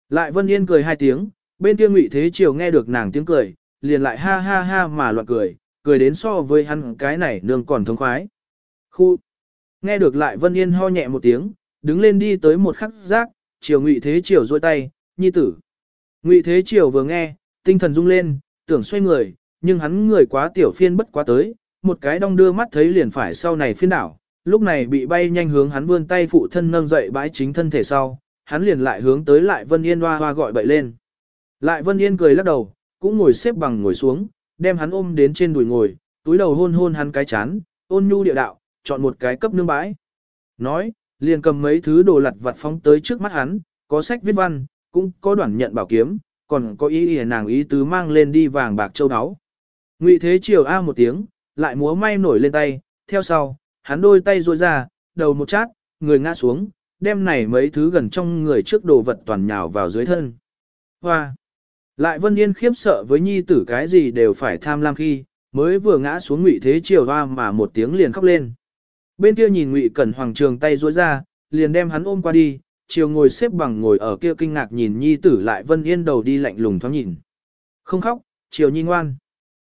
A: Lại Vân Yên cười hai tiếng, bên kia Ngụy Thế Triều nghe được nàng tiếng cười, liền lại ha ha ha mà loạn cười, cười đến so với hắn cái này nương còn thống khoái. Khu! Nghe được lại Vân Yên ho nhẹ một tiếng, đứng lên đi tới một khắc giác, Triều Ngụy Thế Triều dôi tay, nhi tử. Ngụy Thế Triều vừa nghe, tinh thần rung lên, tưởng xoay người, nhưng hắn người quá tiểu phiên bất quá tới, một cái đong đưa mắt thấy liền phải sau này phiên đảo, lúc này bị bay nhanh hướng hắn vươn tay phụ thân nâng dậy bãi chính thân thể sau, hắn liền lại hướng tới lại Vân Yên hoa hoa gọi bậy lên. Lại Vân Yên cười lắc đầu, cũng ngồi xếp bằng ngồi xuống, đem hắn ôm đến trên đùi ngồi, túi đầu hôn hôn hắn cái chán, ôn nhu địa đạo, chọn một cái cấp nương bãi. Nói, liền cầm mấy thứ đồ lặt vặt phóng tới trước mắt hắn, có sách viết văn, cũng có đoạn nhận bảo kiếm, còn có ý ý nàng ý tứ mang lên đi vàng bạc châu áo. Ngụy Thế Triều A một tiếng, lại múa may nổi lên tay, theo sau, hắn đôi tay duỗi ra, đầu một chát, người ngã xuống, đem này mấy thứ gần trong người trước đồ vật toàn nhào vào dưới thân. Hoa! Lại Vân Yên khiếp sợ với nhi tử cái gì đều phải tham lam khi, mới vừa ngã xuống ngụy thế chiều hoa mà một tiếng liền khóc lên. Bên kia nhìn ngụy cẩn hoàng trường tay duỗi ra, liền đem hắn ôm qua đi, chiều ngồi xếp bằng ngồi ở kia kinh ngạc nhìn nhi tử lại Vân Yên đầu đi lạnh lùng thoáng nhìn. Không khóc, chiều nhi ngoan.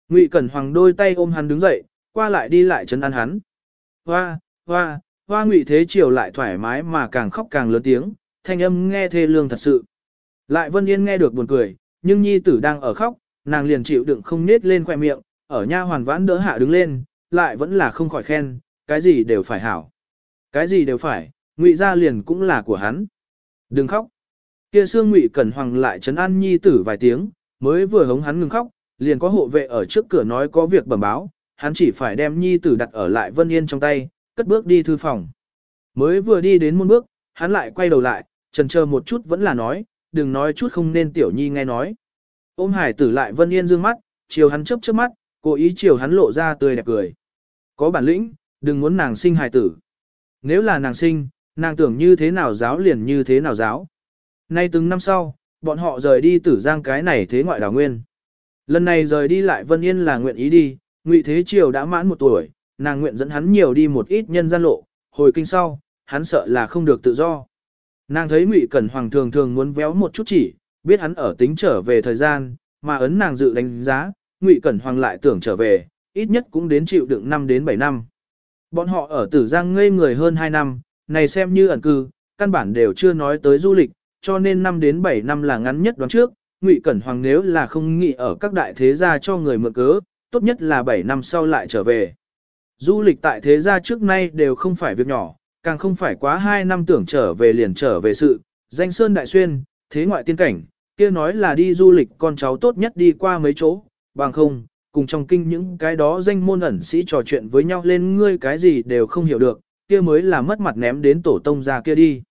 A: Ngụy cẩn hoàng đôi tay ôm hắn đứng dậy, qua lại đi lại chân ăn hắn. Hoa, hoa, hoa ngụy thế chiều lại thoải mái mà càng khóc càng lớn tiếng, thanh âm nghe thê lương thật sự. Lại Vân Yên nghe được buồn cười, nhưng nhi tử đang ở khóc, nàng liền chịu đựng không nết lên khoe miệng, ở nha hoàn vãn đỡ hạ đứng lên, lại vẫn là không khỏi khen, cái gì đều phải hảo. Cái gì đều phải, ngụy gia liền cũng là của hắn. Đừng khóc. Kia xương ngụy cẩn hoàng lại trấn an nhi tử vài tiếng, mới vừa hống hắn ngừng khóc, liền có hộ vệ ở trước cửa nói có việc bẩm báo, hắn chỉ phải đem nhi tử đặt ở lại Vân Yên trong tay, cất bước đi thư phòng. Mới vừa đi đến một bước, hắn lại quay đầu lại, trần chờ một chút vẫn là nói, đừng nói chút không nên tiểu nhi nghe nói. Ôm hải tử lại Vân Yên dương mắt, chiều hắn chớp chớp mắt, cố ý chiều hắn lộ ra tươi đẹp cười. Có bản lĩnh, đừng muốn nàng sinh hải tử. Nếu là nàng sinh, nàng tưởng như thế nào giáo liền như thế nào giáo. Nay từng năm sau, bọn họ rời đi tử giang cái này thế ngoại đảo nguyên. Lần này rời đi lại Vân Yên là nguyện ý đi, Ngụy Thế Triều đã mãn một tuổi, nàng nguyện dẫn hắn nhiều đi một ít nhân gian lộ, hồi kinh sau, hắn sợ là không được tự do. Nàng thấy Ngụy Cẩn Hoàng thường thường muốn véo một chút chỉ, biết hắn ở tính trở về thời gian, mà ấn nàng dự đánh giá, Ngụy Cẩn Hoàng lại tưởng trở về, ít nhất cũng đến chịu đựng 5 đến 7 năm. Bọn họ ở Tử Giang ngây người hơn 2 năm, này xem như ẩn cư, căn bản đều chưa nói tới du lịch, cho nên 5 đến 7 năm là ngắn nhất đoán trước, Ngụy Cẩn Hoàng nếu là không nghĩ ở các đại thế gia cho người mượn cớ, tốt nhất là 7 năm sau lại trở về. Du lịch tại thế gia trước nay đều không phải việc nhỏ, càng không phải quá 2 năm tưởng trở về liền trở về sự, danh sơn đại xuyên, thế ngoại tiên cảnh, kia nói là đi du lịch con cháu tốt nhất đi qua mấy chỗ, bằng không, cùng trong kinh những cái đó danh môn ẩn sĩ trò chuyện với nhau lên ngươi cái gì đều không hiểu được, kia mới là mất mặt ném đến tổ tông ra kia đi.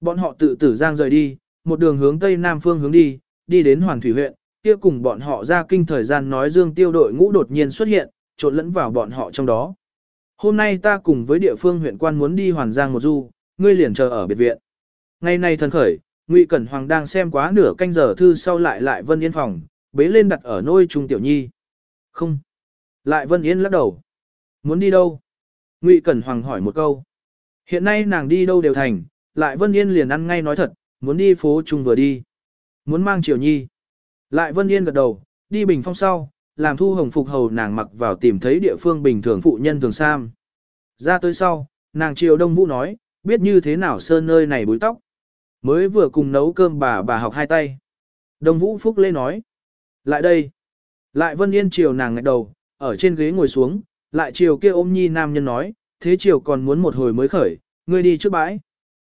A: Bọn họ tự tử giang rời đi, một đường hướng tây nam phương hướng đi, đi đến Hoàn Thủy huyện, kia cùng bọn họ ra kinh thời gian nói Dương Tiêu đội ngũ đột nhiên xuất hiện, trộn lẫn vào bọn họ trong đó. Hôm nay ta cùng với địa phương huyện quan muốn đi Hoàn Giang một du, ngươi liền chờ ở biệt viện. Ngày nay thần khởi, Ngụy Cẩn Hoàng đang xem quá nửa canh giờ thư sau lại lại Vân Yên phòng, bế lên đặt ở nôi trung tiểu nhi. Không. Lại Vân Yên lắc đầu. Muốn đi đâu? Ngụy Cẩn Hoàng hỏi một câu. Hiện nay nàng đi đâu đều thành, lại Vân Yên liền ăn ngay nói thật, muốn đi phố trung vừa đi. Muốn mang Triều Nhi. Lại Vân Yên gật đầu, đi bình phong sau, làm thu hồng phục hầu nàng mặc vào tìm thấy địa phương bình thường phụ nhân thường sam. Ra tới sau, nàng Triều Đông Vũ nói, biết như thế nào sơn nơi này búi tóc. Mới vừa cùng nấu cơm bà bà học hai tay. Đông Vũ Phúc lê nói. Lại đây. Lại Vân Yên Triều nàng ngạch đầu, ở trên ghế ngồi xuống, lại Triều kia ôm Nhi nam nhân nói, thế Triều còn muốn một hồi mới khởi, ngươi đi trước bãi.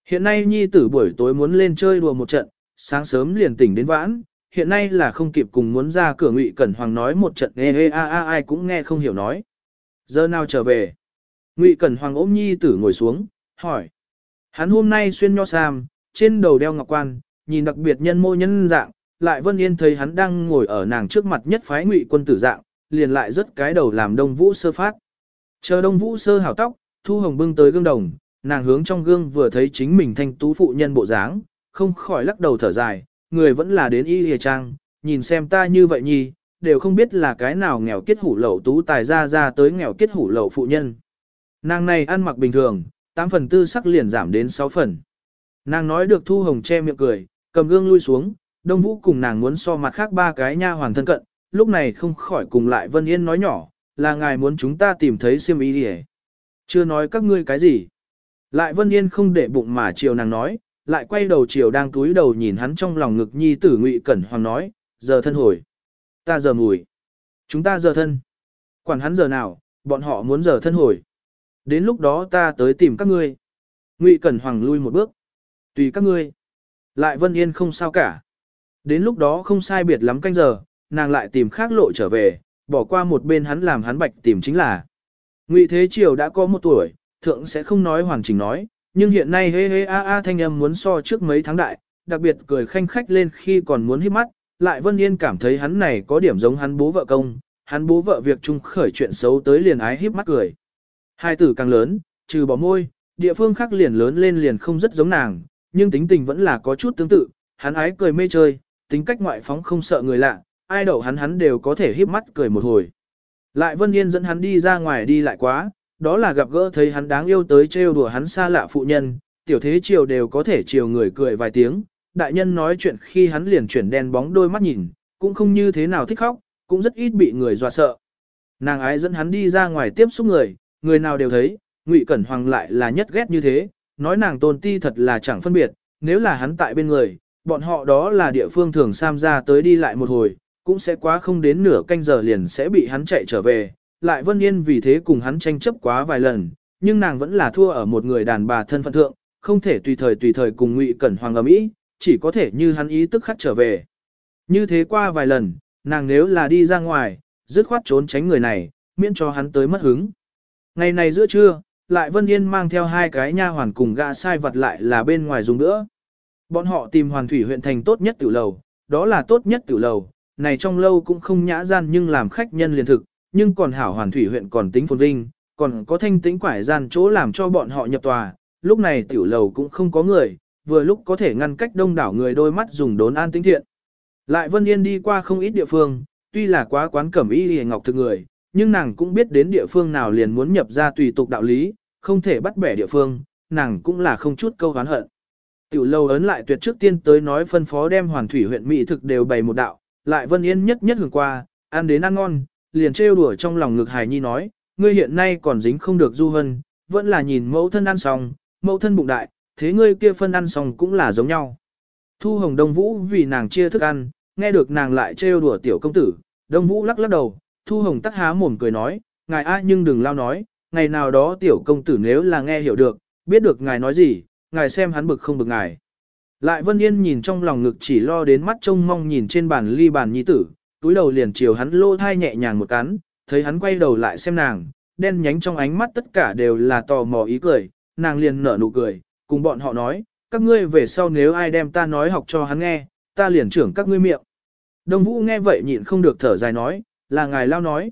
A: Hiện nay Nhi tử buổi tối muốn lên chơi đùa một trận, sáng sớm liền tỉnh đến vãn, hiện nay là không kịp cùng muốn ra cửa Ngụy Cẩn Hoàng nói một trận ê ê a a ai cũng nghe không hiểu nói. Giờ nào trở về? Ngụy Cẩn Hoàng ôm nhi tử ngồi xuống, hỏi. Hắn hôm nay xuyên nho sam, trên đầu đeo ngọc quan, nhìn đặc biệt nhân mô nhân dạng, lại Vân Yên thấy hắn đang ngồi ở nàng trước mặt nhất phái Ngụy quân tử dạng, liền lại rất cái đầu làm Đông Vũ sơ phát. Chờ Đông Vũ sơ hảo tóc, Thu Hồng bưng tới gương đồng, nàng hướng trong gương vừa thấy chính mình thanh tú phụ nhân bộ dáng, không khỏi lắc đầu thở dài, người vẫn là đến y hề trang, nhìn xem ta như vậy nhi, đều không biết là cái nào nghèo kết hủ lậu tú tài ra ra tới nghèo kết hủ lậu phụ nhân. Nàng này ăn mặc bình thường, 8 phần tư sắc liền giảm đến 6 phần. Nàng nói được Thu Hồng che miệng cười, cầm gương lui xuống, Đông Vũ cùng nàng muốn so mặt khác ba cái nha hoàn thân cận, lúc này không khỏi cùng lại Vân Yên nói nhỏ, là ngài muốn chúng ta tìm thấy siêm ý đi Chưa nói các ngươi cái gì. Lại Vân Yên không để bụng mà chiều nàng nói, lại quay đầu chiều đang túi đầu nhìn hắn trong lòng ngực nhi tử ngụy cẩn hoàng nói, giờ thân hồi. Ta giờ mùi. Chúng ta giờ thân. Quản hắn giờ nào, bọn họ muốn giờ thân hồi. Đến lúc đó ta tới tìm các ngươi. Ngụy cẩn hoàng lui một bước. Tùy các ngươi. Lại vân yên không sao cả. Đến lúc đó không sai biệt lắm canh giờ, nàng lại tìm khác lộ trở về, bỏ qua một bên hắn làm hắn bạch tìm chính là. Ngụy Thế Triều đã có một tuổi, thượng sẽ không nói hoàn chỉnh nói, nhưng hiện nay hê hê a a thanh âm muốn so trước mấy tháng đại, đặc biệt cười khanh khách lên khi còn muốn hít mắt, lại Vân Yên cảm thấy hắn này có điểm giống hắn bố vợ công, hắn bố vợ việc chung khởi chuyện xấu tới liền ái híp mắt cười. Hai tử càng lớn, trừ bỏ môi, địa phương khác liền lớn lên liền không rất giống nàng, nhưng tính tình vẫn là có chút tương tự, hắn ái cười mê chơi, tính cách ngoại phóng không sợ người lạ, ai đậu hắn hắn đều có thể híp mắt cười một hồi. Lại Vân Yên dẫn hắn đi ra ngoài đi lại quá, đó là gặp gỡ thấy hắn đáng yêu tới trêu đùa hắn xa lạ phụ nhân, tiểu thế chiều đều có thể chiều người cười vài tiếng, đại nhân nói chuyện khi hắn liền chuyển đen bóng đôi mắt nhìn, cũng không như thế nào thích khóc, cũng rất ít bị người dọa sợ. Nàng ái dẫn hắn đi ra ngoài tiếp xúc người, người nào đều thấy, Ngụy Cẩn Hoàng lại là nhất ghét như thế, nói nàng tôn ti thật là chẳng phân biệt, nếu là hắn tại bên người, bọn họ đó là địa phương thường sam ra tới đi lại một hồi, cũng sẽ quá không đến nửa canh giờ liền sẽ bị hắn chạy trở về. Lại Vân Yên vì thế cùng hắn tranh chấp quá vài lần, nhưng nàng vẫn là thua ở một người đàn bà thân phận thượng, không thể tùy thời tùy thời cùng Ngụy Cẩn Hoàng ầm ĩ, chỉ có thể như hắn ý tức khắc trở về. Như thế qua vài lần, nàng nếu là đi ra ngoài, dứt khoát trốn tránh người này, miễn cho hắn tới mất hứng. Ngày này giữa trưa, lại Vân Yên mang theo hai cái nha hoàn cùng gã sai vật lại là bên ngoài dùng nữa. Bọn họ tìm hoàn thủy huyện thành tốt nhất tiểu lầu, đó là tốt nhất tiểu lầu, này trong lâu cũng không nhã gian nhưng làm khách nhân liền thực, nhưng còn hảo hoàn thủy huyện còn tính phồn vinh, còn có thanh tĩnh quải gian chỗ làm cho bọn họ nhập tòa, lúc này tiểu lầu cũng không có người, vừa lúc có thể ngăn cách đông đảo người đôi mắt dùng đốn an tĩnh thiện. Lại Vân Yên đi qua không ít địa phương, tuy là quá quán cẩm y hề ngọc thực người, nhưng nàng cũng biết đến địa phương nào liền muốn nhập ra tùy tục đạo lý, không thể bắt bẻ địa phương, nàng cũng là không chút câu hán hận. Tiểu lâu ấn lại tuyệt trước tiên tới nói phân phó đem hoàn thủy huyện mỹ thực đều bày một đạo, lại Vân Yên nhất nhất hưởng qua, ăn đến ăn ngon, liền trêu đùa trong lòng ngực hài nhi nói, ngươi hiện nay còn dính không được du hân, vẫn là nhìn mẫu thân ăn xong, mẫu thân bụng đại, thế ngươi kia phân ăn xong cũng là giống nhau. Thu Hồng Đông Vũ vì nàng chia thức ăn, nghe được nàng lại trêu đùa tiểu công tử, Đông Vũ lắc lắc đầu, Thu Hồng tắc há mồm cười nói, ngài a nhưng đừng lao nói, ngày nào đó tiểu công tử nếu là nghe hiểu được, biết được ngài nói gì, ngài xem hắn bực không bực ngài. Lại Vân Yên nhìn trong lòng ngực chỉ lo đến mắt trông mong nhìn trên bàn ly bàn nhi tử, túi đầu liền chiều hắn lô thai nhẹ nhàng một cắn, thấy hắn quay đầu lại xem nàng, đen nhánh trong ánh mắt tất cả đều là tò mò ý cười, nàng liền nở nụ cười, cùng bọn họ nói, các ngươi về sau nếu ai đem ta nói học cho hắn nghe, ta liền trưởng các ngươi miệng. Đông Vũ nghe vậy nhịn không được thở dài nói, là ngài lao nói.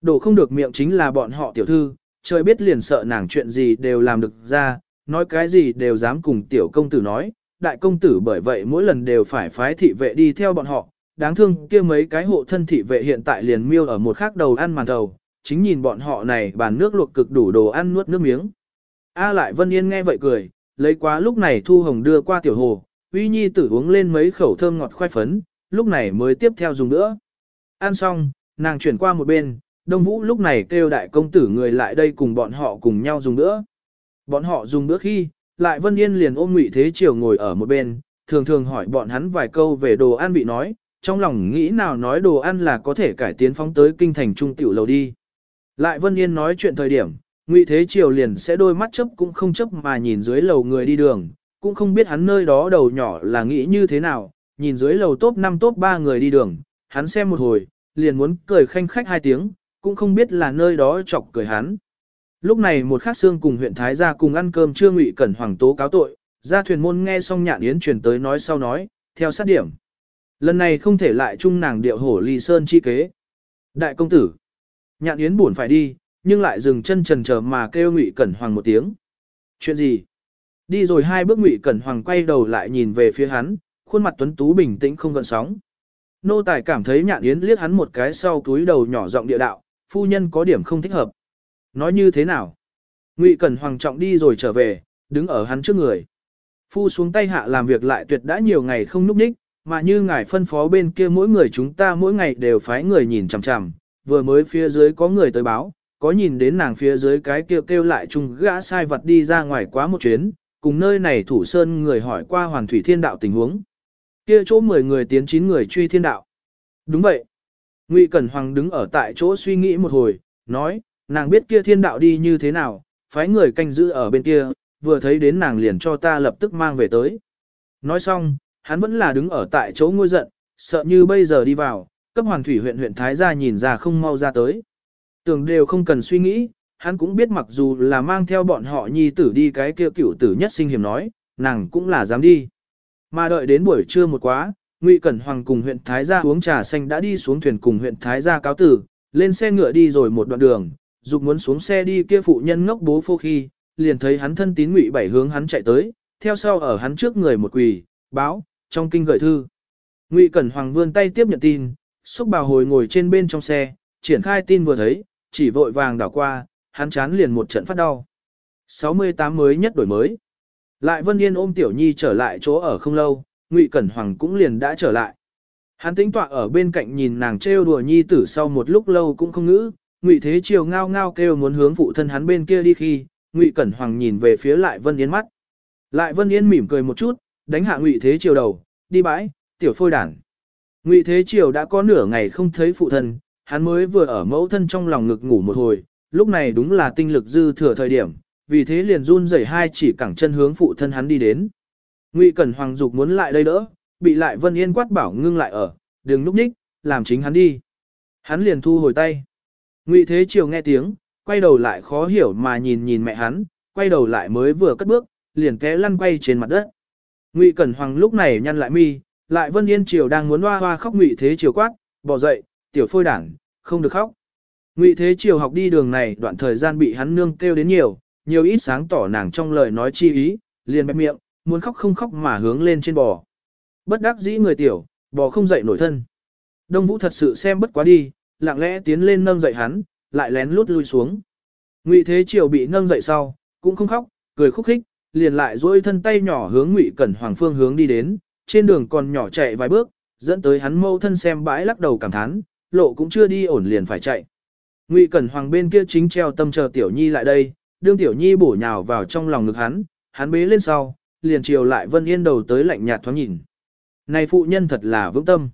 A: Đổ không được miệng chính là bọn họ tiểu thư, trời biết liền sợ nàng chuyện gì đều làm được ra, nói cái gì đều dám cùng tiểu công tử nói, đại công tử bởi vậy mỗi lần đều phải phái thị vệ đi theo bọn họ, đáng thương kia mấy cái hộ thân thị vệ hiện tại liền miêu ở một khác đầu ăn màn đầu, chính nhìn bọn họ này bàn nước luộc cực đủ đồ ăn nuốt nước miếng. A lại Vân Yên nghe vậy cười, lấy quá lúc này Thu Hồng đưa qua tiểu hồ, uy nhi tử uống lên mấy khẩu thơm ngọt khoai phấn, lúc này mới tiếp theo dùng nữa. Ăn xong, nàng chuyển qua một bên, Đông Vũ lúc này kêu đại công tử người lại đây cùng bọn họ cùng nhau dùng nữa. Bọn họ dùng bữa khi, lại Vân Yên liền ôm Ngụy Thế Triều ngồi ở một bên, thường thường hỏi bọn hắn vài câu về đồ ăn bị nói, trong lòng nghĩ nào nói đồ ăn là có thể cải tiến phóng tới kinh thành trung tiểu lầu đi. Lại Vân Yên nói chuyện thời điểm, Ngụy Thế Triều liền sẽ đôi mắt chấp cũng không chấp mà nhìn dưới lầu người đi đường, cũng không biết hắn nơi đó đầu nhỏ là nghĩ như thế nào, nhìn dưới lầu top 5 top 3 người đi đường, hắn xem một hồi, liền muốn cười khanh khách hai tiếng, cũng không biết là nơi đó chọc cười hắn. Lúc này một khắc xương cùng huyện Thái gia cùng ăn cơm trưa ngụy cẩn hoàng tố cáo tội, ra thuyền môn nghe xong nhạn yến truyền tới nói sau nói, theo sát điểm. Lần này không thể lại chung nàng điệu hổ ly sơn chi kế. Đại công tử, nhạn yến buồn phải đi, nhưng lại dừng chân trần chờ mà kêu ngụy cẩn hoàng một tiếng. Chuyện gì? Đi rồi hai bước ngụy cẩn hoàng quay đầu lại nhìn về phía hắn, khuôn mặt tuấn tú bình tĩnh không gợn sóng. Nô tài cảm thấy nhạn yến liếc hắn một cái sau túi đầu nhỏ giọng địa đạo, phu nhân có điểm không thích hợp. Nói như thế nào? Ngụy Cẩn Hoàng trọng đi rồi trở về, đứng ở hắn trước người. Phu xuống tay hạ làm việc lại tuyệt đã nhiều ngày không núp ních, mà như ngài phân phó bên kia mỗi người chúng ta mỗi ngày đều phái người nhìn chằm chằm, vừa mới phía dưới có người tới báo, có nhìn đến nàng phía dưới cái kêu kêu lại chung gã sai vật đi ra ngoài quá một chuyến, cùng nơi này thủ sơn người hỏi qua hoàn thủy thiên đạo tình huống. Kia chỗ 10 người tiến 9 người truy thiên đạo. Đúng vậy. Ngụy Cẩn Hoàng đứng ở tại chỗ suy nghĩ một hồi, nói, nàng biết kia thiên đạo đi như thế nào, phái người canh giữ ở bên kia, vừa thấy đến nàng liền cho ta lập tức mang về tới. Nói xong, hắn vẫn là đứng ở tại chỗ ngôi giận, sợ như bây giờ đi vào, cấp hoàng thủy huyện huyện Thái gia nhìn ra không mau ra tới. Tưởng đều không cần suy nghĩ, hắn cũng biết mặc dù là mang theo bọn họ nhi tử đi cái kia cửu tử nhất sinh hiểm nói, nàng cũng là dám đi. Mà đợi đến buổi trưa một quá, Ngụy Cẩn Hoàng cùng huyện Thái gia uống trà xanh đã đi xuống thuyền cùng huyện Thái gia cáo tử, lên xe ngựa đi rồi một đoạn đường, dục muốn xuống xe đi kia phụ nhân ngốc bố phô khi, liền thấy hắn thân tín ngụy bảy hướng hắn chạy tới, theo sau ở hắn trước người một quỳ, báo, trong kinh gửi thư. Ngụy Cẩn Hoàng vươn tay tiếp nhận tin, xúc bào hồi ngồi trên bên trong xe, triển khai tin vừa thấy, chỉ vội vàng đảo qua, hắn chán liền một trận phát đau. 68 mới nhất đổi mới. Lại Vân Yên ôm Tiểu Nhi trở lại chỗ ở không lâu, Ngụy Cẩn Hoàng cũng liền đã trở lại. Hắn tĩnh tọa ở bên cạnh nhìn nàng trêu đùa Nhi tử sau một lúc lâu cũng không ngữ, Ngụy Thế Triều ngao ngao kêu muốn hướng phụ thân hắn bên kia đi khi, Ngụy Cẩn Hoàng nhìn về phía Lại Vân Yên mắt. Lại Vân Yên mỉm cười một chút, đánh hạ Ngụy Thế Triều đầu, đi bãi, tiểu phôi đản. Ngụy Thế Triều đã có nửa ngày không thấy phụ thân, hắn mới vừa ở mẫu thân trong lòng ngực ngủ một hồi, lúc này đúng là tinh lực dư thừa thời điểm, vì thế liền run rẩy hai chỉ cẳng chân hướng phụ thân hắn đi đến. Ngụy Cẩn Hoàng dục muốn lại đây đỡ, bị lại Vân Yên quát bảo ngưng lại ở, đừng núp ních, làm chính hắn đi. Hắn liền thu hồi tay. Ngụy Thế Triều nghe tiếng, quay đầu lại khó hiểu mà nhìn nhìn mẹ hắn, quay đầu lại mới vừa cất bước, liền té lăn quay trên mặt đất. Ngụy Cẩn Hoàng lúc này nhăn lại mi, lại Vân Yên Triều đang muốn hoa hoa khóc Ngụy Thế Triều quát, bỏ dậy, tiểu phôi đảng, không được khóc. Ngụy Thế Triều học đi đường này đoạn thời gian bị hắn nương kêu đến nhiều, nhiều ít sáng tỏ nàng trong lời nói chi ý, liền bẹp miệng, muốn khóc không khóc mà hướng lên trên bò. Bất đắc dĩ người tiểu, bò không dậy nổi thân. Đông Vũ thật sự xem bất quá đi, lặng lẽ tiến lên nâng dậy hắn, lại lén lút lui xuống. Ngụy Thế Triều bị nâng dậy sau, cũng không khóc, cười khúc khích, liền lại duỗi thân tay nhỏ hướng Ngụy Cẩn Hoàng phương hướng đi đến, trên đường còn nhỏ chạy vài bước, dẫn tới hắn mâu thân xem bãi lắc đầu cảm thán, lộ cũng chưa đi ổn liền phải chạy. Ngụy Cẩn Hoàng bên kia chính treo tâm chờ Tiểu Nhi lại đây, đương Tiểu Nhi bổ nhào vào trong lòng ngực hắn, hắn bế lên sau, liền chiều lại Vân Yên đầu tới lạnh nhạt thoáng nhìn. Này phụ nhân thật là vững tâm.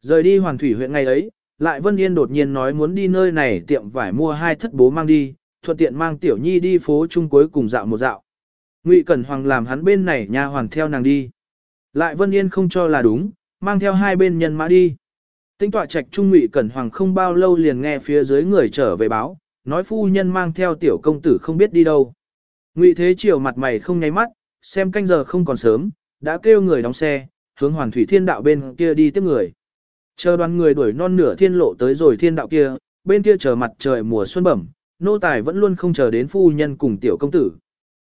A: Rời đi Hoàng Thủy huyện ngày ấy, lại Vân Yên đột nhiên nói muốn đi nơi này tiệm vải mua hai thất bố mang đi, thuận tiện mang Tiểu Nhi đi phố chung cuối cùng dạo một dạo. Ngụy Cẩn Hoàng làm hắn bên này nha hoàn theo nàng đi. Lại Vân Yên không cho là đúng, mang theo hai bên nhân mã đi. Tinh tọa trạch trung Ngụy Cẩn Hoàng không bao lâu liền nghe phía dưới người trở về báo, nói phu nhân mang theo tiểu công tử không biết đi đâu. Ngụy Thế Triều mặt mày không nháy mắt, xem canh giờ không còn sớm, đã kêu người đóng xe, hướng Hoàn Thủy Thiên Đạo bên kia đi tiếp người. Chờ đoàn người đuổi non nửa thiên lộ tới rồi thiên đạo kia, bên kia chờ mặt trời mùa xuân bẩm, nô tài vẫn luôn không chờ đến phu nhân cùng tiểu công tử.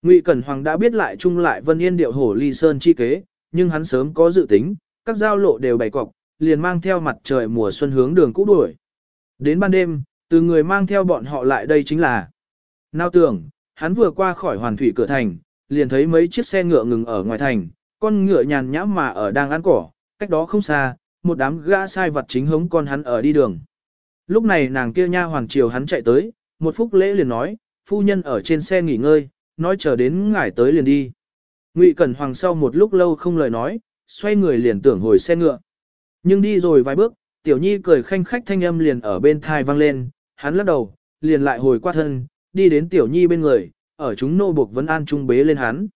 A: Ngụy Cẩn Hoàng đã biết lại chung lại Vân Yên điệu hổ ly sơn chi kế, nhưng hắn sớm có dự tính, các giao lộ đều bày cọc, liền mang theo mặt trời mùa xuân hướng đường cũ đuổi. Đến ban đêm, từ người mang theo bọn họ lại đây chính là Nào tưởng, hắn vừa qua khỏi hoàn thủy cửa thành, liền thấy mấy chiếc xe ngựa ngừng ở ngoài thành, con ngựa nhàn nhã mà ở đang ăn cỏ, cách đó không xa, một đám gã sai vật chính hống con hắn ở đi đường. Lúc này nàng kia nha hoàng triều hắn chạy tới, một phút lễ liền nói, phu nhân ở trên xe nghỉ ngơi, nói chờ đến ngải tới liền đi. Ngụy Cẩn Hoàng sau một lúc lâu không lời nói, xoay người liền tưởng hồi xe ngựa. Nhưng đi rồi vài bước, Tiểu Nhi cười khanh khách thanh âm liền ở bên thai vang lên, hắn lắc đầu, liền lại hồi qua thân, đi đến Tiểu Nhi bên người, ở chúng nô buộc vấn an trung bế lên hắn.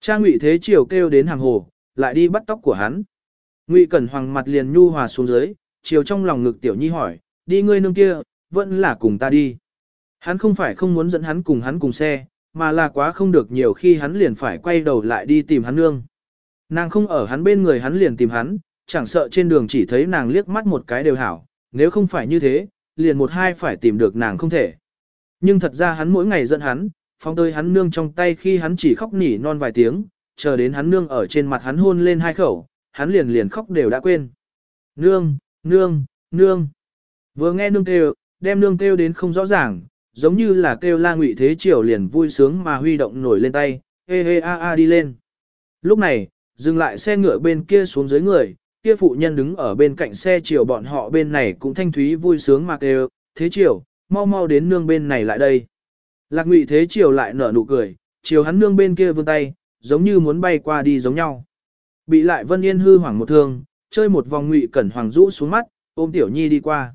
A: Cha Ngụy Thế Triều kêu đến hàng hồ, lại đi bắt tóc của hắn. Ngụy Cẩn Hoàng mặt liền nhu hòa xuống dưới, chiều trong lòng ngực Tiểu Nhi hỏi, đi ngươi nương kia, vẫn là cùng ta đi. Hắn không phải không muốn dẫn hắn cùng hắn cùng xe, mà là quá không được nhiều khi hắn liền phải quay đầu lại đi tìm hắn nương. Nàng không ở hắn bên người hắn liền tìm hắn, chẳng sợ trên đường chỉ thấy nàng liếc mắt một cái đều hảo, nếu không phải như thế, liền một hai phải tìm được nàng không thể. Nhưng thật ra hắn mỗi ngày giận hắn, phóng tơi hắn nương trong tay khi hắn chỉ khóc nỉ non vài tiếng, chờ đến hắn nương ở trên mặt hắn hôn lên hai khẩu, hắn liền liền khóc đều đã quên. Nương, nương, nương. Vừa nghe nương kêu, đem nương kêu đến không rõ ràng, giống như là kêu la ngụy thế triều liền vui sướng mà huy động nổi lên tay, hê hê a a đi lên. Lúc này, dừng lại xe ngựa bên kia xuống dưới người, kia phụ nhân đứng ở bên cạnh xe chiều bọn họ bên này cũng thanh thúy vui sướng mà kêu, thế chiều, mau mau đến nương bên này lại đây. Lạc ngụy thế chiều lại nở nụ cười, chiều hắn nương bên kia vươn tay, giống như muốn bay qua đi giống nhau. Bị lại vân yên hư hoảng một thương, chơi một vòng ngụy cẩn hoàng rũ xuống mắt, ôm tiểu nhi đi qua.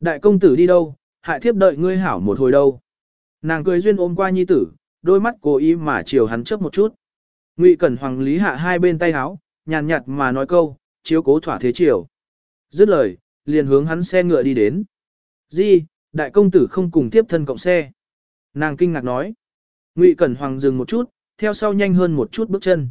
A: Đại công tử đi đâu, hại thiếp đợi ngươi hảo một hồi đâu. Nàng cười duyên ôm qua nhi tử, đôi mắt cố ý mà chiều hắn chớp một chút. Ngụy Cẩn Hoàng lý hạ hai bên tay háo, nhàn nhạt mà nói câu, chiếu cố thỏa thế chiều. Dứt lời, liền hướng hắn xe ngựa đi đến. Di, đại công tử không cùng tiếp thân cộng xe. Nàng kinh ngạc nói. Ngụy Cẩn Hoàng dừng một chút, theo sau nhanh hơn một chút bước chân.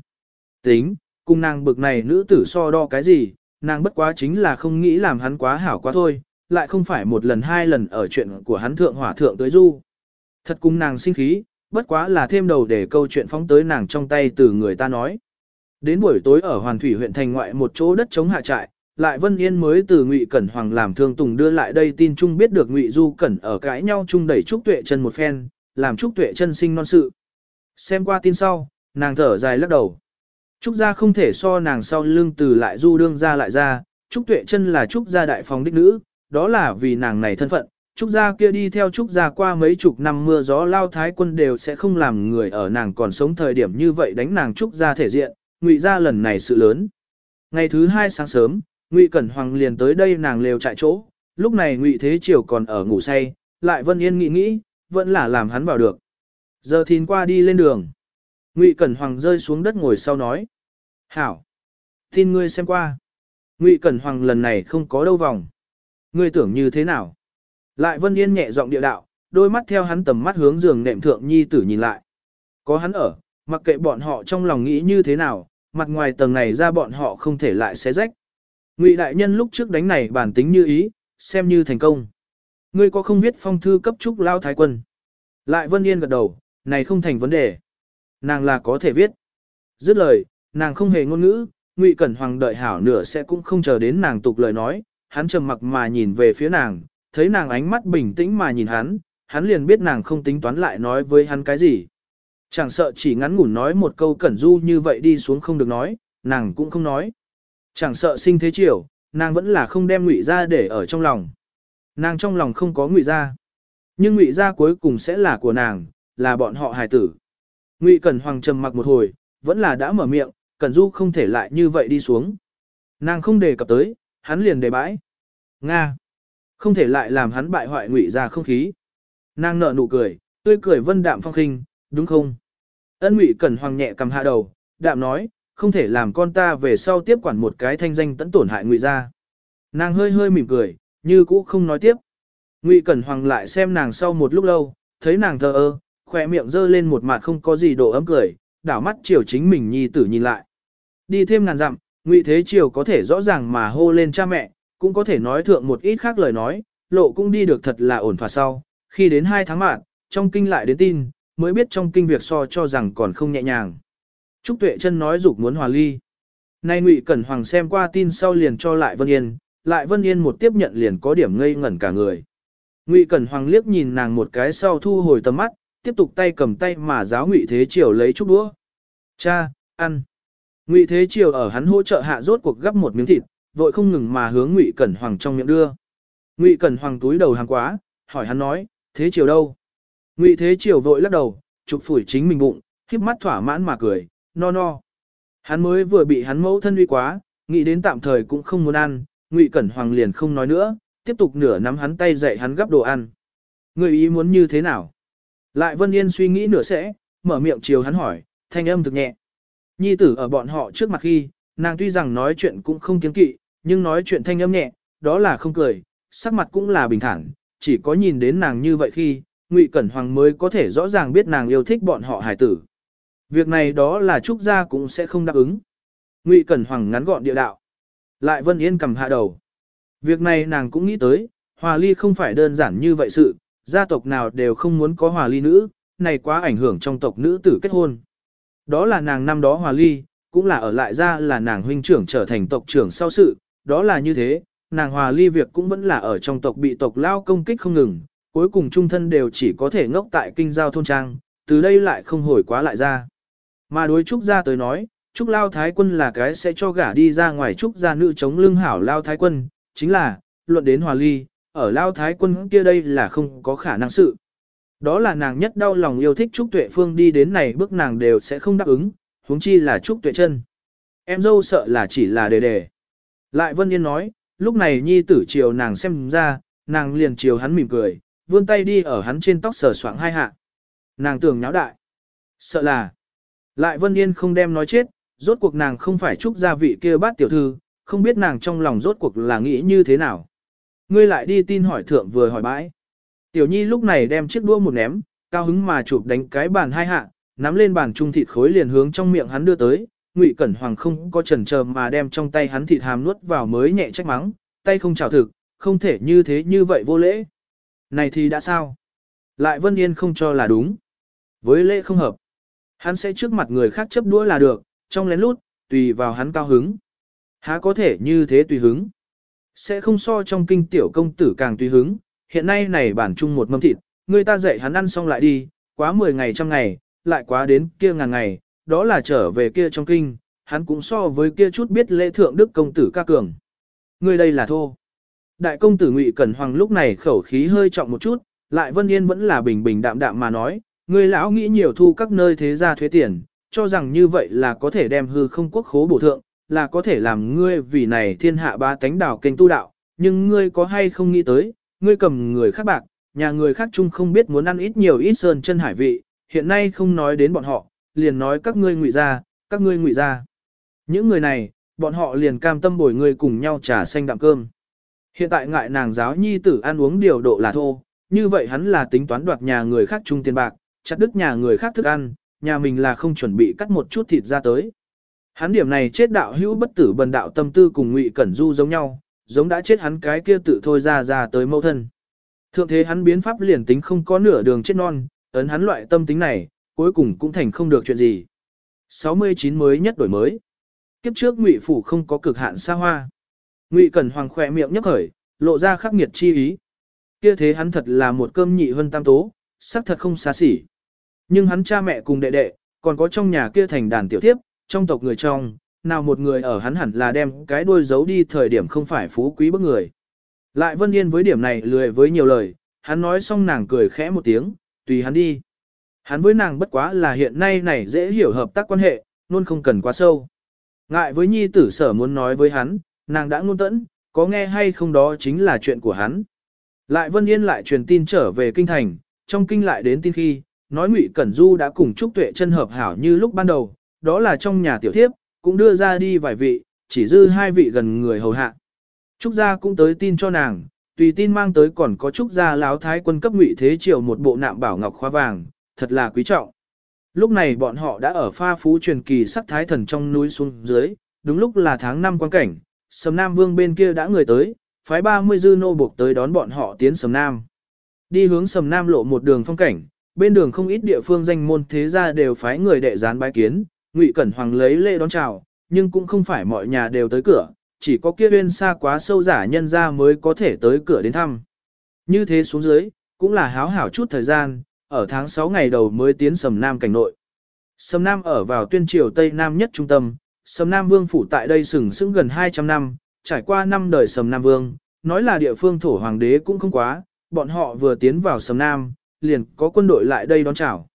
A: Tính, cùng nàng bực này nữ tử so đo cái gì, nàng bất quá chính là không nghĩ làm hắn quá hảo quá thôi, lại không phải một lần hai lần ở chuyện của hắn thượng hỏa thượng tới du. Thật cung nàng sinh khí, bất quá là thêm đầu để câu chuyện phóng tới nàng trong tay từ người ta nói. Đến buổi tối ở Hoàn Thủy huyện thành ngoại một chỗ đất chống hạ trại, lại Vân Yên mới từ Ngụy Cẩn Hoàng làm thương tùng đưa lại đây tin chung biết được Ngụy Du Cẩn ở cãi nhau chung đẩy Trúc Tuệ chân một phen, làm Trúc Tuệ chân sinh non sự. Xem qua tin sau, nàng thở dài lắc đầu. Trúc gia không thể so nàng sau lưng từ lại Du đương ra lại ra, Trúc Tuệ chân là Trúc gia đại phòng đích nữ, đó là vì nàng này thân phận. Trúc gia kia đi theo Trúc gia qua mấy chục năm mưa gió lao thái quân đều sẽ không làm người ở nàng còn sống thời điểm như vậy đánh nàng Trúc gia thể diện, ngụy gia lần này sự lớn. Ngày thứ hai sáng sớm, Ngụy Cẩn Hoàng liền tới đây nàng lều trại chỗ, lúc này Ngụy Thế Triều còn ở ngủ say, lại Vân Yên nghĩ nghĩ, vẫn là làm hắn vào được. Giờ thìn qua đi lên đường. Ngụy Cẩn Hoàng rơi xuống đất ngồi sau nói. Hảo! Tin ngươi xem qua. Ngụy Cẩn Hoàng lần này không có đâu vòng. Ngươi tưởng như thế nào? Lại Vân Yên nhẹ giọng địa đạo, đôi mắt theo hắn tầm mắt hướng giường nệm thượng nhi tử nhìn lại. Có hắn ở, mặc kệ bọn họ trong lòng nghĩ như thế nào, mặt ngoài tầng này ra bọn họ không thể lại xé rách. Ngụy đại nhân lúc trước đánh này bản tính như ý, xem như thành công. Ngươi có không viết phong thư cấp trúc lao thái quân? Lại Vân Yên gật đầu, này không thành vấn đề. Nàng là có thể viết. Dứt lời, nàng không hề ngôn ngữ, Ngụy Cẩn Hoàng đợi hảo nửa sẽ cũng không chờ đến nàng tục lời nói, hắn trầm mặc mà nhìn về phía nàng, thấy nàng ánh mắt bình tĩnh mà nhìn hắn, hắn liền biết nàng không tính toán lại nói với hắn cái gì. Chẳng sợ chỉ ngắn ngủn nói một câu cẩn du như vậy đi xuống không được nói, nàng cũng không nói. Chẳng sợ sinh thế chiều, nàng vẫn là không đem ngụy ra để ở trong lòng. Nàng trong lòng không có ngụy ra. Nhưng ngụy ra cuối cùng sẽ là của nàng, là bọn họ hài tử. Ngụy Cẩn Hoàng trầm mặc một hồi, vẫn là đã mở miệng, Cẩn Du không thể lại như vậy đi xuống. Nàng không đề cập tới, hắn liền đề bãi. Nga. Không thể lại làm hắn bại hoại ngụy ra không khí. Nàng nở nụ cười, tươi cười vân đạm phong khinh, đúng không? Ân ngụy Cẩn Hoàng nhẹ cầm hạ đầu, đạm nói, không thể làm con ta về sau tiếp quản một cái thanh danh tẫn tổn hại ngụy ra. Nàng hơi hơi mỉm cười, như cũ không nói tiếp. Ngụy Cẩn Hoàng lại xem nàng sau một lúc lâu, thấy nàng thờ ơ, khỏe miệng dơ lên một mặt không có gì độ ấm cười, đảo mắt chiều chính mình nhi tử nhìn lại. Đi thêm ngàn dặm, Ngụy Thế Triều có thể rõ ràng mà hô lên cha mẹ, cũng có thể nói thượng một ít khác lời nói, lộ cũng đi được thật là ổn thỏa sau. Khi đến hai tháng mạng, trong kinh lại đến tin, mới biết trong kinh việc so cho rằng còn không nhẹ nhàng. Trúc Tuệ chân nói dục muốn hòa ly. Nay Ngụy Cẩn Hoàng xem qua tin sau liền cho lại Vân Yên, lại Vân Yên một tiếp nhận liền có điểm ngây ngẩn cả người. Ngụy Cẩn Hoàng liếc nhìn nàng một cái sau thu hồi tầm mắt, tiếp tục tay cầm tay mà giáo Ngụy Thế Triều lấy chút đũa. Cha, ăn. Ngụy Thế Triều ở hắn hỗ trợ hạ rốt cuộc gấp một miếng thịt, vội không ngừng mà hướng Ngụy Cẩn Hoàng trong miệng đưa. Ngụy Cẩn Hoàng túi đầu hàng quá, hỏi hắn nói, Thế Triều đâu? Ngụy Thế Triều vội lắc đầu, chụp phủi chính mình bụng, khiếp mắt thỏa mãn mà cười, no no. Hắn mới vừa bị hắn mẫu thân uy quá, nghĩ đến tạm thời cũng không muốn ăn, Ngụy Cẩn Hoàng liền không nói nữa, tiếp tục nửa nắm hắn tay dạy hắn gấp đồ ăn. Người ý muốn như thế nào? Lại Vân Yên suy nghĩ nửa sẽ, mở miệng chiều hắn hỏi, thanh âm thực nhẹ. Nhi tử ở bọn họ trước mặt khi, nàng tuy rằng nói chuyện cũng không kiên kỵ, nhưng nói chuyện thanh âm nhẹ, đó là không cười, sắc mặt cũng là bình thản, chỉ có nhìn đến nàng như vậy khi, Ngụy Cẩn Hoàng mới có thể rõ ràng biết nàng yêu thích bọn họ hài tử. Việc này đó là Trúc Gia cũng sẽ không đáp ứng. Ngụy Cẩn Hoàng ngắn gọn địa đạo. Lại Vân Yên cầm hạ đầu. Việc này nàng cũng nghĩ tới, hòa ly không phải đơn giản như vậy sự, gia tộc nào đều không muốn có hòa ly nữ, này quá ảnh hưởng trong tộc nữ tử kết hôn. Đó là nàng năm đó hòa ly, cũng là ở lại ra là nàng huynh trưởng trở thành tộc trưởng sau sự, đó là như thế, nàng hòa ly việc cũng vẫn là ở trong tộc bị tộc lao công kích không ngừng, cuối cùng trung thân đều chỉ có thể ngốc tại kinh giao thôn trang, từ đây lại không hồi quá lại ra. Mà đối Trúc gia tới nói, Trúc Lao Thái Quân là cái sẽ cho gả đi ra ngoài Trúc gia nữ chống lưng hảo Lao Thái Quân, chính là, luận đến hòa ly, ở Lao Thái Quân kia đây là không có khả năng sự. Đó là nàng nhất đau lòng yêu thích Trúc Tuệ Phương đi đến này bước nàng đều sẽ không đáp ứng, huống chi là Trúc Tuệ chân. Em dâu sợ là chỉ là đề đề. Lại Vân Yên nói, lúc này nhi tử chiều nàng xem ra, nàng liền chiều hắn mỉm cười, vươn tay đi ở hắn trên tóc sờ soạng hai hạ. Nàng tưởng nháo đại. Sợ là. Lại Vân Yên không đem nói chết, rốt cuộc nàng không phải Trúc gia vị kia bát tiểu thư, không biết nàng trong lòng rốt cuộc là nghĩ như thế nào. Ngươi lại đi tin hỏi thượng vừa hỏi bãi. Tiểu Nhi lúc này đem chiếc đũa một ném, cao hứng mà chụp đánh cái bàn hai hạ, nắm lên bàn trung thịt khối liền hướng trong miệng hắn đưa tới, Ngụy Cẩn Hoàng không có chần chờ mà đem trong tay hắn thịt hàm nuốt vào mới nhẹ trách mắng, tay không chào thực, không thể như thế như vậy vô lễ. Này thì đã sao? Lại Vân Yên không cho là đúng. Với lễ không hợp. Hắn sẽ trước mặt người khác chấp đũa là được, trong lén lút, tùy vào hắn cao hứng. Há có thể như thế tùy hứng. Sẽ không so trong kinh tiểu công tử càng tùy hứng. Hiện nay này bản chung một mâm thịt, người ta dạy hắn ăn xong lại đi, quá 10 ngày trăm ngày, lại quá đến kia ngàn ngày, đó là trở về kia trong kinh, hắn cũng so với kia chút biết lễ thượng đức công tử ca cường. Người đây là thô. Đại công tử Ngụy Cẩn Hoàng lúc này khẩu khí hơi trọng một chút, lại Vân Yên vẫn là bình bình đạm đạm mà nói, người lão nghĩ nhiều thu các nơi thế gia thuế tiền, cho rằng như vậy là có thể đem hư không quốc khố bổ thượng, là có thể làm ngươi vì này thiên hạ ba tánh đảo kênh tu đạo, nhưng ngươi có hay không nghĩ tới, ngươi cầm người khác bạc, nhà người khác chung không biết muốn ăn ít nhiều ít sơn chân hải vị, hiện nay không nói đến bọn họ, liền nói các ngươi ngụy ra, các ngươi ngụy ra. Những người này, bọn họ liền cam tâm bồi ngươi cùng nhau trà xanh đạm cơm. Hiện tại ngại nàng giáo nhi tử ăn uống điều độ là thô, như vậy hắn là tính toán đoạt nhà người khác chung tiền bạc, chặt đứt nhà người khác thức ăn, nhà mình là không chuẩn bị cắt một chút thịt ra tới. Hắn điểm này chết đạo hữu bất tử bần đạo tâm tư cùng ngụy cẩn du giống nhau, giống đã chết hắn cái kia tự thôi ra ra tới mâu thân. Thượng thế hắn biến pháp liền tính không có nửa đường chết non, ấn hắn loại tâm tính này, cuối cùng cũng thành không được chuyện gì. 69 mới nhất đổi mới. Kiếp trước Ngụy phủ không có cực hạn xa hoa. Ngụy Cẩn Hoàng khỏe miệng nhấp khởi, lộ ra khắc nghiệt chi ý. Kia thế hắn thật là một cơm nhị hơn tam tố, sắc thật không xa xỉ. Nhưng hắn cha mẹ cùng đệ đệ, còn có trong nhà kia thành đàn tiểu thiếp, trong tộc người trong, nào một người ở hắn hẳn là đem cái đuôi giấu đi thời điểm không phải phú quý bức người. Lại Vân Yên với điểm này lười với nhiều lời, hắn nói xong nàng cười khẽ một tiếng, tùy hắn đi. Hắn với nàng bất quá là hiện nay này dễ hiểu hợp tác quan hệ, luôn không cần quá sâu. Ngại với nhi tử sở muốn nói với hắn, nàng đã ngôn tẫn, có nghe hay không đó chính là chuyện của hắn. Lại Vân Yên lại truyền tin trở về kinh thành, trong kinh lại đến tin khi, nói Ngụy Cẩn Du đã cùng Trúc Tuệ chân hợp hảo như lúc ban đầu, đó là trong nhà tiểu thiếp, cũng đưa ra đi vài vị, chỉ dư hai vị gần người hầu hạ. Trúc gia cũng tới tin cho nàng, tùy tin mang tới còn có Trúc gia láo thái quân cấp Ngụy Thế Triều một bộ nạm bảo ngọc khoa vàng, thật là quý trọng. Lúc này bọn họ đã ở pha phú truyền kỳ sắc thái thần trong núi xuống dưới, đúng lúc là tháng 5 quan cảnh, Sầm Nam Vương bên kia đã người tới, phái 30 dư nô buộc tới đón bọn họ tiến Sầm Nam. Đi hướng Sầm Nam lộ một đường phong cảnh, bên đường không ít địa phương danh môn thế gia đều phái người đệ gián bái kiến, Ngụy Cẩn Hoàng lấy lễ đón chào, nhưng cũng không phải mọi nhà đều tới cửa, chỉ có kia uyên xa quá sâu giả nhân ra mới có thể tới cửa đến thăm. Như thế xuống dưới, cũng là háo hảo chút thời gian, ở tháng 6 ngày đầu mới tiến Sầm Nam cảnh nội. Sầm Nam ở vào tuyên triều Tây Nam nhất trung tâm, Sầm Nam Vương phủ tại đây sừng sững gần 200 năm, trải qua năm đời Sầm Nam Vương, nói là địa phương thổ hoàng đế cũng không quá, bọn họ vừa tiến vào Sầm Nam, liền có quân đội lại đây đón chào.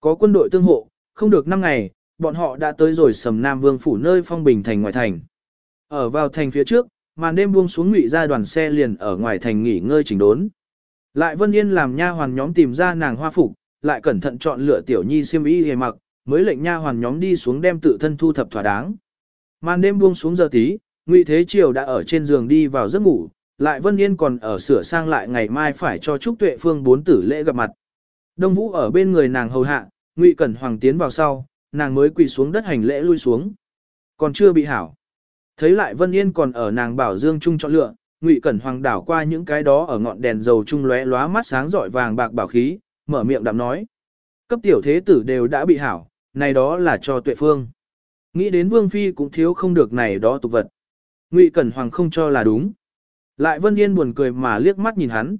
A: Có quân đội tương hộ, không được 5 ngày, bọn họ đã tới rồi Sầm Nam Vương phủ nơi phong bình thành ngoại thành. Ở vào thành phía trước, màn đêm buông xuống ngụy ra đoàn xe liền ở ngoài thành nghỉ ngơi chỉnh đốn. Lại Vân Yên làm nha hoàn nhóm tìm ra nàng hoa phục, lại cẩn thận chọn lựa tiểu nhi xiêm y hề mặc, mới lệnh nha hoàn nhóm đi xuống đem tự thân thu thập thỏa đáng. Màn đêm buông xuống giờ tí, Ngụy Thế Triều đã ở trên giường đi vào giấc ngủ, lại Vân Yên còn ở sửa sang lại ngày mai phải cho Trúc Tuệ Phương bốn tử lễ gặp mặt. Đông Vũ ở bên người nàng hầu hạ, Ngụy Cẩn Hoàng tiến vào sau, nàng mới quỳ xuống đất hành lễ lui xuống. Còn chưa bị hảo. Thấy lại Vân Yên còn ở nàng bảo dương trung chọn lựa, Ngụy Cẩn Hoàng đảo qua những cái đó ở ngọn đèn dầu trung lóe lóa mắt sáng rọi vàng bạc bảo khí, mở miệng đạm nói: "Cấp tiểu thế tử đều đã bị hảo, này đó là cho Tuệ Phương." Nghĩ đến Vương phi cũng thiếu không được này đó tục vật. Ngụy Cẩn Hoàng không cho là đúng. Lại Vân Yên buồn cười mà liếc mắt nhìn hắn.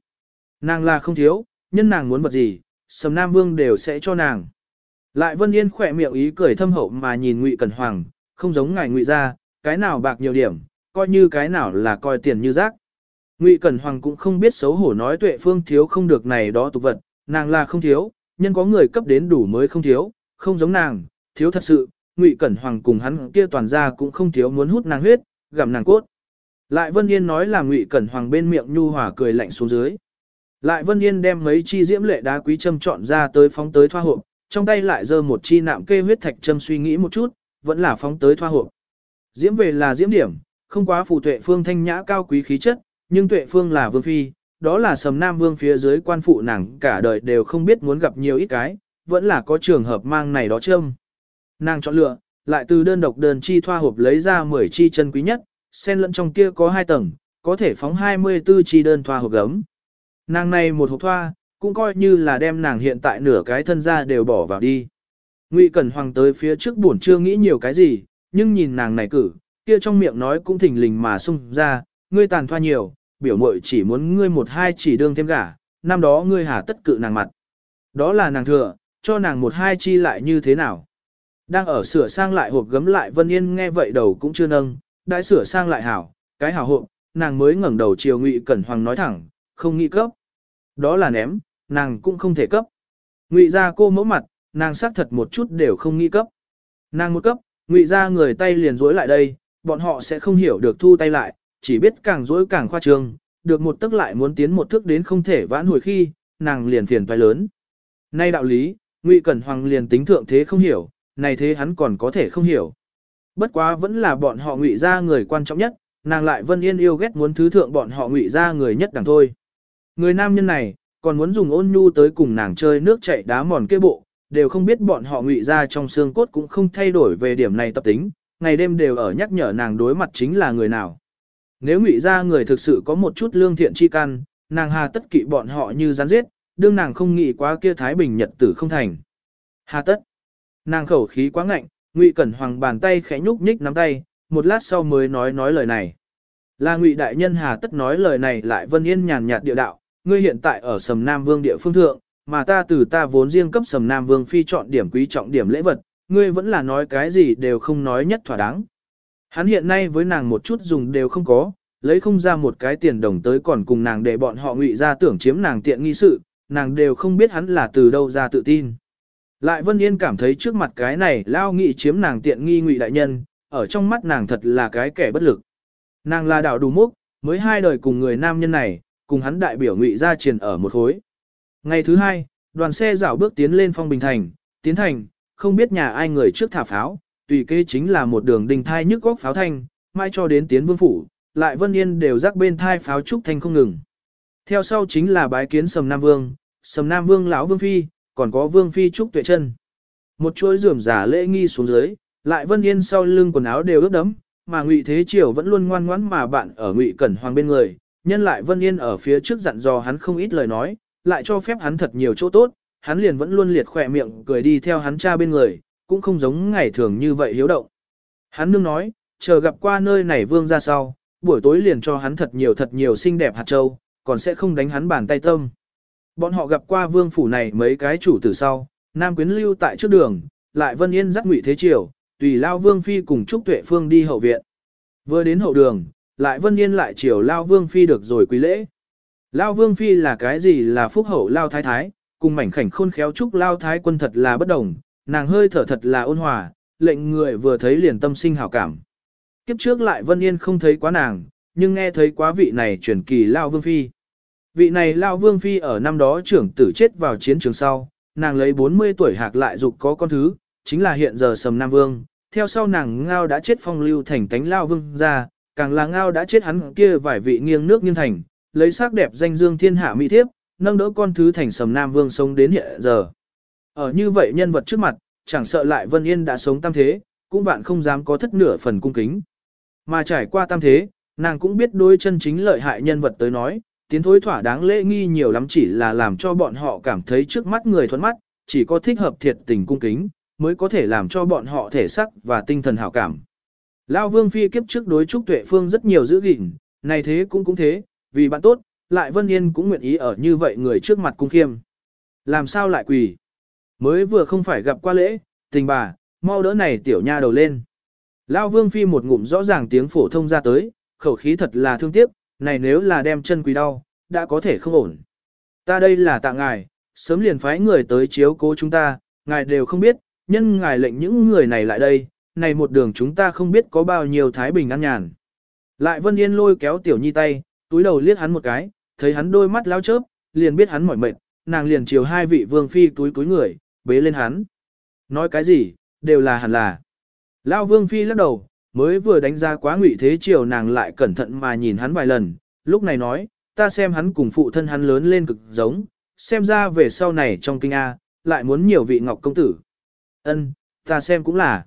A: Nàng là không thiếu, nhân nàng muốn vật gì, Sầm Nam Vương đều sẽ cho nàng. Lại Vân Yên khỏe miệng ý cười thâm hậu mà nhìn Ngụy Cẩn Hoàng, không giống ngài Ngụy gia, cái nào bạc nhiều điểm, coi như cái nào là coi tiền như rác. Ngụy Cẩn Hoàng cũng không biết xấu hổ nói tuệ phương thiếu không được này đó tục vật, nàng là không thiếu, nhân có người cấp đến đủ mới không thiếu, không giống nàng, thiếu thật sự, Ngụy Cẩn Hoàng cùng hắn kia toàn ra cũng không thiếu muốn hút nàng huyết, gặm nàng cốt. Lại Vân Yên nói là Ngụy Cẩn Hoàng bên miệng nhu hòa cười lạnh xuống dưới. Lại Vân Yên đem mấy chi diễm lệ đá quý châm chọn ra tới phóng tới thoa hộp, trong tay lại giơ một chi nạm kê huyết thạch châm suy nghĩ một chút, vẫn là phóng tới thoa hộp. Diễm về là diễm điểm, không quá phù tuệ phương thanh nhã cao quý khí chất, nhưng tuệ phương là vương phi, đó là sầm nam vương phía dưới quan phụ nàng cả đời đều không biết muốn gặp nhiều ít cái, vẫn là có trường hợp mang này đó châm. Nàng chọn lựa, lại từ đơn độc đơn chi thoa hộp lấy ra 10 chi chân quý nhất, xen lẫn trong kia có hai tầng, có thể phóng 24 chi đơn thoa hộp gấm. Nàng này một hộp thoa, cũng coi như là đem nàng hiện tại nửa cái thân ra đều bỏ vào đi. Ngụy Cẩn Hoàng tới phía trước buồn chưa nghĩ nhiều cái gì, nhưng nhìn nàng này cử, kia trong miệng nói cũng thình lình mà xung ra, ngươi tàn thoa nhiều, biểu muội chỉ muốn ngươi một hai chỉ đương thêm gả, năm đó ngươi hà tất cự nàng mặt. Đó là nàng thừa, cho nàng một hai chi lại như thế nào. Đang ở sửa sang lại hộp gấm lại Vân Yên nghe vậy đầu cũng chưa nâng, đã sửa sang lại hảo, cái hảo hộp, nàng mới ngẩng đầu chiều Ngụy Cẩn Hoàng nói thẳng, không nghĩ cấp. Đó là ném, nàng cũng không thể cấp. Ngụy ra cô mẫu mặt, nàng xác thật một chút đều không nghĩ cấp. Nàng một cấp, Ngụy ra người tay liền rối lại đây, bọn họ sẽ không hiểu được thu tay lại, chỉ biết càng rối càng khoa trương, được một tức lại muốn tiến một thước đến không thể vãn hồi khi, nàng liền phiền toái lớn. Nay đạo lý, Ngụy Cẩn Hoàng liền tính thượng thế không hiểu, này thế hắn còn có thể không hiểu. Bất quá vẫn là bọn họ Ngụy ra người quan trọng nhất, nàng lại Vân Yên yêu ghét muốn thứ thượng bọn họ Ngụy ra người nhất đẳng thôi. Người nam nhân này, còn muốn dùng ôn nhu tới cùng nàng chơi nước chảy đá mòn kê bộ, đều không biết bọn họ Ngụy ra trong xương cốt cũng không thay đổi về điểm này tập tính, ngày đêm đều ở nhắc nhở nàng đối mặt chính là người nào. Nếu ngụy ra người thực sự có một chút lương thiện chi căn, nàng hà tất kỵ bọn họ như rắn giết, đương nàng không nghĩ quá kia Thái Bình nhật tử không thành. Hà tất. Nàng khẩu khí quá ngạnh, ngụy cẩn hoàng bàn tay khẽ nhúc nhích nắm tay, một lát sau mới nói nói lời này. Là ngụy đại nhân hà tất nói lời này lại vân yên nhàn nhạt địa đạo, ngươi hiện tại ở sầm Nam Vương địa phương thượng, mà ta từ ta vốn riêng cấp sầm Nam Vương phi chọn điểm quý trọng điểm lễ vật, ngươi vẫn là nói cái gì đều không nói nhất thỏa đáng. Hắn hiện nay với nàng một chút dùng đều không có, lấy không ra một cái tiền đồng tới còn cùng nàng để bọn họ ngụy ra tưởng chiếm nàng tiện nghi sự, nàng đều không biết hắn là từ đâu ra tự tin. Lại Vân Yên cảm thấy trước mặt cái này lao nghị chiếm nàng tiện nghi ngụy đại nhân, ở trong mắt nàng thật là cái kẻ bất lực. Nàng là đạo đủ múc, mới hai đời cùng người nam nhân này, cùng hắn đại biểu ngụy ra triền ở một khối. Ngày thứ hai, đoàn xe dạo bước tiến lên phong bình thành, tiến thành, không biết nhà ai người trước thả pháo, tùy kê chính là một đường đình thai nhức góc pháo thanh, mai cho đến tiến vương phủ, lại vân yên đều rắc bên thai pháo trúc thanh không ngừng. Theo sau chính là bái kiến sầm Nam Vương, sầm Nam Vương lão Vương Phi, còn có Vương Phi trúc tuệ chân. Một chuỗi rườm giả lễ nghi xuống dưới, lại vân yên sau lưng quần áo đều ướt đẫm, mà Ngụy Thế Triều vẫn luôn ngoan ngoãn mà bạn ở Ngụy Cẩn Hoàng bên người, nhân lại Vân Yên ở phía trước dặn dò hắn không ít lời nói, lại cho phép hắn thật nhiều chỗ tốt, hắn liền vẫn luôn liệt khỏe miệng cười đi theo hắn cha bên người, cũng không giống ngày thường như vậy hiếu động. Hắn nương nói, chờ gặp qua nơi này vương ra sau, buổi tối liền cho hắn thật nhiều thật nhiều xinh đẹp hạt châu, còn sẽ không đánh hắn bàn tay tâm. Bọn họ gặp qua vương phủ này mấy cái chủ tử sau, Nam Quyến lưu tại trước đường, lại Vân Yên dắt ngụy thế triều, tùy Lao Vương Phi cùng Trúc Tuệ Phương đi hậu viện. Vừa đến hậu đường, lại Vân Yên lại chiều Lao Vương Phi được rồi quý lễ. Lao Vương Phi là cái gì là phúc hậu Lao Thái Thái, cùng mảnh khảnh khôn khéo Trúc Lao Thái quân thật là bất đồng, nàng hơi thở thật là ôn hòa, lệnh người vừa thấy liền tâm sinh hảo cảm. Kiếp trước lại Vân Yên không thấy quá nàng, nhưng nghe thấy quá vị này truyền kỳ Lao Vương Phi. Vị này Lao Vương Phi ở năm đó trưởng tử chết vào chiến trường sau, nàng lấy 40 tuổi hạc lại dục có con thứ, chính là hiện giờ Sầm Nam Vương. Theo sau nàng Ngao đã chết phong lưu thành tánh Lao Vương ra, càng là Ngao đã chết hắn kia vài vị nghiêng nước nghiêng thành, lấy sắc đẹp danh dương thiên hạ mỹ thiếp, nâng đỡ con thứ thành Sầm Nam Vương sống đến hiện giờ. Ở như vậy nhân vật trước mặt, chẳng sợ lại Vân Yên đã sống tam thế, cũng bạn không dám có thất nửa phần cung kính. Mà trải qua tam thế, nàng cũng biết đôi chân chính lợi hại nhân vật tới nói, tiến thối thỏa đáng lễ nghi nhiều lắm chỉ là làm cho bọn họ cảm thấy trước mắt người thuẫn mắt, chỉ có thích hợp thiệt tình cung kính, mới có thể làm cho bọn họ thể sắc và tinh thần hảo cảm. Lao Vương Phi kiếp trước đối Trúc Tuệ Phương rất nhiều giữ gìn, này thế cũng cũng thế, vì bạn tốt, lại Vân Yên cũng nguyện ý ở như vậy người trước mặt cung khiêm. Làm sao lại quỳ? Mới vừa không phải gặp qua lễ, tình bà, mau đỡ này tiểu nha đầu lên. Lao vương phi một ngụm rõ ràng tiếng phổ thông ra tới, khẩu khí thật là thương tiếc, này nếu là đem chân quỳ đau, đã có thể không ổn. Ta đây là tạ ngài, sớm liền phái người tới chiếu cố chúng ta, ngài đều không biết, nhân ngài lệnh những người này lại đây, này một đường chúng ta không biết có bao nhiêu thái bình ăn nhàn. Lại Vân Yên lôi kéo tiểu nhi tay, túi đầu liếc hắn một cái, thấy hắn đôi mắt lao chớp, liền biết hắn mỏi mệt, nàng liền chiều hai vị vương phi túi túi người, bế lên hắn. Nói cái gì, đều là hẳn là. Lao vương phi lắc đầu, mới vừa đánh ra quá ngụy thế chiều nàng lại cẩn thận mà nhìn hắn vài lần, lúc này nói, ta xem hắn cùng phụ thân hắn lớn lên cực giống, xem ra về sau này trong kinh A, lại muốn nhiều vị ngọc công tử. Ân, ta xem cũng là.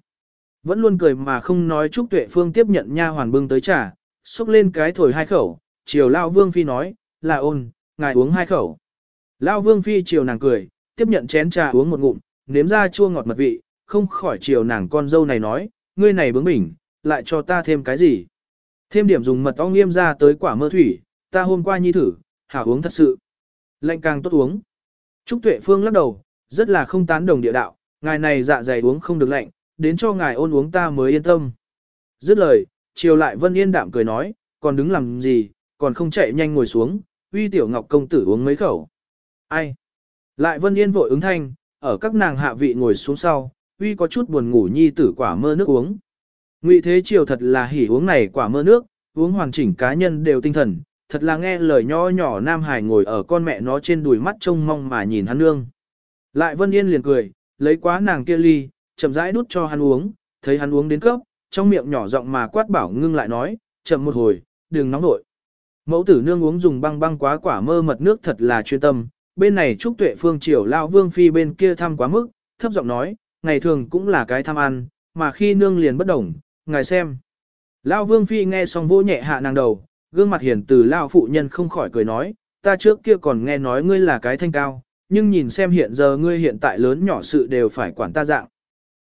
A: Vẫn luôn cười mà không nói chúc tuệ phương tiếp nhận nha hoàn bưng tới trà, xúc lên cái thổi hai khẩu, chiều Lao Vương Phi nói, là ôn, ngài uống hai khẩu. Lao Vương Phi chiều nàng cười, tiếp nhận chén trà uống một ngụm, nếm ra chua ngọt mật vị, không khỏi chiều nàng con dâu này nói, ngươi này bướng bỉnh, lại cho ta thêm cái gì. Thêm điểm dùng mật ong nghiêm ra tới quả mơ thủy, ta hôm qua nhi thử, hảo uống thật sự. Lạnh càng tốt uống. Trúc Tuệ Phương lắc đầu, rất là không tán đồng địa đạo, ngài này dạ dày uống không được lạnh, đến cho ngài ôn uống ta mới yên tâm. Dứt lời, chiều lại Vân Yên đạm cười nói, còn đứng làm gì, còn không chạy nhanh ngồi xuống, uy tiểu ngọc công tử uống mấy khẩu. Ai? Lại Vân Yên vội ứng thanh, ở các nàng hạ vị ngồi xuống sau, uy có chút buồn ngủ nhi tử quả mơ nước uống. Ngụy Thế Triều thật là hỉ uống này quả mơ nước, uống hoàn chỉnh cá nhân đều tinh thần, thật là nghe lời nho nhỏ Nam Hải ngồi ở con mẹ nó trên đùi mắt trông mong mà nhìn hắn nương. Lại Vân Yên liền cười, lấy quá nàng kia ly, chậm rãi đút cho hắn uống, thấy hắn uống đến cấp, trong miệng nhỏ giọng mà quát bảo ngưng lại nói, chậm một hồi, đừng nóng nội. Mẫu tử nương uống dùng băng băng quá quả mơ mật nước thật là chuyên tâm, bên này Trúc Tuệ Phương triều lao vương phi bên kia thăm quá mức, thấp giọng nói, ngày thường cũng là cái tham ăn, mà khi nương liền bất đồng, ngài xem. Lao vương phi nghe xong vô nhẹ hạ nàng đầu, gương mặt hiền từ lao phụ nhân không khỏi cười nói, ta trước kia còn nghe nói ngươi là cái thanh cao, nhưng nhìn xem hiện giờ ngươi hiện tại lớn nhỏ sự đều phải quản ta dạng.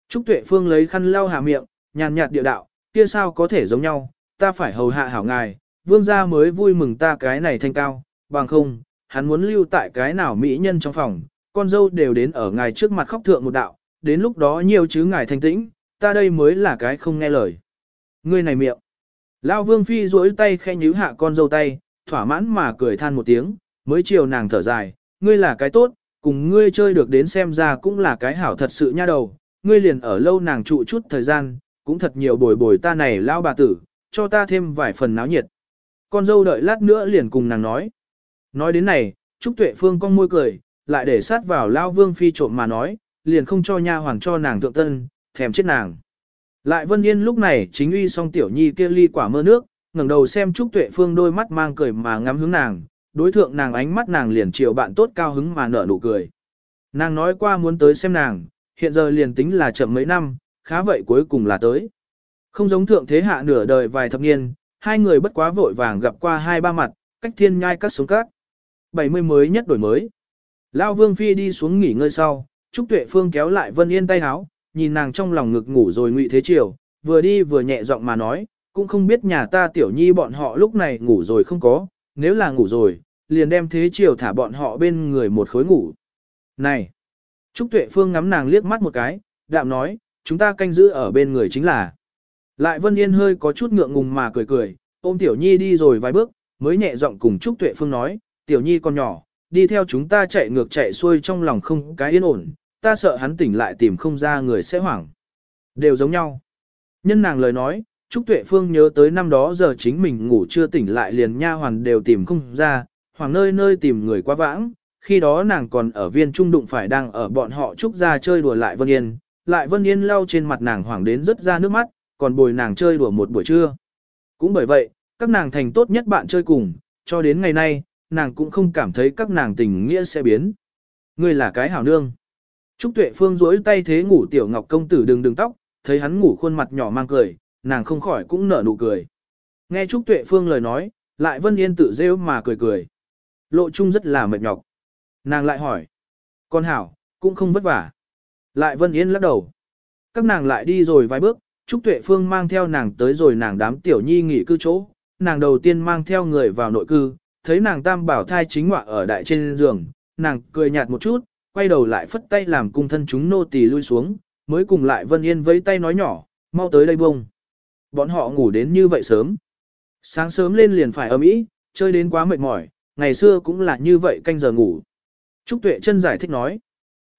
A: Trúc Tuệ Phương lấy khăn lau hạ miệng, nhàn nhạt địa đạo, kia sao có thể giống nhau, ta phải hầu hạ hảo ngài, vương gia mới vui mừng ta cái này thanh cao, bằng không, hắn muốn lưu tại cái nào mỹ nhân trong phòng, con dâu đều đến ở ngài trước mặt khóc thượng một đạo, đến lúc đó nhiều chứ ngài thanh tĩnh, ta đây mới là cái không nghe lời. Ngươi này miệng. Lão vương phi duỗi tay khẽ nhíu hạ con dâu tay, thỏa mãn mà cười than một tiếng, mới chiều nàng thở dài, ngươi là cái tốt, cùng ngươi chơi được đến xem ra cũng là cái hảo thật sự nha đầu, ngươi liền ở lâu nàng trụ chút thời gian, cũng thật nhiều bồi bồi ta này lao bà tử, cho ta thêm vài phần náo nhiệt. Con dâu đợi lát nữa liền cùng nàng nói. Nói đến này, Trúc Tuệ Phương con môi cười, lại để sát vào Lao Vương Phi trộm mà nói, liền không cho nha hoàng cho nàng thượng tân, thèm chết nàng. Lại Vân Yên lúc này chính uy song tiểu nhi kia ly quả mơ nước, ngẩng đầu xem Trúc Tuệ Phương đôi mắt mang cười mà ngắm hướng nàng, đối thượng nàng ánh mắt nàng liền chiều bạn tốt cao hứng mà nở nụ cười. Nàng nói qua muốn tới xem nàng, hiện giờ liền tính là chậm mấy năm, khá vậy cuối cùng là tới. Không giống thượng thế hạ nửa đời vài thập niên, hai người bất quá vội vàng gặp qua hai ba mặt, cách thiên nhai các sống các. 70 mới nhất đổi mới. Lao Vương Phi đi xuống nghỉ ngơi sau, Trúc Tuệ Phương kéo lại Vân Yên tay háo, nhìn nàng trong lòng ngực ngủ rồi ngụy thế chiều, vừa đi vừa nhẹ giọng mà nói, cũng không biết nhà ta tiểu nhi bọn họ lúc này ngủ rồi không có, nếu là ngủ rồi, liền đem thế chiều thả bọn họ bên người một khối ngủ. Này! Trúc Tuệ Phương ngắm nàng liếc mắt một cái, đạm nói, chúng ta canh giữ ở bên người chính là. Lại Vân Yên hơi có chút ngượng ngùng mà cười cười, ôm Tiểu Nhi đi rồi vài bước, mới nhẹ giọng cùng Trúc Tuệ Phương nói, Tiểu Nhi còn nhỏ, đi theo chúng ta chạy ngược chạy xuôi trong lòng không cái yên ổn, ta sợ hắn tỉnh lại tìm không ra người sẽ hoảng. Đều giống nhau. Nhân nàng lời nói, Trúc Tuệ Phương nhớ tới năm đó giờ chính mình ngủ chưa tỉnh lại liền nha hoàn đều tìm không ra, hoàng nơi nơi tìm người quá vãng, khi đó nàng còn ở viên trung đụng phải đang ở bọn họ Trúc ra chơi đùa lại Vân Yên, lại Vân Yên lau trên mặt nàng hoảng đến rất ra nước mắt, còn bồi nàng chơi đùa một buổi trưa. Cũng bởi vậy, các nàng thành tốt nhất bạn chơi cùng, cho đến ngày nay, nàng cũng không cảm thấy các nàng tình nghĩa sẽ biến. Ngươi là cái hảo nương. Trúc Tuệ Phương duỗi tay thế ngủ tiểu ngọc công tử đừng đừng tóc, thấy hắn ngủ khuôn mặt nhỏ mang cười, nàng không khỏi cũng nở nụ cười. Nghe Trúc Tuệ Phương lời nói, lại Vân Yên tự rêu mà cười cười. Lộ Trung rất là mệt nhọc. Nàng lại hỏi. Con hảo, cũng không vất vả. Lại Vân Yên lắc đầu. Các nàng lại đi rồi vài bước, Trúc Tuệ Phương mang theo nàng tới rồi nàng đám tiểu nhi nghỉ cư chỗ. Nàng đầu tiên mang theo người vào nội cư, thấy nàng tam bảo thai chính ngọa ở đại trên giường. Nàng cười nhạt một chút, quay đầu lại phất tay làm cung thân chúng nô tỳ lui xuống, mới cùng lại Vân Yên vẫy tay nói nhỏ, mau tới đây bông. Bọn họ ngủ đến như vậy sớm. Sáng sớm lên liền phải ấm ý, chơi đến quá mệt mỏi, ngày xưa cũng là như vậy canh giờ ngủ. Trúc Tuệ chân giải thích nói.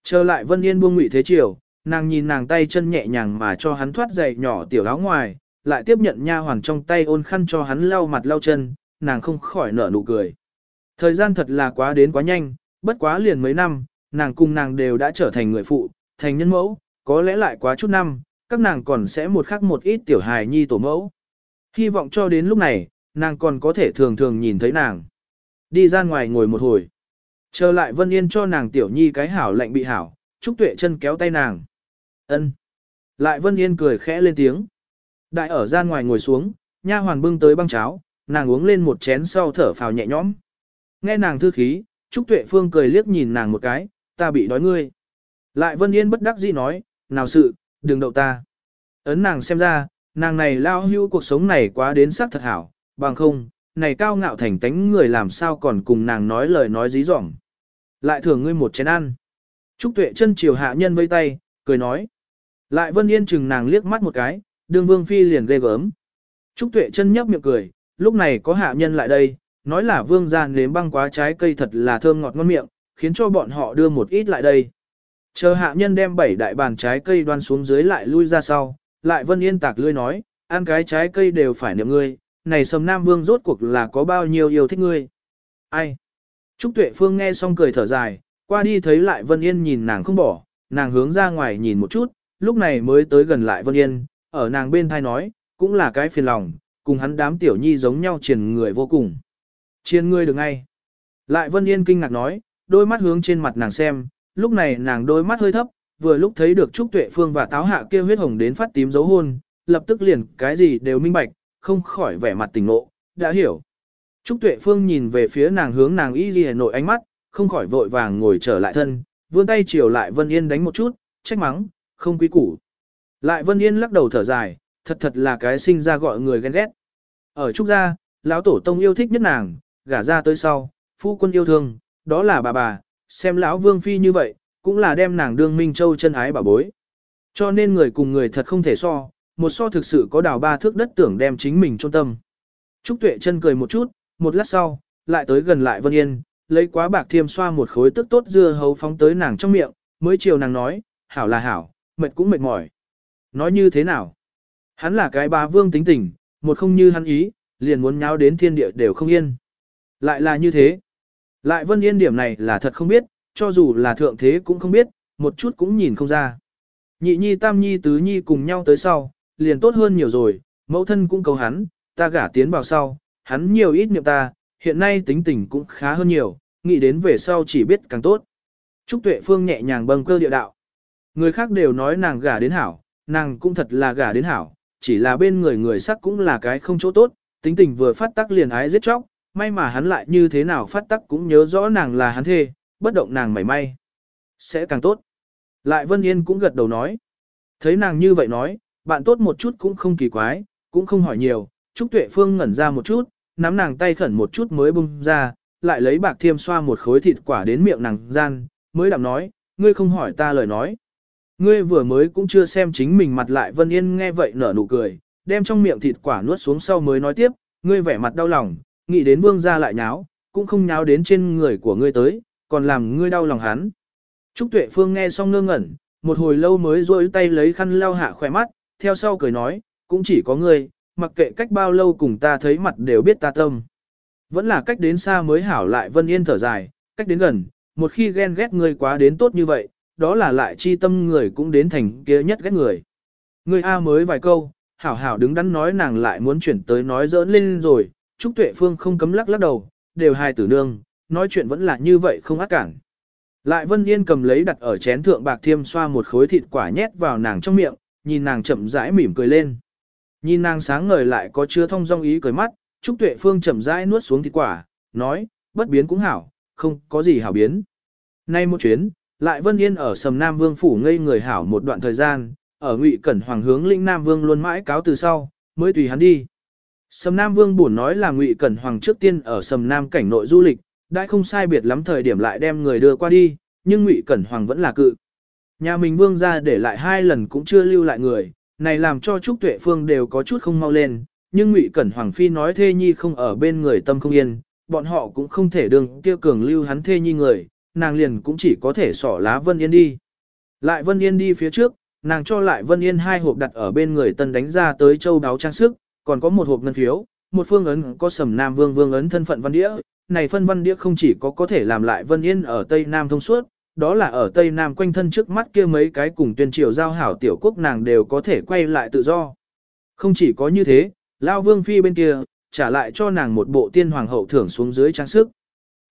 A: Trở lại Vân Yên buông ngụy thế chiều, nàng nhìn nàng tay chân nhẹ nhàng mà cho hắn thoát giày nhỏ tiểu áo ngoài, lại tiếp nhận nha hoàn trong tay ôn khăn cho hắn lau mặt lau chân, nàng không khỏi nở nụ cười. Thời gian thật là quá đến quá nhanh, bất quá liền mấy năm, nàng cùng nàng đều đã trở thành người phụ, thành nhân mẫu, có lẽ lại quá chút năm, các nàng còn sẽ một khắc một ít tiểu hài nhi tổ mẫu. Hy vọng cho đến lúc này, nàng còn có thể thường thường nhìn thấy nàng. Đi ra ngoài ngồi một hồi. Trở lại Vân Yên cho nàng tiểu nhi cái hảo lạnh bị hảo, Trúc Tuệ chân kéo tay nàng. ân Lại Vân Yên cười khẽ lên tiếng. Đại ở gian ngoài ngồi xuống, nha hoàn bưng tới băng cháo, nàng uống lên một chén sau thở phào nhẹ nhõm. Nghe nàng thư khí, Trúc Tuệ Phương cười liếc nhìn nàng một cái, ta bị đói ngươi. Lại Vân Yên bất đắc dĩ nói, nào sự, đừng đậu ta. Ấn nàng xem ra, nàng này lao hưu cuộc sống này quá đến sắc thật hảo, bằng không, này cao ngạo thành tánh người làm sao còn cùng nàng nói lời nói dí dỏm. Lại thưởng ngươi một chén ăn. Trúc Tuệ chân chiều hạ nhân vây tay, cười nói. Lại Vân Yên chừng nàng liếc mắt một cái, đương Vương Phi liền ghê gớm. Trúc Tuệ chân nhấp miệng cười, lúc này có hạ nhân lại đây, nói là Vương gia nếm băng quá trái cây thật là thơm ngọt ngon miệng, khiến cho bọn họ đưa một ít lại đây. Chờ hạ nhân đem bảy đại bàn trái cây đoan xuống dưới lại lui ra sau, lại Vân Yên tạc lươi nói, ăn cái trái cây đều phải niệm ngươi, này sầm Nam Vương rốt cuộc là có bao nhiêu yêu thích ngươi. Ai? Trúc Tuệ Phương nghe xong cười thở dài, qua đi thấy lại Vân Yên nhìn nàng không bỏ, nàng hướng ra ngoài nhìn một chút, lúc này mới tới gần lại Vân Yên, ở nàng bên thai nói, cũng là cái phiền lòng, cùng hắn đám tiểu nhi giống nhau triền người vô cùng. Triền người được ngay. Lại Vân Yên kinh ngạc nói, đôi mắt hướng trên mặt nàng xem, lúc này nàng đôi mắt hơi thấp, vừa lúc thấy được Trúc Tuệ Phương và táo hạ kia huyết hồng đến phát tím dấu hôn, lập tức liền cái gì đều minh bạch, không khỏi vẻ mặt tỉnh nộ, đã hiểu. Trúc Tuệ Phương nhìn về phía nàng hướng nàng y ghi nội ánh mắt, không khỏi vội vàng ngồi trở lại thân, vươn tay chiều lại Vân Yên đánh một chút, trách mắng, không quý củ. Lại Vân Yên lắc đầu thở dài, thật thật là cái sinh ra gọi người ghen ghét. Ở Trúc gia, lão tổ tông yêu thích nhất nàng, gả ra tới sau, phu quân yêu thương, đó là bà bà, xem lão vương phi như vậy, cũng là đem nàng đương Minh Châu chân ái bà bối. Cho nên người cùng người thật không thể so, một so thực sự có đào ba thước đất tưởng đem chính mình trong tâm. Trúc Tuệ chân cười một chút, một lát sau, lại tới gần lại Vân Yên, lấy quá bạc thiêm xoa một khối tức tốt dưa hấu phóng tới nàng trong miệng, mới chiều nàng nói, hảo là hảo, mệt cũng mệt mỏi. Nói như thế nào? Hắn là cái bá vương tính tình, một không như hắn ý, liền muốn nháo đến thiên địa đều không yên. Lại là như thế. Lại Vân Yên điểm này là thật không biết, cho dù là thượng thế cũng không biết, một chút cũng nhìn không ra. Nhị nhi tam nhi tứ nhi cùng nhau tới sau, liền tốt hơn nhiều rồi, mẫu thân cũng cầu hắn, ta gả tiến vào sau, hắn nhiều ít niệm ta, hiện nay tính tình cũng khá hơn nhiều, nghĩ đến về sau chỉ biết càng tốt. Trúc Tuệ Phương nhẹ nhàng bâng cơ địa đạo. Người khác đều nói nàng gả đến hảo, nàng cũng thật là gả đến hảo, chỉ là bên người người sắc cũng là cái không chỗ tốt, tính tình vừa phát tắc liền ái giết chóc, may mà hắn lại như thế nào phát tắc cũng nhớ rõ nàng là hắn thê, bất động nàng mảy may. Sẽ càng tốt. Lại Vân Yên cũng gật đầu nói. Thấy nàng như vậy nói, bạn tốt một chút cũng không kỳ quái, cũng không hỏi nhiều, Trúc Tuệ Phương ngẩn ra một chút, nắm nàng tay khẩn một chút mới bung ra, lại lấy bạc thiêm xoa một khối thịt quả đến miệng nàng gian, mới đạm nói, ngươi không hỏi ta lời nói. Ngươi vừa mới cũng chưa xem chính mình mặt lại Vân Yên nghe vậy nở nụ cười, đem trong miệng thịt quả nuốt xuống sau mới nói tiếp, ngươi vẻ mặt đau lòng, nghĩ đến vương gia lại nháo, cũng không nháo đến trên người của ngươi tới, còn làm ngươi đau lòng hắn. Trúc Tuệ Phương nghe xong ngơ ngẩn, một hồi lâu mới rôi tay lấy khăn lau hạ khỏe mắt, theo sau cười nói, cũng chỉ có ngươi, mặc kệ cách bao lâu cùng ta thấy mặt đều biết ta tâm. Vẫn là cách đến xa mới hảo lại Vân Yên thở dài, cách đến gần, một khi ghen ghét ngươi quá đến tốt như vậy, đó là lại chi tâm người cũng đến thành kia nhất ghét người. Ngươi A mới vài câu, hảo hảo đứng đắn nói nàng lại muốn chuyển tới nói dỡn lên rồi, Trúc Tuệ Phương không cấm lắc lắc đầu, đều hai tử nương, nói chuyện vẫn là như vậy không ác cản. Lại Vân Yên cầm lấy đặt ở chén thượng bạc thiêm xoa một khối thịt quả nhét vào nàng trong miệng, nhìn nàng chậm rãi mỉm cười lên. Nhìn nàng sáng ngời lại có chứa thông dong ý cười mắt, Trúc Tuệ Phương chậm rãi nuốt xuống thịt quả, nói, bất biến cũng hảo, không có gì hảo biến. Nay một chuyến, lại Vân Yên ở Sầm Nam Vương phủ ngây người hảo một đoạn thời gian, ở Ngụy Cẩn Hoàng hướng Linh Nam Vương luôn mãi cáo từ sau, mới tùy hắn đi. Sầm Nam Vương buồn nói là Ngụy Cẩn Hoàng trước tiên ở Sầm Nam cảnh nội du lịch, đã không sai biệt lắm thời điểm lại đem người đưa qua đi, nhưng Ngụy Cẩn Hoàng vẫn là cự. Nhà mình Vương ra để lại hai lần cũng chưa lưu lại người, này làm cho Trúc Tuệ Phương đều có chút không mau lên, nhưng Ngụy Cẩn Hoàng Phi nói thê nhi không ở bên người tâm không yên, bọn họ cũng không thể đương tiêu cường lưu hắn thê nhi người, nàng liền cũng chỉ có thể xỏ lá Vân Yên đi. Lại Vân Yên đi phía trước, nàng cho lại Vân Yên hai hộp đặt ở bên người tân đánh ra tới châu đáo trang sức, còn có một hộp ngân phiếu, một phương ấn có sầm nam vương vương ấn thân phận văn đĩa, này phân văn đĩa không chỉ có có thể làm lại Vân Yên ở Tây Nam thông suốt, đó là ở Tây Nam quanh thân trước mắt kia mấy cái cùng tuyên triều giao hảo tiểu quốc nàng đều có thể quay lại tự do. Không chỉ có như thế, Lao Vương Phi bên kia, trả lại cho nàng một bộ tiên hoàng hậu thưởng xuống dưới trang sức.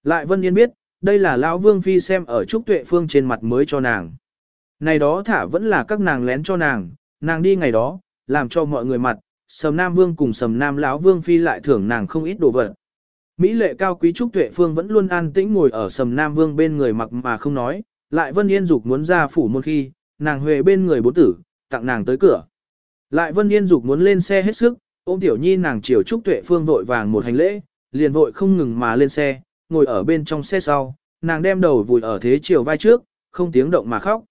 A: Lại Vân Yên biết, đây là Lão Vương Phi xem ở Trúc Tuệ Phương trên mặt mới cho nàng. Này đó thả vẫn là các nàng lén cho nàng, nàng đi ngày đó, làm cho mọi người mặt, Sầm Nam Vương cùng Sầm Nam lão Vương phi lại thưởng nàng không ít đồ vật. Mỹ lệ cao quý trúc tuệ phương vẫn luôn an tĩnh ngồi ở Sầm Nam Vương bên người mặc mà không nói, lại Vân Yên dục muốn ra phủ môn khi, nàng huề bên người bốn tử, tặng nàng tới cửa. Lại Vân Yên dục muốn lên xe hết sức, ôm tiểu nhi nàng chiều trúc tuệ phương vội vàng một hành lễ, liền vội không ngừng mà lên xe, ngồi ở bên trong xe sau, nàng đem đầu vùi ở thế chiều vai trước, không tiếng động mà khóc.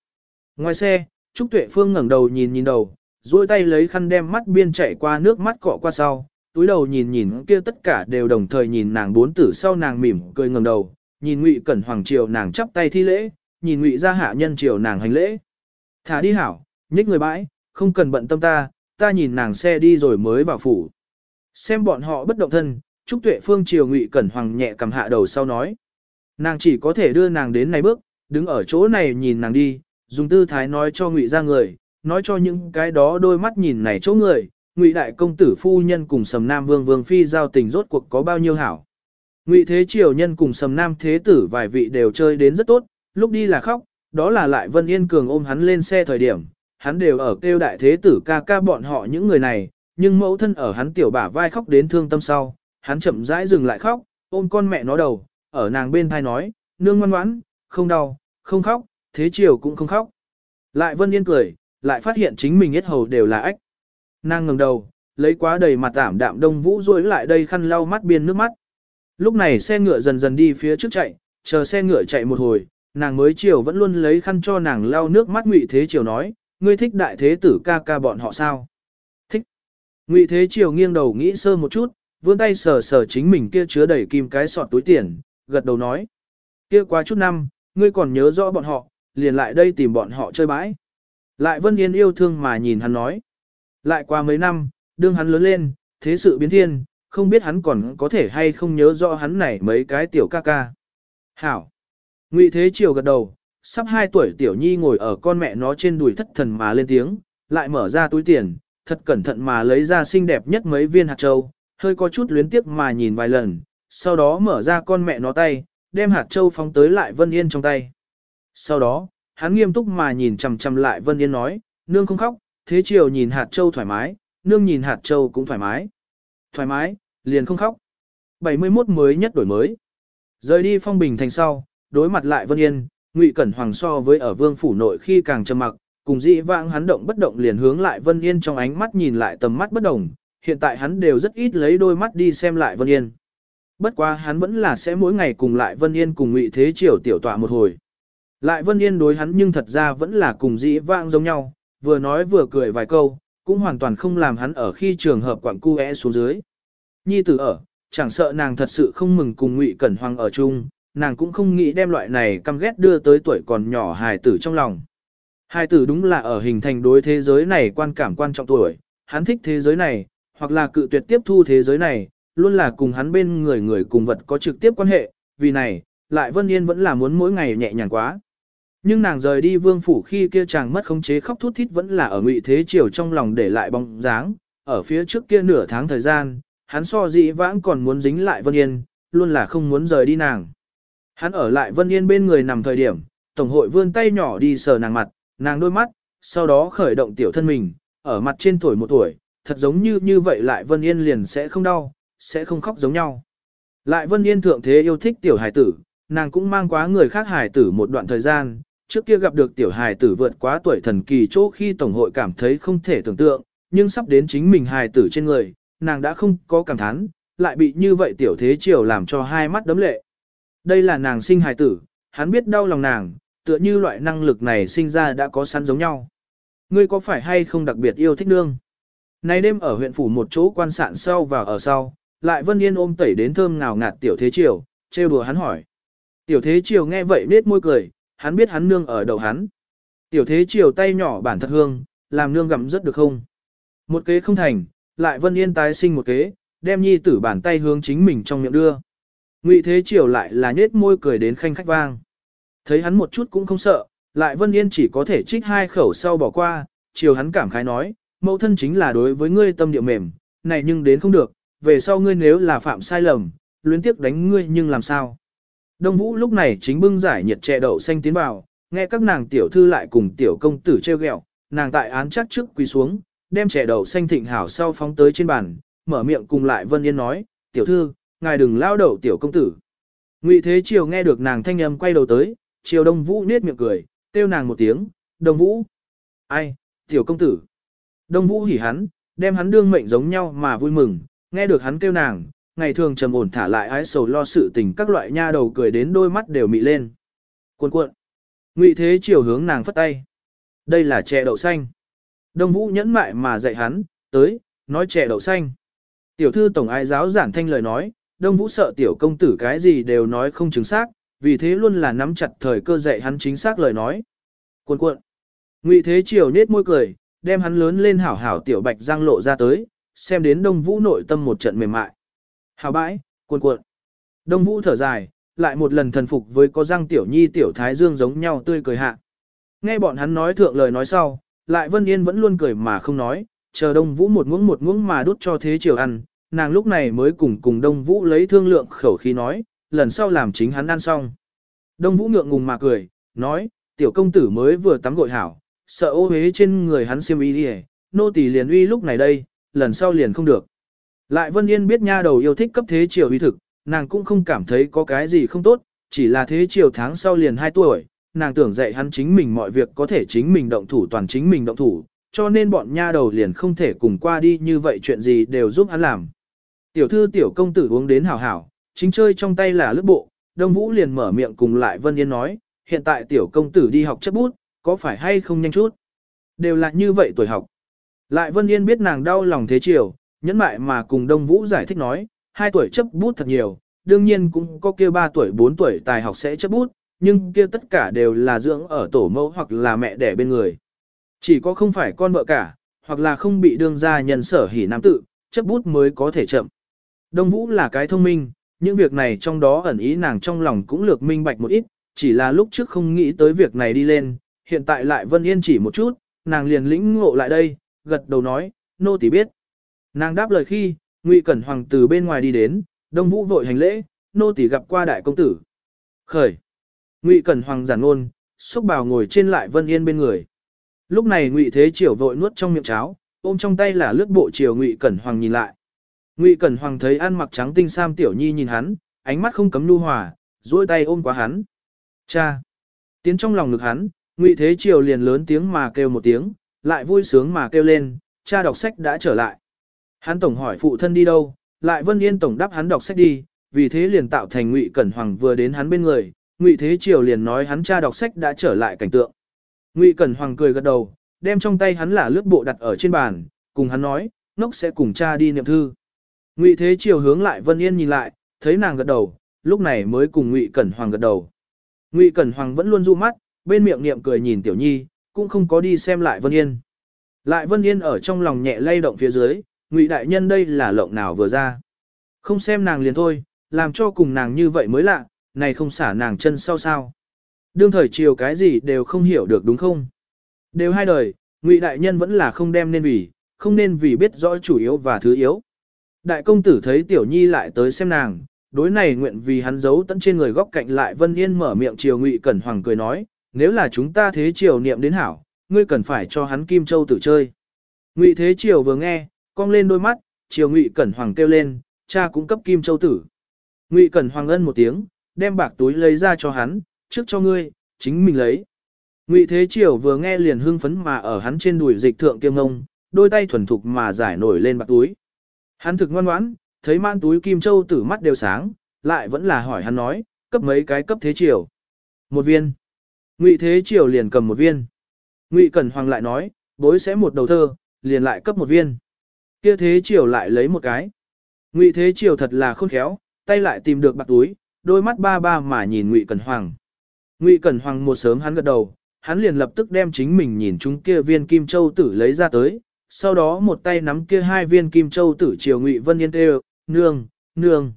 A: Ngoài xe, Trúc Tuệ Phương ngẩng đầu nhìn nhìn đầu, duỗi tay lấy khăn đem mắt biên chảy qua nước mắt cọ qua sau, túi đầu nhìn nhìn kia tất cả đều đồng thời nhìn nàng bốn tử sau nàng mỉm cười ngẩng đầu, nhìn Ngụy Cẩn Hoàng triều nàng chắp tay thi lễ, nhìn Ngụy gia hạ nhân triều nàng hành lễ. Thả đi hảo, nhích người bãi, không cần bận tâm ta, ta nhìn nàng xe đi rồi mới vào phủ. Xem bọn họ bất động thân, Trúc Tuệ Phương triều Ngụy Cẩn Hoàng nhẹ cầm hạ đầu sau nói. Nàng chỉ có thể đưa nàng đến này bước, đứng ở chỗ này nhìn nàng đi, dùng tư thái nói cho Ngụy ra người, nói cho những cái đó đôi mắt nhìn này chỗ người, Ngụy đại công tử phu nhân cùng Sầm Nam Vương Vương phi giao tình rốt cuộc có bao nhiêu hảo. Ngụy Thế Triều nhân cùng Sầm Nam Thế tử vài vị đều chơi đến rất tốt, lúc đi là khóc, đó là lại Vân Yên Cường ôm hắn lên xe thời điểm, hắn đều ở kêu đại thế tử ca ca bọn họ những người này, nhưng mẫu thân ở hắn tiểu bả vai khóc đến thương tâm sau, hắn chậm rãi dừng lại khóc, ôm con mẹ nó đầu, ở nàng bên thai nói, nương ngoan ngoãn, không đau, không khóc, thế chiều cũng không khóc. Lại Vân Yên cười, lại phát hiện chính mình hết hầu đều là ách. Nàng ngẩng đầu, lấy quá đầy mặt tảm đạm đông vũ rối lại đây khăn lau mắt biên nước mắt. Lúc này xe ngựa dần dần đi phía trước chạy, chờ xe ngựa chạy một hồi, nàng mới chiều vẫn luôn lấy khăn cho nàng lau nước mắt ngụy thế chiều nói, ngươi thích đại thế tử ca ca bọn họ sao? Thích. Ngụy thế chiều nghiêng đầu nghĩ sơ một chút, vươn tay sờ sờ chính mình kia chứa đầy kim cái sọt túi tiền, gật đầu nói. Kia quá chút năm, ngươi còn nhớ rõ bọn họ, liền lại đây tìm bọn họ chơi bãi. Lại Vân Yên yêu thương mà nhìn hắn nói. Lại qua mấy năm, đương hắn lớn lên, thế sự biến thiên, không biết hắn còn có thể hay không nhớ rõ hắn này mấy cái tiểu ca ca. Hảo. Ngụy Thế Triều gật đầu, sắp 2 tuổi tiểu nhi ngồi ở con mẹ nó trên đùi thất thần mà lên tiếng, lại mở ra túi tiền, thật cẩn thận mà lấy ra xinh đẹp nhất mấy viên hạt châu, hơi có chút luyến tiếc mà nhìn vài lần, sau đó mở ra con mẹ nó tay, đem hạt châu phóng tới lại Vân Yên trong tay. Sau đó, hắn nghiêm túc mà nhìn chằm chằm lại Vân Yên nói, nương không khóc, thế chiều nhìn hạt châu thoải mái, nương nhìn hạt châu cũng thoải mái. Thoải mái, liền không khóc. 71 mới nhất đổi mới. Rời đi phong bình thành sau, đối mặt lại Vân Yên, Ngụy Cẩn Hoàng so với ở vương phủ nội khi càng trầm mặc, cùng dị vãng hắn động bất động liền hướng lại Vân Yên trong ánh mắt nhìn lại tầm mắt bất đồng, hiện tại hắn đều rất ít lấy đôi mắt đi xem lại Vân Yên. Bất quá hắn vẫn là sẽ mỗi ngày cùng lại Vân Yên cùng Ngụy Thế Triều tiểu tọa một hồi. Lại Vân Yên đối hắn nhưng thật ra vẫn là cùng dĩ vãng giống nhau, vừa nói vừa cười vài câu, cũng hoàn toàn không làm hắn ở khi trường hợp quặng cu é xuống dưới. Nhi tử ở, chẳng sợ nàng thật sự không mừng cùng Ngụy Cẩn Hoàng ở chung, nàng cũng không nghĩ đem loại này căm ghét đưa tới tuổi còn nhỏ hài tử trong lòng. Hài tử đúng là ở hình thành đối thế giới này quan cảm quan trọng tuổi, hắn thích thế giới này, hoặc là cự tuyệt tiếp thu thế giới này, luôn là cùng hắn bên người người cùng vật có trực tiếp quan hệ, vì này, lại Vân Yên vẫn là muốn mỗi ngày nhẹ nhàng quá. Nhưng nàng rời đi vương phủ khi kia chàng mất khống chế khóc thút thít vẫn là ở ngụy thế chiều trong lòng để lại bóng dáng, ở phía trước kia nửa tháng thời gian, hắn so dị vãng còn muốn dính lại Vân Yên, luôn là không muốn rời đi nàng. Hắn ở lại Vân Yên bên người nằm thời điểm, Tổng hội vươn tay nhỏ đi sờ nàng mặt, nàng đôi mắt, sau đó khởi động tiểu thân mình, ở mặt trên tuổi một tuổi, thật giống như như vậy lại Vân Yên liền sẽ không đau, sẽ không khóc giống nhau. Lại Vân Yên thượng thế yêu thích tiểu hải tử, nàng cũng mang quá người khác hải tử một đoạn thời gian, trước kia gặp được tiểu hài tử vượt quá tuổi thần kỳ chỗ khi tổng hội cảm thấy không thể tưởng tượng, nhưng sắp đến chính mình hài tử trên người, nàng đã không có cảm thán, lại bị như vậy tiểu thế triều làm cho hai mắt đấm lệ. Đây là nàng sinh hài tử, hắn biết đau lòng nàng, tựa như loại năng lực này sinh ra đã có sẵn giống nhau. Ngươi có phải hay không đặc biệt yêu thích nương? Nay đêm ở huyện phủ một chỗ quan sạn sau và ở sau, lại Vân Yên ôm tẩy đến thơm ngào ngạt tiểu thế triều, trêu đùa hắn hỏi. Tiểu thế triều nghe vậy nết môi cười, hắn biết hắn nương ở đầu hắn. Tiểu thế chiều tay nhỏ bản thật hương, làm nương gặm rất được không? Một kế không thành, lại vân yên tái sinh một kế, đem nhi tử bàn tay hướng chính mình trong miệng đưa. Ngụy thế chiều lại là nhết môi cười đến khanh khách vang. Thấy hắn một chút cũng không sợ, lại vân yên chỉ có thể trích hai khẩu sau bỏ qua, chiều hắn cảm khái nói, mẫu thân chính là đối với ngươi tâm địa mềm, này nhưng đến không được, về sau ngươi nếu là phạm sai lầm, luyến tiếc đánh ngươi nhưng làm sao? Đông Vũ lúc này chính bưng giải nhiệt chè đậu xanh tiến vào, nghe các nàng tiểu thư lại cùng tiểu công tử treo ghẹo, nàng tại án chắc trước quỳ xuống, đem trẻ đậu xanh thịnh hảo sau phóng tới trên bàn, mở miệng cùng lại Vân Yên nói, tiểu thư, ngài đừng lao đậu tiểu công tử. Ngụy Thế Triều nghe được nàng thanh âm quay đầu tới, Triều Đông Vũ niết miệng cười, kêu nàng một tiếng, Đông Vũ. Ai, tiểu công tử. Đông Vũ hỉ hắn, đem hắn đương mệnh giống nhau mà vui mừng, nghe được hắn kêu nàng, ngày thường trầm ổn thả lại ái sầu lo sự tình các loại nha đầu cười đến đôi mắt đều mị lên. Cuộn cuộn. Ngụy Thế chiều hướng nàng phất tay. Đây là chè đậu xanh. Đông Vũ nhẫn mại mà dạy hắn, tới, nói chè đậu xanh. Tiểu thư tổng ái giáo giản thanh lời nói, Đông Vũ sợ tiểu công tử cái gì đều nói không chính xác, vì thế luôn là nắm chặt thời cơ dạy hắn chính xác lời nói. Cuộn cuộn. Ngụy Thế chiều nết môi cười, đem hắn lớn lên hảo hảo tiểu bạch giang lộ ra tới, xem đến Đông Vũ nội tâm một trận mềm mại. Hảo bãi, cuộn cuộn. Đông Vũ thở dài, lại một lần thần phục với có răng tiểu nhi tiểu thái dương giống nhau tươi cười hạ. Nghe bọn hắn nói thượng lời nói sau, lại Vân Yên vẫn luôn cười mà không nói, chờ Đông Vũ một muỗng một muỗng mà đút cho thế chiều ăn, nàng lúc này mới cùng cùng Đông Vũ lấy thương lượng khẩu khí nói, lần sau làm chính hắn ăn xong. Đông Vũ ngượng ngùng mà cười, nói, tiểu công tử mới vừa tắm gội hảo, sợ ô hế trên người hắn xiêm y đi nô tỳ liền uy lúc này đây, lần sau liền không được. Lại Vân Yên biết nha đầu yêu thích cấp thế triều uy thực, nàng cũng không cảm thấy có cái gì không tốt, chỉ là thế triều tháng sau liền 2 tuổi, nàng tưởng dạy hắn chính mình mọi việc có thể chính mình động thủ toàn chính mình động thủ, cho nên bọn nha đầu liền không thể cùng qua đi như vậy chuyện gì đều giúp hắn làm. Tiểu thư tiểu công tử uống đến hảo hảo, chính chơi trong tay là lướt bộ, Đông Vũ liền mở miệng cùng lại Vân Yên nói, hiện tại tiểu công tử đi học chấp bút, có phải hay không nhanh chút? Đều là như vậy tuổi học. Lại Vân Yên biết nàng đau lòng thế chiều, nhẫn mại mà cùng Đông Vũ giải thích nói, hai tuổi chấp bút thật nhiều, đương nhiên cũng có kia 3 tuổi 4 tuổi tài học sẽ chấp bút, nhưng kia tất cả đều là dưỡng ở tổ mẫu hoặc là mẹ đẻ bên người. Chỉ có không phải con vợ cả, hoặc là không bị đương gia nhân sở hỉ nam tự, chấp bút mới có thể chậm. Đông Vũ là cái thông minh, những việc này trong đó ẩn ý nàng trong lòng cũng lược minh bạch một ít, chỉ là lúc trước không nghĩ tới việc này đi lên, hiện tại lại Vân Yên chỉ một chút, nàng liền lĩnh ngộ lại đây, gật đầu nói, nô tỳ biết. Nàng đáp lời khi, Ngụy Cẩn Hoàng từ bên ngoài đi đến, Đông Vũ vội hành lễ, nô tỳ gặp qua đại công tử. Khởi. Ngụy Cẩn Hoàng giản ngôn, xúc bào ngồi trên lại Vân Yên bên người. Lúc này Ngụy Thế Triều vội nuốt trong miệng cháo, ôm trong tay là lướt bộ triều Ngụy Cẩn Hoàng nhìn lại. Ngụy Cẩn Hoàng thấy ăn mặc trắng tinh sam tiểu nhi nhìn hắn, ánh mắt không cấm nhu hòa, duỗi tay ôm quá hắn. Cha! Tiến trong lòng ngực hắn, Ngụy Thế Triều liền lớn tiếng mà kêu một tiếng, lại vui sướng mà kêu lên, cha đọc sách đã trở lại. Hắn tổng hỏi phụ thân đi đâu, lại Vân Yên tổng đáp hắn đọc sách đi, vì thế liền tạo thành Ngụy Cẩn Hoàng vừa đến hắn bên người, Ngụy Thế Triều liền nói hắn cha đọc sách đã trở lại cảnh tượng. Ngụy Cẩn Hoàng cười gật đầu, đem trong tay hắn là lướt bộ đặt ở trên bàn, cùng hắn nói, nốc sẽ cùng cha đi niệm thư. Ngụy Thế Triều hướng lại Vân Yên nhìn lại, thấy nàng gật đầu, lúc này mới cùng Ngụy Cẩn Hoàng gật đầu. Ngụy Cẩn Hoàng vẫn luôn du mắt, bên miệng niệm cười nhìn Tiểu Nhi, cũng không có đi xem lại Vân Yên. Lại Vân Yên ở trong lòng nhẹ lay động phía dưới, Ngụy đại nhân đây là lộng nào vừa ra. Không xem nàng liền thôi, làm cho cùng nàng như vậy mới lạ, này không xả nàng chân sau sao. Đương thời chiều cái gì đều không hiểu được đúng không? Đều hai đời, Ngụy đại nhân vẫn là không đem nên vì, không nên vì biết rõ chủ yếu và thứ yếu. Đại công tử thấy tiểu nhi lại tới xem nàng, đối này nguyện vì hắn giấu tận trên người góc cạnh lại Vân Yên mở miệng chiều Ngụy Cẩn Hoàng cười nói, nếu là chúng ta thế triều niệm đến hảo, ngươi cần phải cho hắn Kim Châu tử chơi. Ngụy Thế Triều vừa nghe, cong lên đôi mắt, triều Ngụy Cẩn Hoàng kêu lên, cha cũng cấp Kim Châu tử. Ngụy Cẩn Hoàng ân một tiếng, đem bạc túi lấy ra cho hắn, trước cho ngươi, chính mình lấy. Ngụy Thế Triều vừa nghe liền hưng phấn mà ở hắn trên đùi dịch thượng kiêm ngông, đôi tay thuần thục mà giải nổi lên bạc túi. Hắn thực ngoan ngoãn, thấy man túi Kim Châu tử mắt đều sáng, lại vẫn là hỏi hắn nói, cấp mấy cái cấp Thế Triều. Một viên. Ngụy Thế Triều liền cầm một viên. Ngụy Cẩn Hoàng lại nói, bối sẽ một đầu thơ, liền lại cấp một viên. Kia Thế Triều lại lấy một cái. Ngụy Thế Triều thật là khôn khéo, tay lại tìm được bạc túi, đôi mắt ba ba mà nhìn Ngụy Cẩn Hoàng. Ngụy Cẩn Hoàng một sớm hắn gật đầu, hắn liền lập tức đem chính mình nhìn chúng kia viên kim châu tử lấy ra tới, sau đó một tay nắm kia hai viên kim châu tử chiều Ngụy Vân Yên kêu, nương, nương.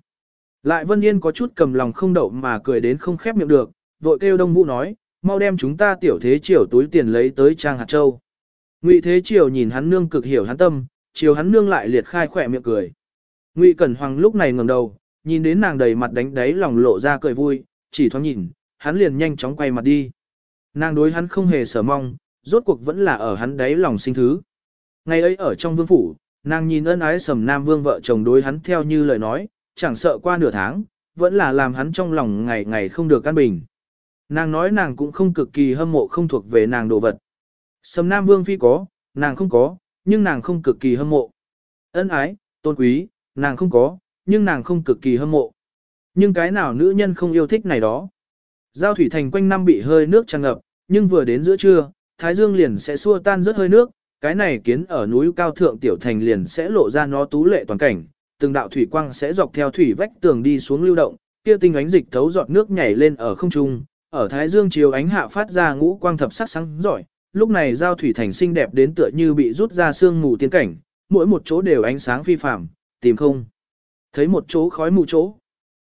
A: Lại Vân Yên có chút cầm lòng không đậu mà cười đến không khép miệng được, vội kêu Đông Vũ nói, mau đem chúng ta tiểu thế triều túi tiền lấy tới trang hạt châu. Ngụy Thế Triều nhìn hắn nương cực hiểu hắn tâm, chiều hắn nương lại liệt khai khỏe miệng cười. Ngụy Cẩn Hoàng lúc này ngẩng đầu, nhìn đến nàng đầy mặt đánh đáy lòng lộ ra cười vui, chỉ thoáng nhìn, hắn liền nhanh chóng quay mặt đi. Nàng đối hắn không hề sở mong, rốt cuộc vẫn là ở hắn đáy lòng sinh thứ. Ngày ấy ở trong vương phủ, nàng nhìn ân ái sầm nam vương vợ chồng đối hắn theo như lời nói, chẳng sợ qua nửa tháng, vẫn là làm hắn trong lòng ngày ngày không được căn bình. Nàng nói nàng cũng không cực kỳ hâm mộ không thuộc về nàng đồ vật. Sầm nam vương phi có, nàng không có, nhưng nàng không cực kỳ hâm mộ. Ân ái, tôn quý, nàng không có, nhưng nàng không cực kỳ hâm mộ. Nhưng cái nào nữ nhân không yêu thích này đó. Giao thủy thành quanh năm bị hơi nước tràn ngập, nhưng vừa đến giữa trưa, thái dương liền sẽ xua tan rất hơi nước, cái này kiến ở núi cao thượng tiểu thành liền sẽ lộ ra nó tú lệ toàn cảnh, từng đạo thủy quang sẽ dọc theo thủy vách tường đi xuống lưu động, kia tinh ánh dịch thấu giọt nước nhảy lên ở không trung, ở thái dương chiếu ánh hạ phát ra ngũ quang thập sắc sáng giỏi, lúc này giao thủy thành xinh đẹp đến tựa như bị rút ra sương mù tiên cảnh, mỗi một chỗ đều ánh sáng phi phàm, tìm không thấy một chỗ khói mù chỗ.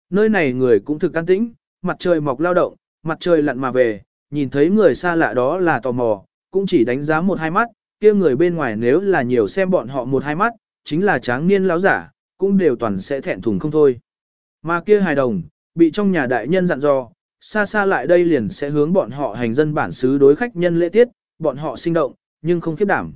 A: Nơi này người cũng thực can tĩnh, mặt trời mọc lao động, mặt trời lặn mà về, nhìn thấy người xa lạ đó là tò mò, cũng chỉ đánh giá một hai mắt, kia người bên ngoài nếu là nhiều xem bọn họ một hai mắt, chính là tráng niên lão giả, cũng đều toàn sẽ thẹn thùng không thôi. Mà kia hài đồng, bị trong nhà đại nhân dặn dò, xa xa lại đây liền sẽ hướng bọn họ hành dân bản xứ đối khách nhân lễ tiết, bọn họ sinh động, nhưng không khiếp đảm.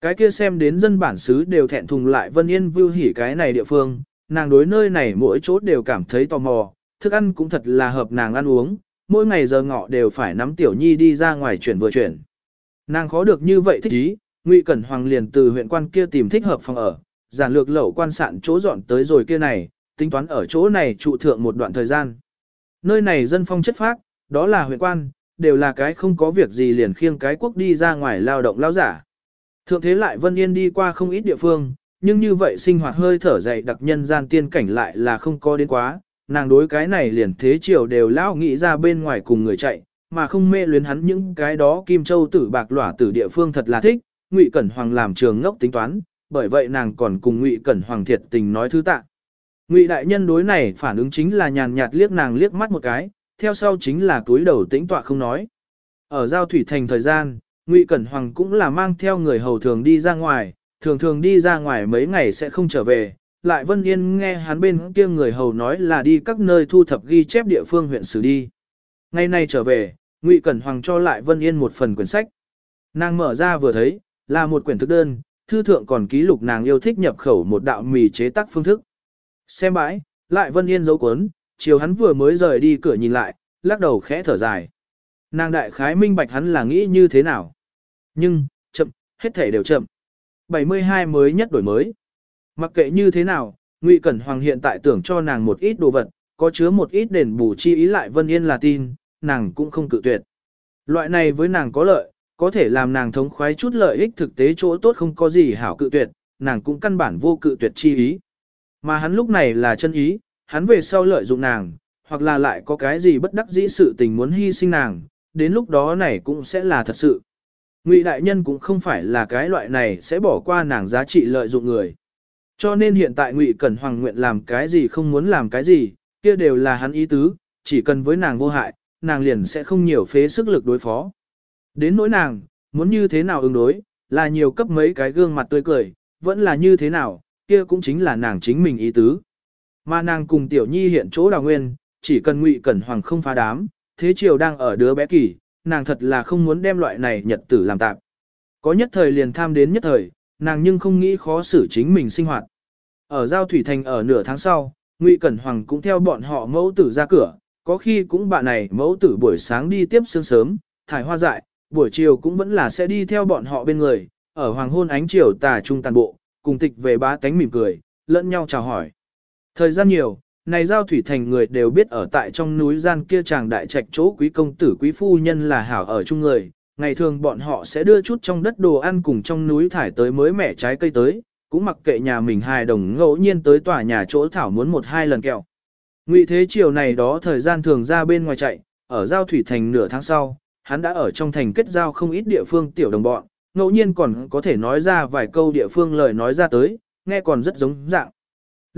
A: Cái kia xem đến dân bản xứ đều thẹn thùng lại Vân Yên vưu hỉ cái này địa phương, nàng đối nơi này mỗi chỗ đều cảm thấy tò mò, thức ăn cũng thật là hợp nàng ăn uống, mỗi ngày giờ ngọ đều phải nắm tiểu nhi đi ra ngoài chuyển vừa chuyển. Nàng khó được như vậy thích ý, Ngụy Cẩn Hoàng liền từ huyện quan kia tìm thích hợp phòng ở, giản lược lẩu quan sạn chỗ dọn tới rồi kia này, tính toán ở chỗ này trụ thượng một đoạn thời gian. Nơi này dân phong chất phác, đó là huyện quan, đều là cái không có việc gì liền khiêng cái quốc đi ra ngoài lao động lao giả. Thượng thế lại Vân Yên đi qua không ít địa phương, nhưng như vậy sinh hoạt hơi thở dậy đặc nhân gian tiên cảnh lại là không có đến quá, nàng đối cái này liền thế chiều đều lao nghĩ ra bên ngoài cùng người chạy, mà không mê luyến hắn những cái đó kim châu tử bạc lỏa tử địa phương thật là thích, Ngụy Cẩn Hoàng làm trường ngốc tính toán, bởi vậy nàng còn cùng Ngụy Cẩn Hoàng thiệt tình nói thứ tạ. Ngụy đại nhân đối này phản ứng chính là nhàn nhạt liếc nàng liếc mắt một cái, theo sau chính là túi đầu tĩnh tọa không nói. Ở giao thủy thành thời gian, Ngụy Cẩn Hoàng cũng là mang theo người hầu thường đi ra ngoài, thường thường đi ra ngoài mấy ngày sẽ không trở về. Lại Vân Yên nghe hắn bên kia người hầu nói là đi các nơi thu thập ghi chép địa phương huyện xử đi. Ngày nay trở về, Ngụy Cẩn Hoàng cho lại Vân Yên một phần quyển sách. Nàng mở ra vừa thấy, là một quyển thức đơn, thư thượng còn ký lục nàng yêu thích nhập khẩu một đạo mì chế tác phương thức. Xem bãi, lại Vân Yên dấu cuốn, chiều hắn vừa mới rời đi cửa nhìn lại, lắc đầu khẽ thở dài. Nàng đại khái minh bạch hắn là nghĩ như thế nào. Nhưng, chậm, hết thể đều chậm. 72 mới nhất đổi mới. Mặc kệ như thế nào, Ngụy Cẩn Hoàng hiện tại tưởng cho nàng một ít đồ vật, có chứa một ít đền bù chi ý lại Vân Yên là tin, nàng cũng không cự tuyệt. Loại này với nàng có lợi, có thể làm nàng thống khoái chút lợi ích thực tế chỗ tốt không có gì hảo cự tuyệt, nàng cũng căn bản vô cự tuyệt chi ý. Mà hắn lúc này là chân ý, hắn về sau lợi dụng nàng, hoặc là lại có cái gì bất đắc dĩ sự tình muốn hy sinh nàng, đến lúc đó này cũng sẽ là thật sự. Ngụy đại nhân cũng không phải là cái loại này sẽ bỏ qua nàng giá trị lợi dụng người. Cho nên hiện tại Ngụy Cẩn Hoàng nguyện làm cái gì không muốn làm cái gì, kia đều là hắn ý tứ, chỉ cần với nàng vô hại, nàng liền sẽ không nhiều phế sức lực đối phó. Đến nỗi nàng, muốn như thế nào ứng đối, là nhiều cấp mấy cái gương mặt tươi cười, vẫn là như thế nào, kia cũng chính là nàng chính mình ý tứ. Mà nàng cùng Tiểu Nhi hiện chỗ đào nguyên, chỉ cần Ngụy Cẩn Hoàng không phá đám, thế triều đang ở đứa bé kỳ, nàng thật là không muốn đem loại này nhật tử làm tạp. Có nhất thời liền tham đến nhất thời, nàng nhưng không nghĩ khó xử chính mình sinh hoạt. Ở Giao Thủy Thành ở nửa tháng sau, Ngụy Cẩn Hoàng cũng theo bọn họ mẫu tử ra cửa, có khi cũng bạn này mẫu tử buổi sáng đi tiếp sương sớm, thải hoa dại, buổi chiều cũng vẫn là sẽ đi theo bọn họ bên người, ở hoàng hôn ánh chiều tà trung tàn bộ, cùng tịch về bá tánh mỉm cười, lẫn nhau chào hỏi. Thời gian nhiều, này giao thủy thành người đều biết ở tại trong núi gian kia chàng đại trạch chỗ quý công tử quý phu nhân là hảo ở chung người, ngày thường bọn họ sẽ đưa chút trong đất đồ ăn cùng trong núi thải tới mới mẻ trái cây tới, cũng mặc kệ nhà mình hài đồng ngẫu nhiên tới tòa nhà chỗ thảo muốn một hai lần kẹo. Ngụy thế chiều này đó thời gian thường ra bên ngoài chạy, ở giao thủy thành nửa tháng sau, hắn đã ở trong thành kết giao không ít địa phương tiểu đồng bọn, ngẫu nhiên còn có thể nói ra vài câu địa phương lời nói ra tới, nghe còn rất giống dạng.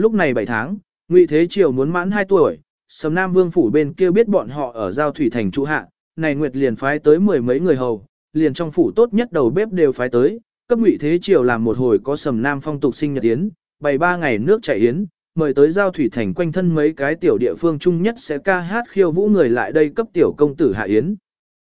A: Lúc này 7 tháng, Ngụy Thế Triều muốn mãn 2 tuổi, Sầm Nam Vương phủ bên kia biết bọn họ ở giao thủy thành trụ hạ, này Nguyệt liền phái tới mười mấy người hầu, liền trong phủ tốt nhất đầu bếp đều phái tới, cấp Ngụy Thế Triều làm một hồi có Sầm Nam phong tục sinh nhật yến, bày ba ngày nước chảy yến, mời tới giao thủy thành quanh thân mấy cái tiểu địa phương chung nhất sẽ ca hát khiêu vũ người lại đây cấp tiểu công tử hạ yến.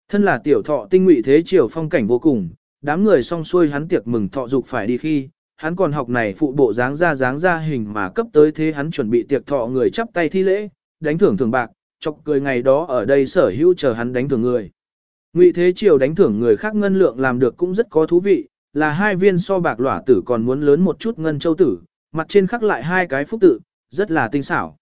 A: Thân là tiểu thọ tinh ngụy thế triều phong cảnh vô cùng, đám người xong xuôi hắn tiệc mừng thọ dục phải đi khi, hắn còn học này phụ bộ dáng ra dáng ra hình mà cấp tới thế hắn chuẩn bị tiệc thọ người chắp tay thi lễ, đánh thưởng thường bạc, chọc cười ngày đó ở đây sở hữu chờ hắn đánh thưởng người. Ngụy Thế Triều đánh thưởng người khác ngân lượng làm được cũng rất có thú vị, là hai viên so bạc lỏa tử còn muốn lớn một chút ngân châu tử, mặt trên khắc lại hai cái phúc tự, rất là tinh xảo.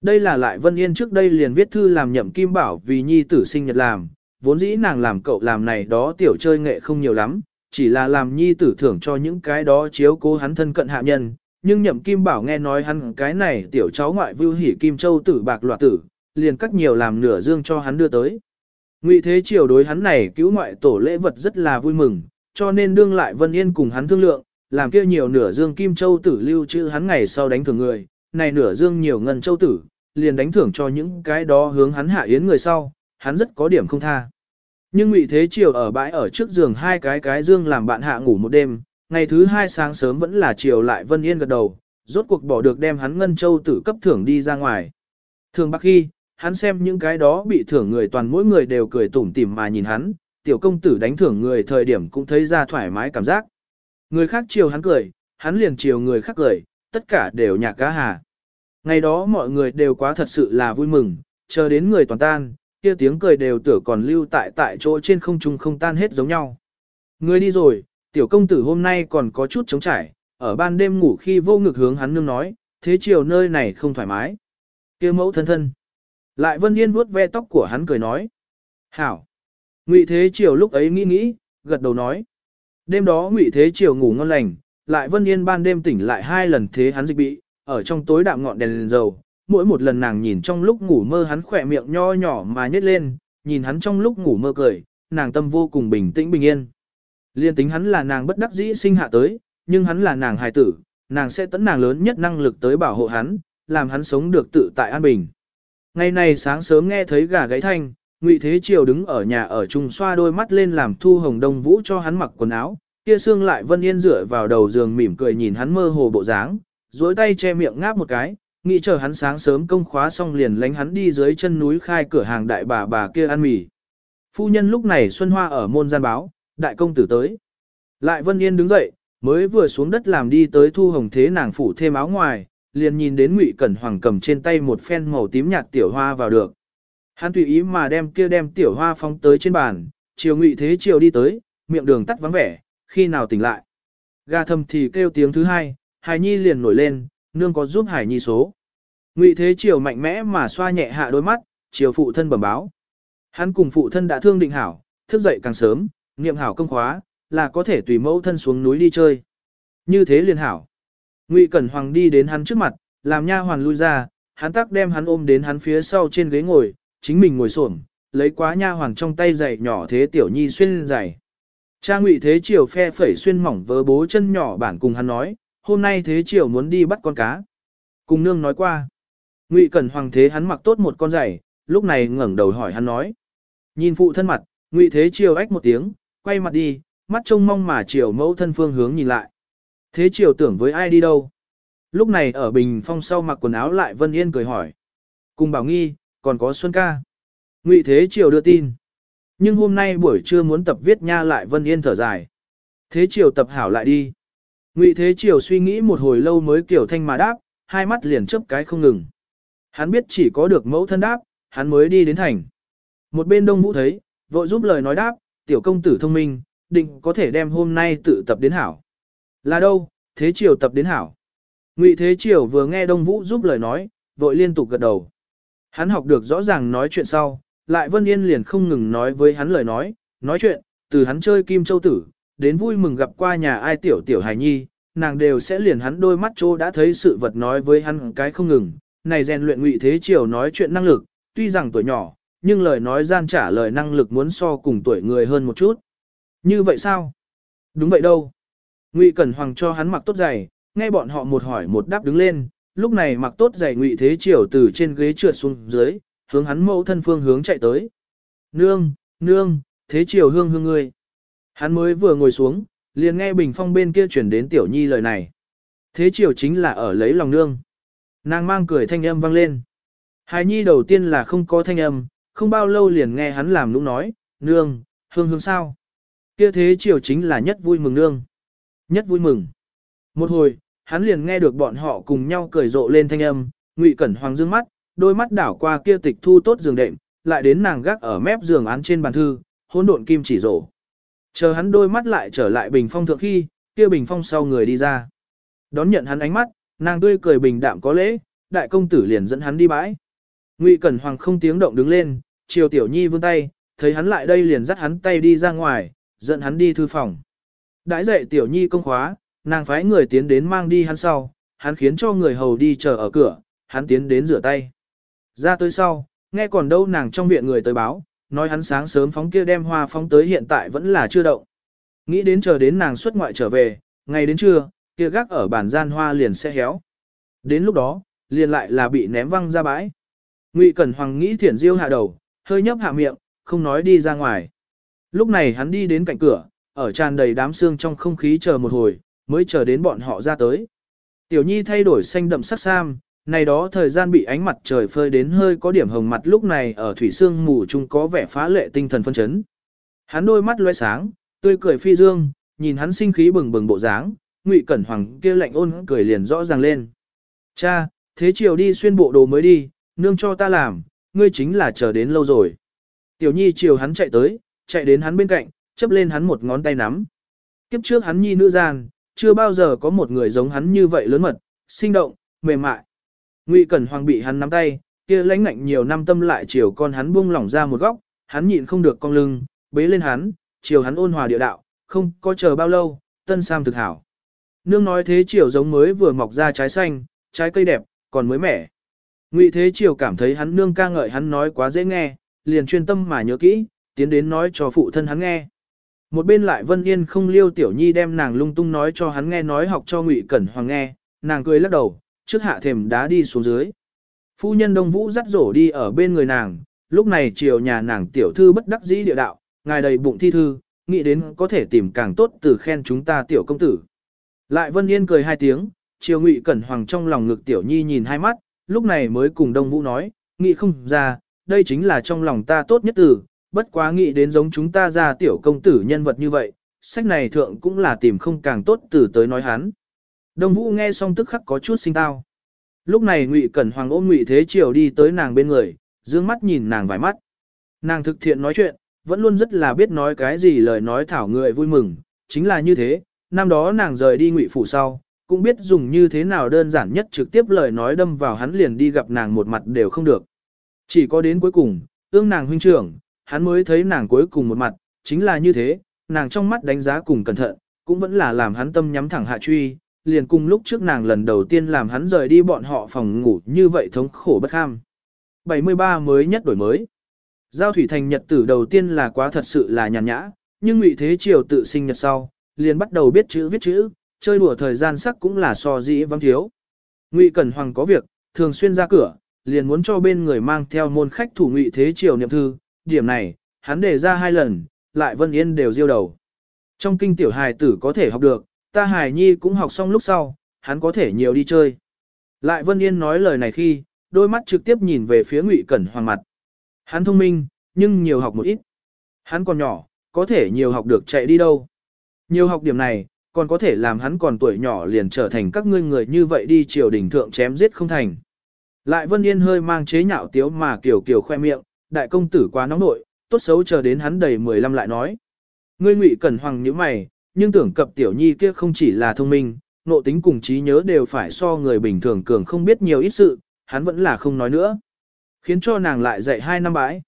A: Đây là lại Vân Yên trước đây liền viết thư làm nhậm kim bảo vì nhi tử sinh nhật làm, vốn dĩ nàng làm cậu làm này đó tiểu chơi nghệ không nhiều lắm, chỉ là làm nhi tử thưởng cho những cái đó chiếu cố hắn thân cận hạ nhân, nhưng nhậm kim bảo nghe nói hắn cái này tiểu cháu ngoại vưu hỉ kim châu tử bạc loạt tử, liền cắt nhiều làm nửa dương cho hắn đưa tới. Ngụy Thế Triều đối hắn này cứu ngoại tổ lễ vật rất là vui mừng, cho nên đương lại Vân Yên cùng hắn thương lượng, làm kia nhiều nửa dương kim châu tử lưu trữ hắn ngày sau đánh thưởng người, này nửa dương nhiều ngân châu tử, liền đánh thưởng cho những cái đó hướng hắn hạ yến người sau, hắn rất có điểm không tha. Nhưng Ngụy Thế Triều ở bãi ở trước giường hai cái cái dương làm bạn hạ ngủ một đêm, ngày thứ hai sáng sớm vẫn là triều lại Vân Yên gật đầu, rốt cuộc bỏ được đem hắn ngân châu tử cấp thưởng đi ra ngoài. Thường Bắc khi, hắn xem những cái đó bị thưởng người toàn mỗi người đều cười tủm tỉm mà nhìn hắn, tiểu công tử đánh thưởng người thời điểm cũng thấy ra thoải mái cảm giác. Người khác chiều hắn cười, hắn liền chiều người khác cười, tất cả đều nhạc cá hà. Ngày đó mọi người đều quá thật sự là vui mừng, chờ đến người toàn tan, kia tiếng cười đều tựa còn lưu tại tại chỗ trên không trung không tan hết giống nhau. Người đi rồi, tiểu công tử hôm nay còn có chút chống trải, ở ban đêm ngủ khi vô ngực hướng hắn nương nói, thế chiều nơi này không thoải mái. kia mẫu thân thân. Lại Vân Yên vuốt ve tóc của hắn cười nói. Hảo. Ngụy Thế Triều lúc ấy nghĩ nghĩ, gật đầu nói. Đêm đó Ngụy Thế Triều ngủ ngon lành, lại Vân Yên ban đêm tỉnh lại hai lần thế hắn dịch bị, ở trong tối đạm ngọn đèn, đèn dầu. Mỗi một lần nàng nhìn trong lúc ngủ mơ hắn khỏe miệng nho nhỏ mà nhếch lên, nhìn hắn trong lúc ngủ mơ cười, nàng tâm vô cùng bình tĩnh bình yên. Liên tính hắn là nàng bất đắc dĩ sinh hạ tới, nhưng hắn là nàng hài tử, nàng sẽ tấn nàng lớn nhất năng lực tới bảo hộ hắn, làm hắn sống được tự tại an bình. Ngày này sáng sớm nghe thấy gà gáy thanh, Ngụy Thế Triều đứng ở nhà ở trung xoa đôi mắt lên làm Thu Hồng Đông Vũ cho hắn mặc quần áo, kia xương lại Vân Yên dựa vào đầu giường mỉm cười nhìn hắn mơ hồ bộ dáng, duỗi tay che miệng ngáp một cái, nghĩ chờ hắn sáng sớm công khóa xong liền lánh hắn đi dưới chân núi khai cửa hàng đại bà bà kia ăn mì. Phu nhân lúc này Xuân Hoa ở môn gian báo, đại công tử tới. Lại Vân Yên đứng dậy, mới vừa xuống đất làm đi tới Thu Hồng thế nàng phủ thêm áo ngoài, liền nhìn đến Ngụy Cẩn Hoàng cầm trên tay một phen màu tím nhạt tiểu hoa vào được. Hắn tùy ý mà đem kia đem tiểu hoa phóng tới trên bàn, chiều Ngụy Thế chiều đi tới, miệng đường tắt vắng vẻ, khi nào tỉnh lại. Gà thầm thì kêu tiếng thứ hai, Hải Nhi liền nổi lên, nương có giúp Hải Nhi số. Ngụy Thế chiều mạnh mẽ mà xoa nhẹ hạ đôi mắt, chiều phụ thân bẩm báo. Hắn cùng phụ thân đã thương định hảo, thức dậy càng sớm, niệm hảo công khóa, là có thể tùy mẫu thân xuống núi đi chơi. Như thế liền hảo. Ngụy Cẩn Hoàng đi đến hắn trước mặt, làm nha hoàn lui ra, hắn tắc đem hắn ôm đến hắn phía sau trên ghế ngồi, chính mình ngồi xổm, lấy quá nha hoàn trong tay giày nhỏ thế tiểu nhi xuyên giày. Cha Ngụy Thế Triều phe phẩy xuyên mỏng vớ bố chân nhỏ bản cùng hắn nói, hôm nay Thế Triều muốn đi bắt con cá. Cùng nương nói qua. Ngụy Cẩn Hoàng thế hắn mặc tốt một con giày, lúc này ngẩng đầu hỏi hắn nói. Nhìn phụ thân mặt, Ngụy Thế Triều ách một tiếng, quay mặt đi, mắt trông mong mà Triều mẫu thân phương hướng nhìn lại. Thế Triều tưởng với ai đi đâu? Lúc này ở bình phong sau mặc quần áo lại Vân Yên cười hỏi. Cùng Bảo Nghi, còn có Xuân ca. Ngụy Thế Triều đưa tin. Nhưng hôm nay buổi trưa muốn tập viết nha lại Vân Yên thở dài. Thế Triều tập hảo lại đi. Ngụy Thế Triều suy nghĩ một hồi lâu mới kiểu thanh mà đáp, hai mắt liền chớp cái không ngừng. Hắn biết chỉ có được mẫu thân đáp, hắn mới đi đến thành. Một bên Đông Vũ thấy, vội giúp lời nói đáp, tiểu công tử thông minh, định có thể đem hôm nay tự tập đến hảo. Là đâu, Thế Triều tập đến hảo. Ngụy Thế Triều vừa nghe Đông Vũ giúp lời nói, vội liên tục gật đầu. Hắn học được rõ ràng nói chuyện sau, lại Vân Yên liền không ngừng nói với hắn lời nói, nói chuyện, từ hắn chơi Kim Châu Tử, đến vui mừng gặp qua nhà ai tiểu tiểu hài nhi, nàng đều sẽ liền hắn đôi mắt chỗ đã thấy sự vật nói với hắn cái không ngừng, này rèn luyện Ngụy Thế Triều nói chuyện năng lực, tuy rằng tuổi nhỏ, nhưng lời nói gian trả lời năng lực muốn so cùng tuổi người hơn một chút. Như vậy sao? Đúng vậy đâu. Ngụy Cẩn Hoàng cho hắn mặc tốt giày, nghe bọn họ một hỏi một đáp đứng lên, lúc này mặc tốt giày ngụy thế triều từ trên ghế trượt xuống dưới, hướng hắn mẫu thân phương hướng chạy tới. Nương, nương, thế triều hương hương ngươi. Hắn mới vừa ngồi xuống, liền nghe bình phong bên kia chuyển đến tiểu nhi lời này. Thế triều chính là ở lấy lòng nương. Nàng mang cười thanh âm vang lên. Hài nhi đầu tiên là không có thanh âm, không bao lâu liền nghe hắn làm nũng nói, nương, hương hương sao. Kia thế chiều chính là nhất vui mừng nương. Nhất vui mừng. Một hồi, hắn liền nghe được bọn họ cùng nhau cười rộ lên thanh âm, Ngụy Cẩn Hoàng dương mắt, đôi mắt đảo qua kia tịch thu tốt giường đệm, lại đến nàng gác ở mép giường án trên bàn thư, hỗn độn kim chỉ rổ. Chờ hắn đôi mắt lại trở lại bình phong thượng khi, kia bình phong sau người đi ra. Đón nhận hắn ánh mắt, nàng tươi cười bình đạm có lễ, đại công tử liền dẫn hắn đi bãi. Ngụy Cẩn Hoàng không tiếng động đứng lên, chiều tiểu nhi vươn tay, thấy hắn lại đây liền dắt hắn tay đi ra ngoài, dẫn hắn đi thư phòng. Đãi dậy tiểu nhi công khóa, nàng phái người tiến đến mang đi hắn sau, hắn khiến cho người hầu đi chờ ở cửa, hắn tiến đến rửa tay. Ra tới sau, nghe còn đâu nàng trong viện người tới báo, nói hắn sáng sớm phóng kia đem hoa phóng tới hiện tại vẫn là chưa động. Nghĩ đến chờ đến nàng xuất ngoại trở về, ngày đến trưa, kia gác ở bản gian hoa liền sẽ héo. Đến lúc đó, liền lại là bị ném văng ra bãi. Ngụy Cẩn Hoàng nghĩ thiển diêu hạ đầu, hơi nhấp hạ miệng, không nói đi ra ngoài. Lúc này hắn đi đến cạnh cửa, ở tràn đầy đám xương trong không khí chờ một hồi, mới chờ đến bọn họ ra tới. Tiểu Nhi thay đổi xanh đậm sắc sam, này đó thời gian bị ánh mặt trời phơi đến hơi có điểm hồng mặt lúc này ở thủy sương mù chung có vẻ phá lệ tinh thần phân chấn. Hắn đôi mắt loe sáng, tươi cười phi dương, nhìn hắn sinh khí bừng bừng bộ dáng, Ngụy Cẩn Hoàng kia lạnh ôn cười liền rõ ràng lên. Cha, thế chiều đi xuyên bộ đồ mới đi, nương cho ta làm, ngươi chính là chờ đến lâu rồi. Tiểu Nhi chiều hắn chạy tới, chạy đến hắn bên cạnh, chấp lên hắn một ngón tay nắm. Kiếp trước hắn nhi nữ gian, chưa bao giờ có một người giống hắn như vậy lớn mật, sinh động, mềm mại. Ngụy Cẩn Hoàng bị hắn nắm tay, kia lãnh ngạnh nhiều năm tâm lại chiều con hắn buông lỏng ra một góc, hắn nhịn không được cong lưng, bế lên hắn, chiều hắn ôn hòa địa đạo, không có chờ bao lâu, tân sam thực hảo. Nương nói thế chiều giống mới vừa mọc ra trái xanh, trái cây đẹp, còn mới mẻ. Ngụy Thế chiều cảm thấy hắn nương ca ngợi hắn nói quá dễ nghe, liền chuyên tâm mà nhớ kỹ, tiến đến nói cho phụ thân hắn nghe. Một bên lại Vân Yên không liêu tiểu nhi đem nàng lung tung nói cho hắn nghe nói học cho Ngụy Cẩn Hoàng nghe, nàng cười lắc đầu, trước hạ thềm đá đi xuống dưới. Phu nhân Đông Vũ dắt rổ đi ở bên người nàng, lúc này chiều nhà nàng tiểu thư bất đắc dĩ địa đạo, ngài đầy bụng thi thư, nghĩ đến có thể tìm càng tốt từ khen chúng ta tiểu công tử. Lại Vân Yên cười hai tiếng, chiều Ngụy Cẩn Hoàng trong lòng ngực tiểu nhi nhìn hai mắt, lúc này mới cùng Đông Vũ nói, nghĩ không ra, đây chính là trong lòng ta tốt nhất từ, bất quá nghĩ đến giống chúng ta ra tiểu công tử nhân vật như vậy, sách này thượng cũng là tìm không càng tốt từ tới nói hắn. Đông Vũ nghe xong tức khắc có chút sinh tao. Lúc này Ngụy Cẩn Hoàng ôm Ngụy Thế Triều đi tới nàng bên người, dương mắt nhìn nàng vài mắt. Nàng thực thiện nói chuyện, vẫn luôn rất là biết nói cái gì lời nói thảo người vui mừng, chính là như thế, năm đó nàng rời đi Ngụy phủ sau, cũng biết dùng như thế nào đơn giản nhất trực tiếp lời nói đâm vào hắn liền đi gặp nàng một mặt đều không được. Chỉ có đến cuối cùng, ương nàng huynh trưởng, hắn mới thấy nàng cuối cùng một mặt, chính là như thế, nàng trong mắt đánh giá cùng cẩn thận, cũng vẫn là làm hắn tâm nhắm thẳng hạ truy, liền cùng lúc trước nàng lần đầu tiên làm hắn rời đi bọn họ phòng ngủ như vậy thống khổ bất ham. 73 mới nhất đổi mới. Giao thủy thành nhật tử đầu tiên là quá thật sự là nhàn nhã, nhưng ngụy thế triều tự sinh nhật sau, liền bắt đầu biết chữ viết chữ, chơi đùa thời gian sắc cũng là so dĩ vắng thiếu. Ngụy Cẩn Hoàng có việc, thường xuyên ra cửa, liền muốn cho bên người mang theo môn khách thủ Ngụy Thế Triều niệm thư, điểm này, hắn đề ra hai lần, lại Vân Yên đều diêu đầu. Trong kinh tiểu hài tử có thể học được, ta Hải nhi cũng học xong lúc sau, hắn có thể nhiều đi chơi. Lại Vân Yên nói lời này khi, đôi mắt trực tiếp nhìn về phía Ngụy Cẩn Hoàng mặt. Hắn thông minh, nhưng nhiều học một ít. Hắn còn nhỏ, có thể nhiều học được chạy đi đâu. Nhiều học điểm này, còn có thể làm hắn còn tuổi nhỏ liền trở thành các ngươi người như vậy đi triều đình thượng chém giết không thành. Lại Vân Yên hơi mang chế nhạo tiếu mà kiểu kiểu khoe miệng, đại công tử quá nóng nội, tốt xấu chờ đến hắn đầy 15 lại nói. Ngươi ngụy cẩn hoàng như mày, nhưng tưởng cập tiểu nhi kia không chỉ là thông minh, nộ tính cùng trí nhớ đều phải so người bình thường cường không biết nhiều ít sự, hắn vẫn là không nói nữa. Khiến cho nàng lại dạy hai năm bãi.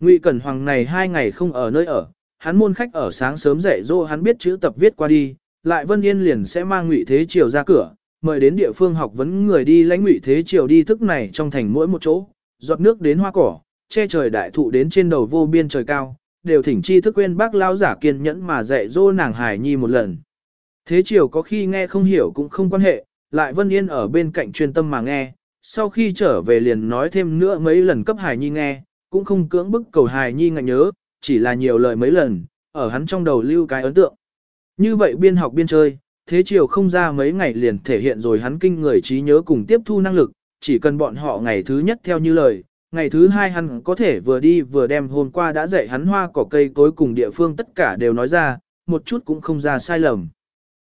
A: Ngụy Cẩn Hoàng này hai ngày không ở nơi ở, hắn môn khách ở sáng sớm dậy dỗ hắn biết chữ tập viết qua đi, lại Vân Yên liền sẽ mang Ngụy Thế Triều ra cửa, mời đến địa phương học vấn người đi lãnh Ngụy Thế Triều đi thức này trong thành mỗi một chỗ, giọt nước đến hoa cỏ, che trời đại thụ đến trên đầu vô biên trời cao, đều thỉnh chi thức quên bác lao giả kiên nhẫn mà dạy dỗ nàng hài nhi một lần. Thế Triều có khi nghe không hiểu cũng không quan hệ, lại Vân Yên ở bên cạnh chuyên tâm mà nghe, sau khi trở về liền nói thêm nữa mấy lần cấp hài nhi nghe, cũng không cưỡng bức cầu hài nhi ngạnh nhớ, chỉ là nhiều lời mấy lần, ở hắn trong đầu lưu cái ấn tượng. Như vậy biên học biên chơi, thế chiều không ra mấy ngày liền thể hiện rồi hắn kinh người trí nhớ cùng tiếp thu năng lực, chỉ cần bọn họ ngày thứ nhất theo như lời, ngày thứ hai hắn có thể vừa đi vừa đem hôm qua đã dạy hắn hoa cỏ cây cối cùng địa phương tất cả đều nói ra, một chút cũng không ra sai lầm.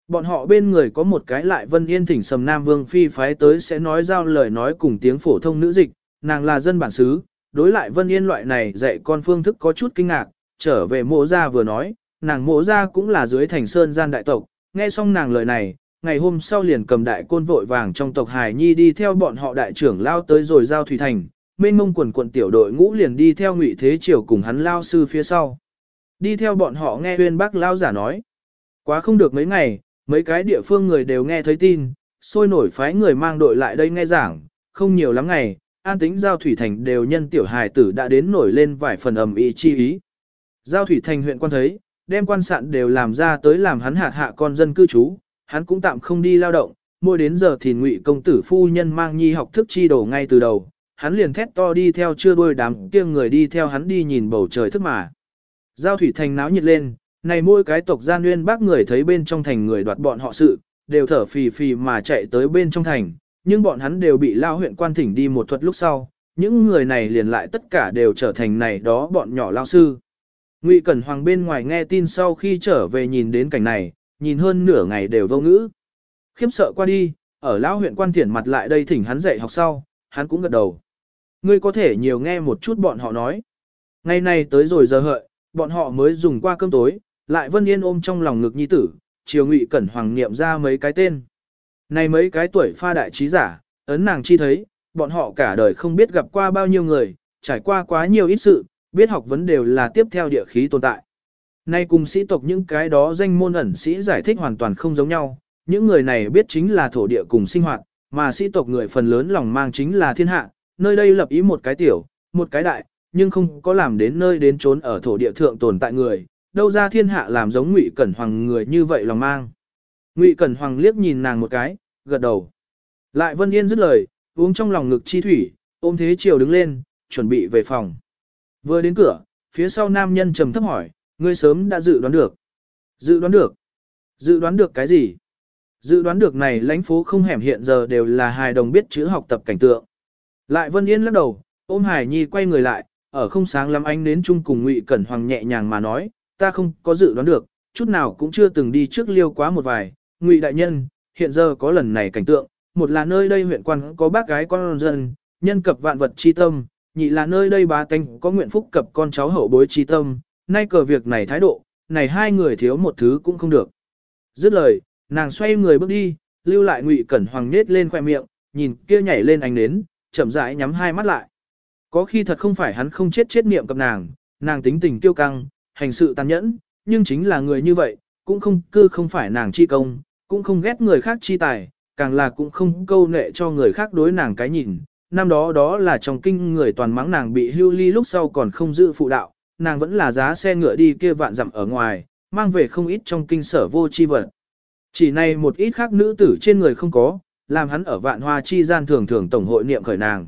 A: Bọn họ bên người có một cái lại vân yên thỉnh sầm Nam Vương Phi phái tới sẽ nói giao lời nói cùng tiếng phổ thông nữ dịch, nàng là dân bản xứ, đối lại vân yên loại này dạy con phương thức có chút kinh ngạc, trở về mộ ra vừa nói, nàng mộ ra cũng là dưới thành sơn gian đại tộc, nghe xong nàng lời này, ngày hôm sau liền cầm đại côn vội vàng trong tộc Hải Nhi đi theo bọn họ đại trưởng lao tới rồi giao thủy thành, mênh mông quần quận tiểu đội ngũ liền đi theo ngụy thế triều cùng hắn lao sư phía sau. Đi theo bọn họ nghe huyên bác lao giả nói. Quá không được mấy ngày, mấy cái địa phương người đều nghe thấy tin, sôi nổi phái người mang đội lại đây nghe giảng, không nhiều lắm ngày, an tính giao thủy thành đều nhân tiểu hài tử đã đến nổi lên vài phần ầm ý chi ý. Giao thủy thành huyện quan thấy, đem quan sạn đều làm ra tới làm hắn hạt hạ con dân cư trú, hắn cũng tạm không đi lao động, mỗi đến giờ thì ngụy công tử phu nhân mang nhi học thức chi đổ ngay từ đầu, hắn liền thét to đi theo chưa đuôi đám kia người đi theo hắn đi nhìn bầu trời thức mà. Giao thủy thành náo nhiệt lên, này mỗi cái tộc gian nguyên bác người thấy bên trong thành người đoạt bọn họ sự, đều thở phì phì mà chạy tới bên trong thành, nhưng bọn hắn đều bị lao huyện quan thỉnh đi một thuật lúc sau, những người này liền lại tất cả đều trở thành này đó bọn nhỏ lao sư. Ngụy Cẩn Hoàng bên ngoài nghe tin sau khi trở về nhìn đến cảnh này, nhìn hơn nửa ngày đều vô ngữ. Khiếp sợ qua đi, ở lão huyện quan thiển mặt lại đây thỉnh hắn dạy học sau, hắn cũng gật đầu. Ngươi có thể nhiều nghe một chút bọn họ nói. Ngày nay tới rồi giờ hợi, bọn họ mới dùng qua cơm tối, lại Vân Yên ôm trong lòng ngực nhi tử, chiều Ngụy Cẩn Hoàng niệm ra mấy cái tên. Này mấy cái tuổi pha đại trí giả, ấn nàng chi thấy, bọn họ cả đời không biết gặp qua bao nhiêu người, trải qua quá nhiều ít sự, biết học vấn đều là tiếp theo địa khí tồn tại. Nay cùng sĩ tộc những cái đó danh môn ẩn sĩ giải thích hoàn toàn không giống nhau, những người này biết chính là thổ địa cùng sinh hoạt, mà sĩ tộc người phần lớn lòng mang chính là thiên hạ, nơi đây lập ý một cái tiểu, một cái đại, nhưng không có làm đến nơi đến trốn ở thổ địa thượng tồn tại người, đâu ra thiên hạ làm giống Ngụy Cẩn Hoàng người như vậy lòng mang. Ngụy Cẩn Hoàng liếc nhìn nàng một cái, gật đầu. Lại Vân Yên dứt lời, uống trong lòng ngực chi thủy, ôm thế chiều đứng lên, chuẩn bị về phòng. Vừa đến cửa, phía sau nam nhân trầm thấp hỏi, ngươi sớm đã dự đoán được. Dự đoán được. Dự đoán được cái gì? Dự đoán được này lãnh phố không hẻm hiện giờ đều là hài đồng biết chữ học tập cảnh tượng. Lại Vân Yên lắc đầu, ôm Hải Nhi quay người lại, ở không sáng lắm ánh đến chung cùng Ngụy Cẩn Hoàng nhẹ nhàng mà nói, ta không có dự đoán được, chút nào cũng chưa từng đi trước liêu quá một vài. Ngụy đại nhân, hiện giờ có lần này cảnh tượng, một là nơi đây huyện quan có bác gái con dân, nhân cập vạn vật chi tâm, nhị là nơi đây bá tánh có nguyện phúc cập con cháu hậu bối chi tâm, nay cờ việc này thái độ, này hai người thiếu một thứ cũng không được. Dứt lời, nàng xoay người bước đi, lưu lại Ngụy Cẩn Hoàng nết lên khoe miệng, nhìn kia nhảy lên ánh nến, chậm rãi nhắm hai mắt lại. Có khi thật không phải hắn không chết chết niệm cập nàng, nàng tính tình tiêu căng, hành sự tàn nhẫn, nhưng chính là người như vậy, cũng không cư không phải nàng chi công, cũng không ghét người khác chi tài, càng là cũng không câu nệ cho người khác đối nàng cái nhìn. Năm đó đó là trong kinh người toàn mắng nàng bị hưu ly lúc sau còn không giữ phụ đạo, nàng vẫn là giá xe ngựa đi kia vạn dặm ở ngoài, mang về không ít trong kinh sở vô chi vật. Chỉ này một ít khác nữ tử trên người không có, làm hắn ở vạn hoa chi gian thường thường tổng hội niệm khởi nàng.